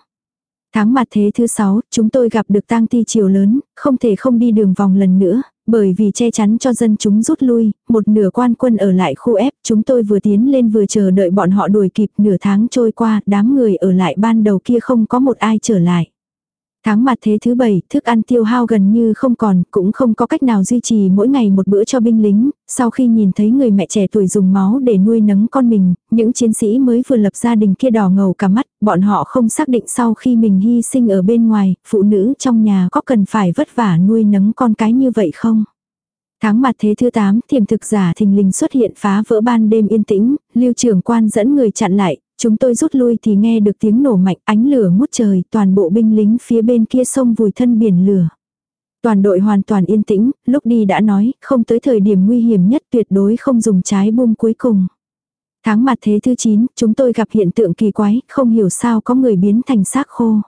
Tháng mặt thế thứ sáu, chúng tôi gặp được tang thi chiều lớn, không thể không đi đường vòng lần nữa, bởi vì che chắn cho dân chúng rút lui, một nửa quan quân ở lại khu ép, chúng tôi vừa tiến lên vừa chờ đợi bọn họ đuổi kịp nửa tháng trôi qua, đám người ở lại ban đầu kia không có một ai trở lại. Tháng mặt thế thứ bảy, thức ăn tiêu hao gần như không còn, cũng không có cách nào duy trì mỗi ngày một bữa cho binh lính, sau khi nhìn thấy người mẹ trẻ tuổi dùng máu để nuôi nấng con mình, những chiến sĩ mới vừa lập gia đình kia đỏ ngầu cả mắt, bọn họ không xác định sau khi mình hy sinh ở bên ngoài, phụ nữ trong nhà có cần phải vất vả nuôi nấng con cái như vậy không? Tháng mặt thế thứ 8, thiềm thực giả thình lình xuất hiện phá vỡ ban đêm yên tĩnh, lưu trưởng quan dẫn người chặn lại, Chúng tôi rút lui thì nghe được tiếng nổ mạnh ánh lửa ngút trời, toàn bộ binh lính phía bên kia sông vùi thân biển lửa. Toàn đội hoàn toàn yên tĩnh, lúc đi đã nói, không tới thời điểm nguy hiểm nhất tuyệt đối không dùng trái bom cuối cùng. Tháng mặt thế thứ 9, chúng tôi gặp hiện tượng kỳ quái, không hiểu sao có người biến thành xác khô.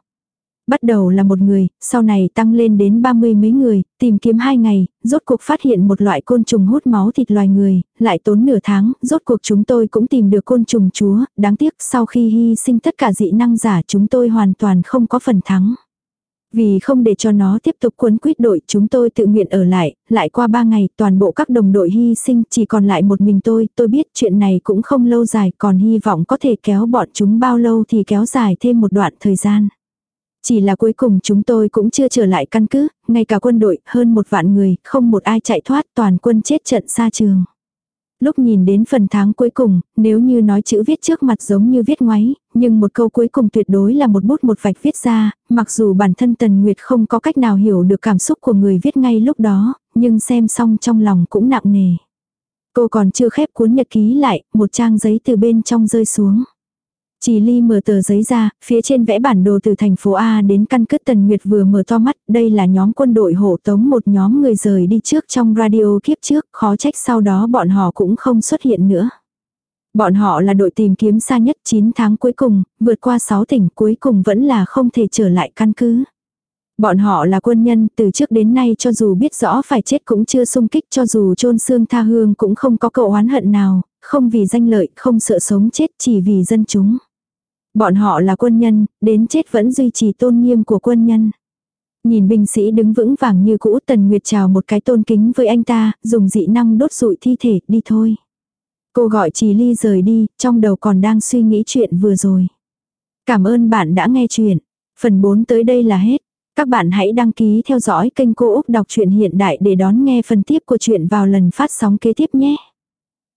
Bắt đầu là một người, sau này tăng lên đến ba mươi mấy người, tìm kiếm hai ngày, rốt cuộc phát hiện một loại côn trùng hút máu thịt loài người, lại tốn nửa tháng, rốt cuộc chúng tôi cũng tìm được côn trùng chúa, đáng tiếc sau khi hy sinh tất cả dị năng giả chúng tôi hoàn toàn không có phần thắng. Vì không để cho nó tiếp tục cuốn quýt đội chúng tôi tự nguyện ở lại, lại qua ba ngày toàn bộ các đồng đội hy sinh chỉ còn lại một mình tôi, tôi biết chuyện này cũng không lâu dài còn hy vọng có thể kéo bọn chúng bao lâu thì kéo dài thêm một đoạn thời gian. Chỉ là cuối cùng chúng tôi cũng chưa trở lại căn cứ, ngay cả quân đội, hơn một vạn người, không một ai chạy thoát, toàn quân chết trận xa trường. Lúc nhìn đến phần tháng cuối cùng, nếu như nói chữ viết trước mặt giống như viết ngoáy, nhưng một câu cuối cùng tuyệt đối là một bút một vạch viết ra, mặc dù bản thân Tần Nguyệt không có cách nào hiểu được cảm xúc của người viết ngay lúc đó, nhưng xem xong trong lòng cũng nặng nề. Cô còn chưa khép cuốn nhật ký lại, một trang giấy từ bên trong rơi xuống. Chỉ ly mở tờ giấy ra, phía trên vẽ bản đồ từ thành phố A đến căn cứ Tần Nguyệt vừa mở to mắt, đây là nhóm quân đội hộ tống một nhóm người rời đi trước trong radio kiếp trước, khó trách sau đó bọn họ cũng không xuất hiện nữa. Bọn họ là đội tìm kiếm xa nhất 9 tháng cuối cùng, vượt qua 6 tỉnh cuối cùng vẫn là không thể trở lại căn cứ. Bọn họ là quân nhân, từ trước đến nay cho dù biết rõ phải chết cũng chưa sung kích cho dù chôn xương tha hương cũng không có cậu oán hận nào, không vì danh lợi, không sợ sống chết chỉ vì dân chúng. Bọn họ là quân nhân, đến chết vẫn duy trì tôn nghiêm của quân nhân. Nhìn binh sĩ đứng vững vàng như cũ Tần Nguyệt chào một cái tôn kính với anh ta, dùng dị năng đốt rụi thi thể, đi thôi. Cô gọi Trì Ly rời đi, trong đầu còn đang suy nghĩ chuyện vừa rồi. Cảm ơn bạn đã nghe chuyện. Phần 4 tới đây là hết. Các bạn hãy đăng ký theo dõi kênh Cô Úc Đọc truyện Hiện Đại để đón nghe phần tiếp của chuyện vào lần phát sóng kế tiếp nhé.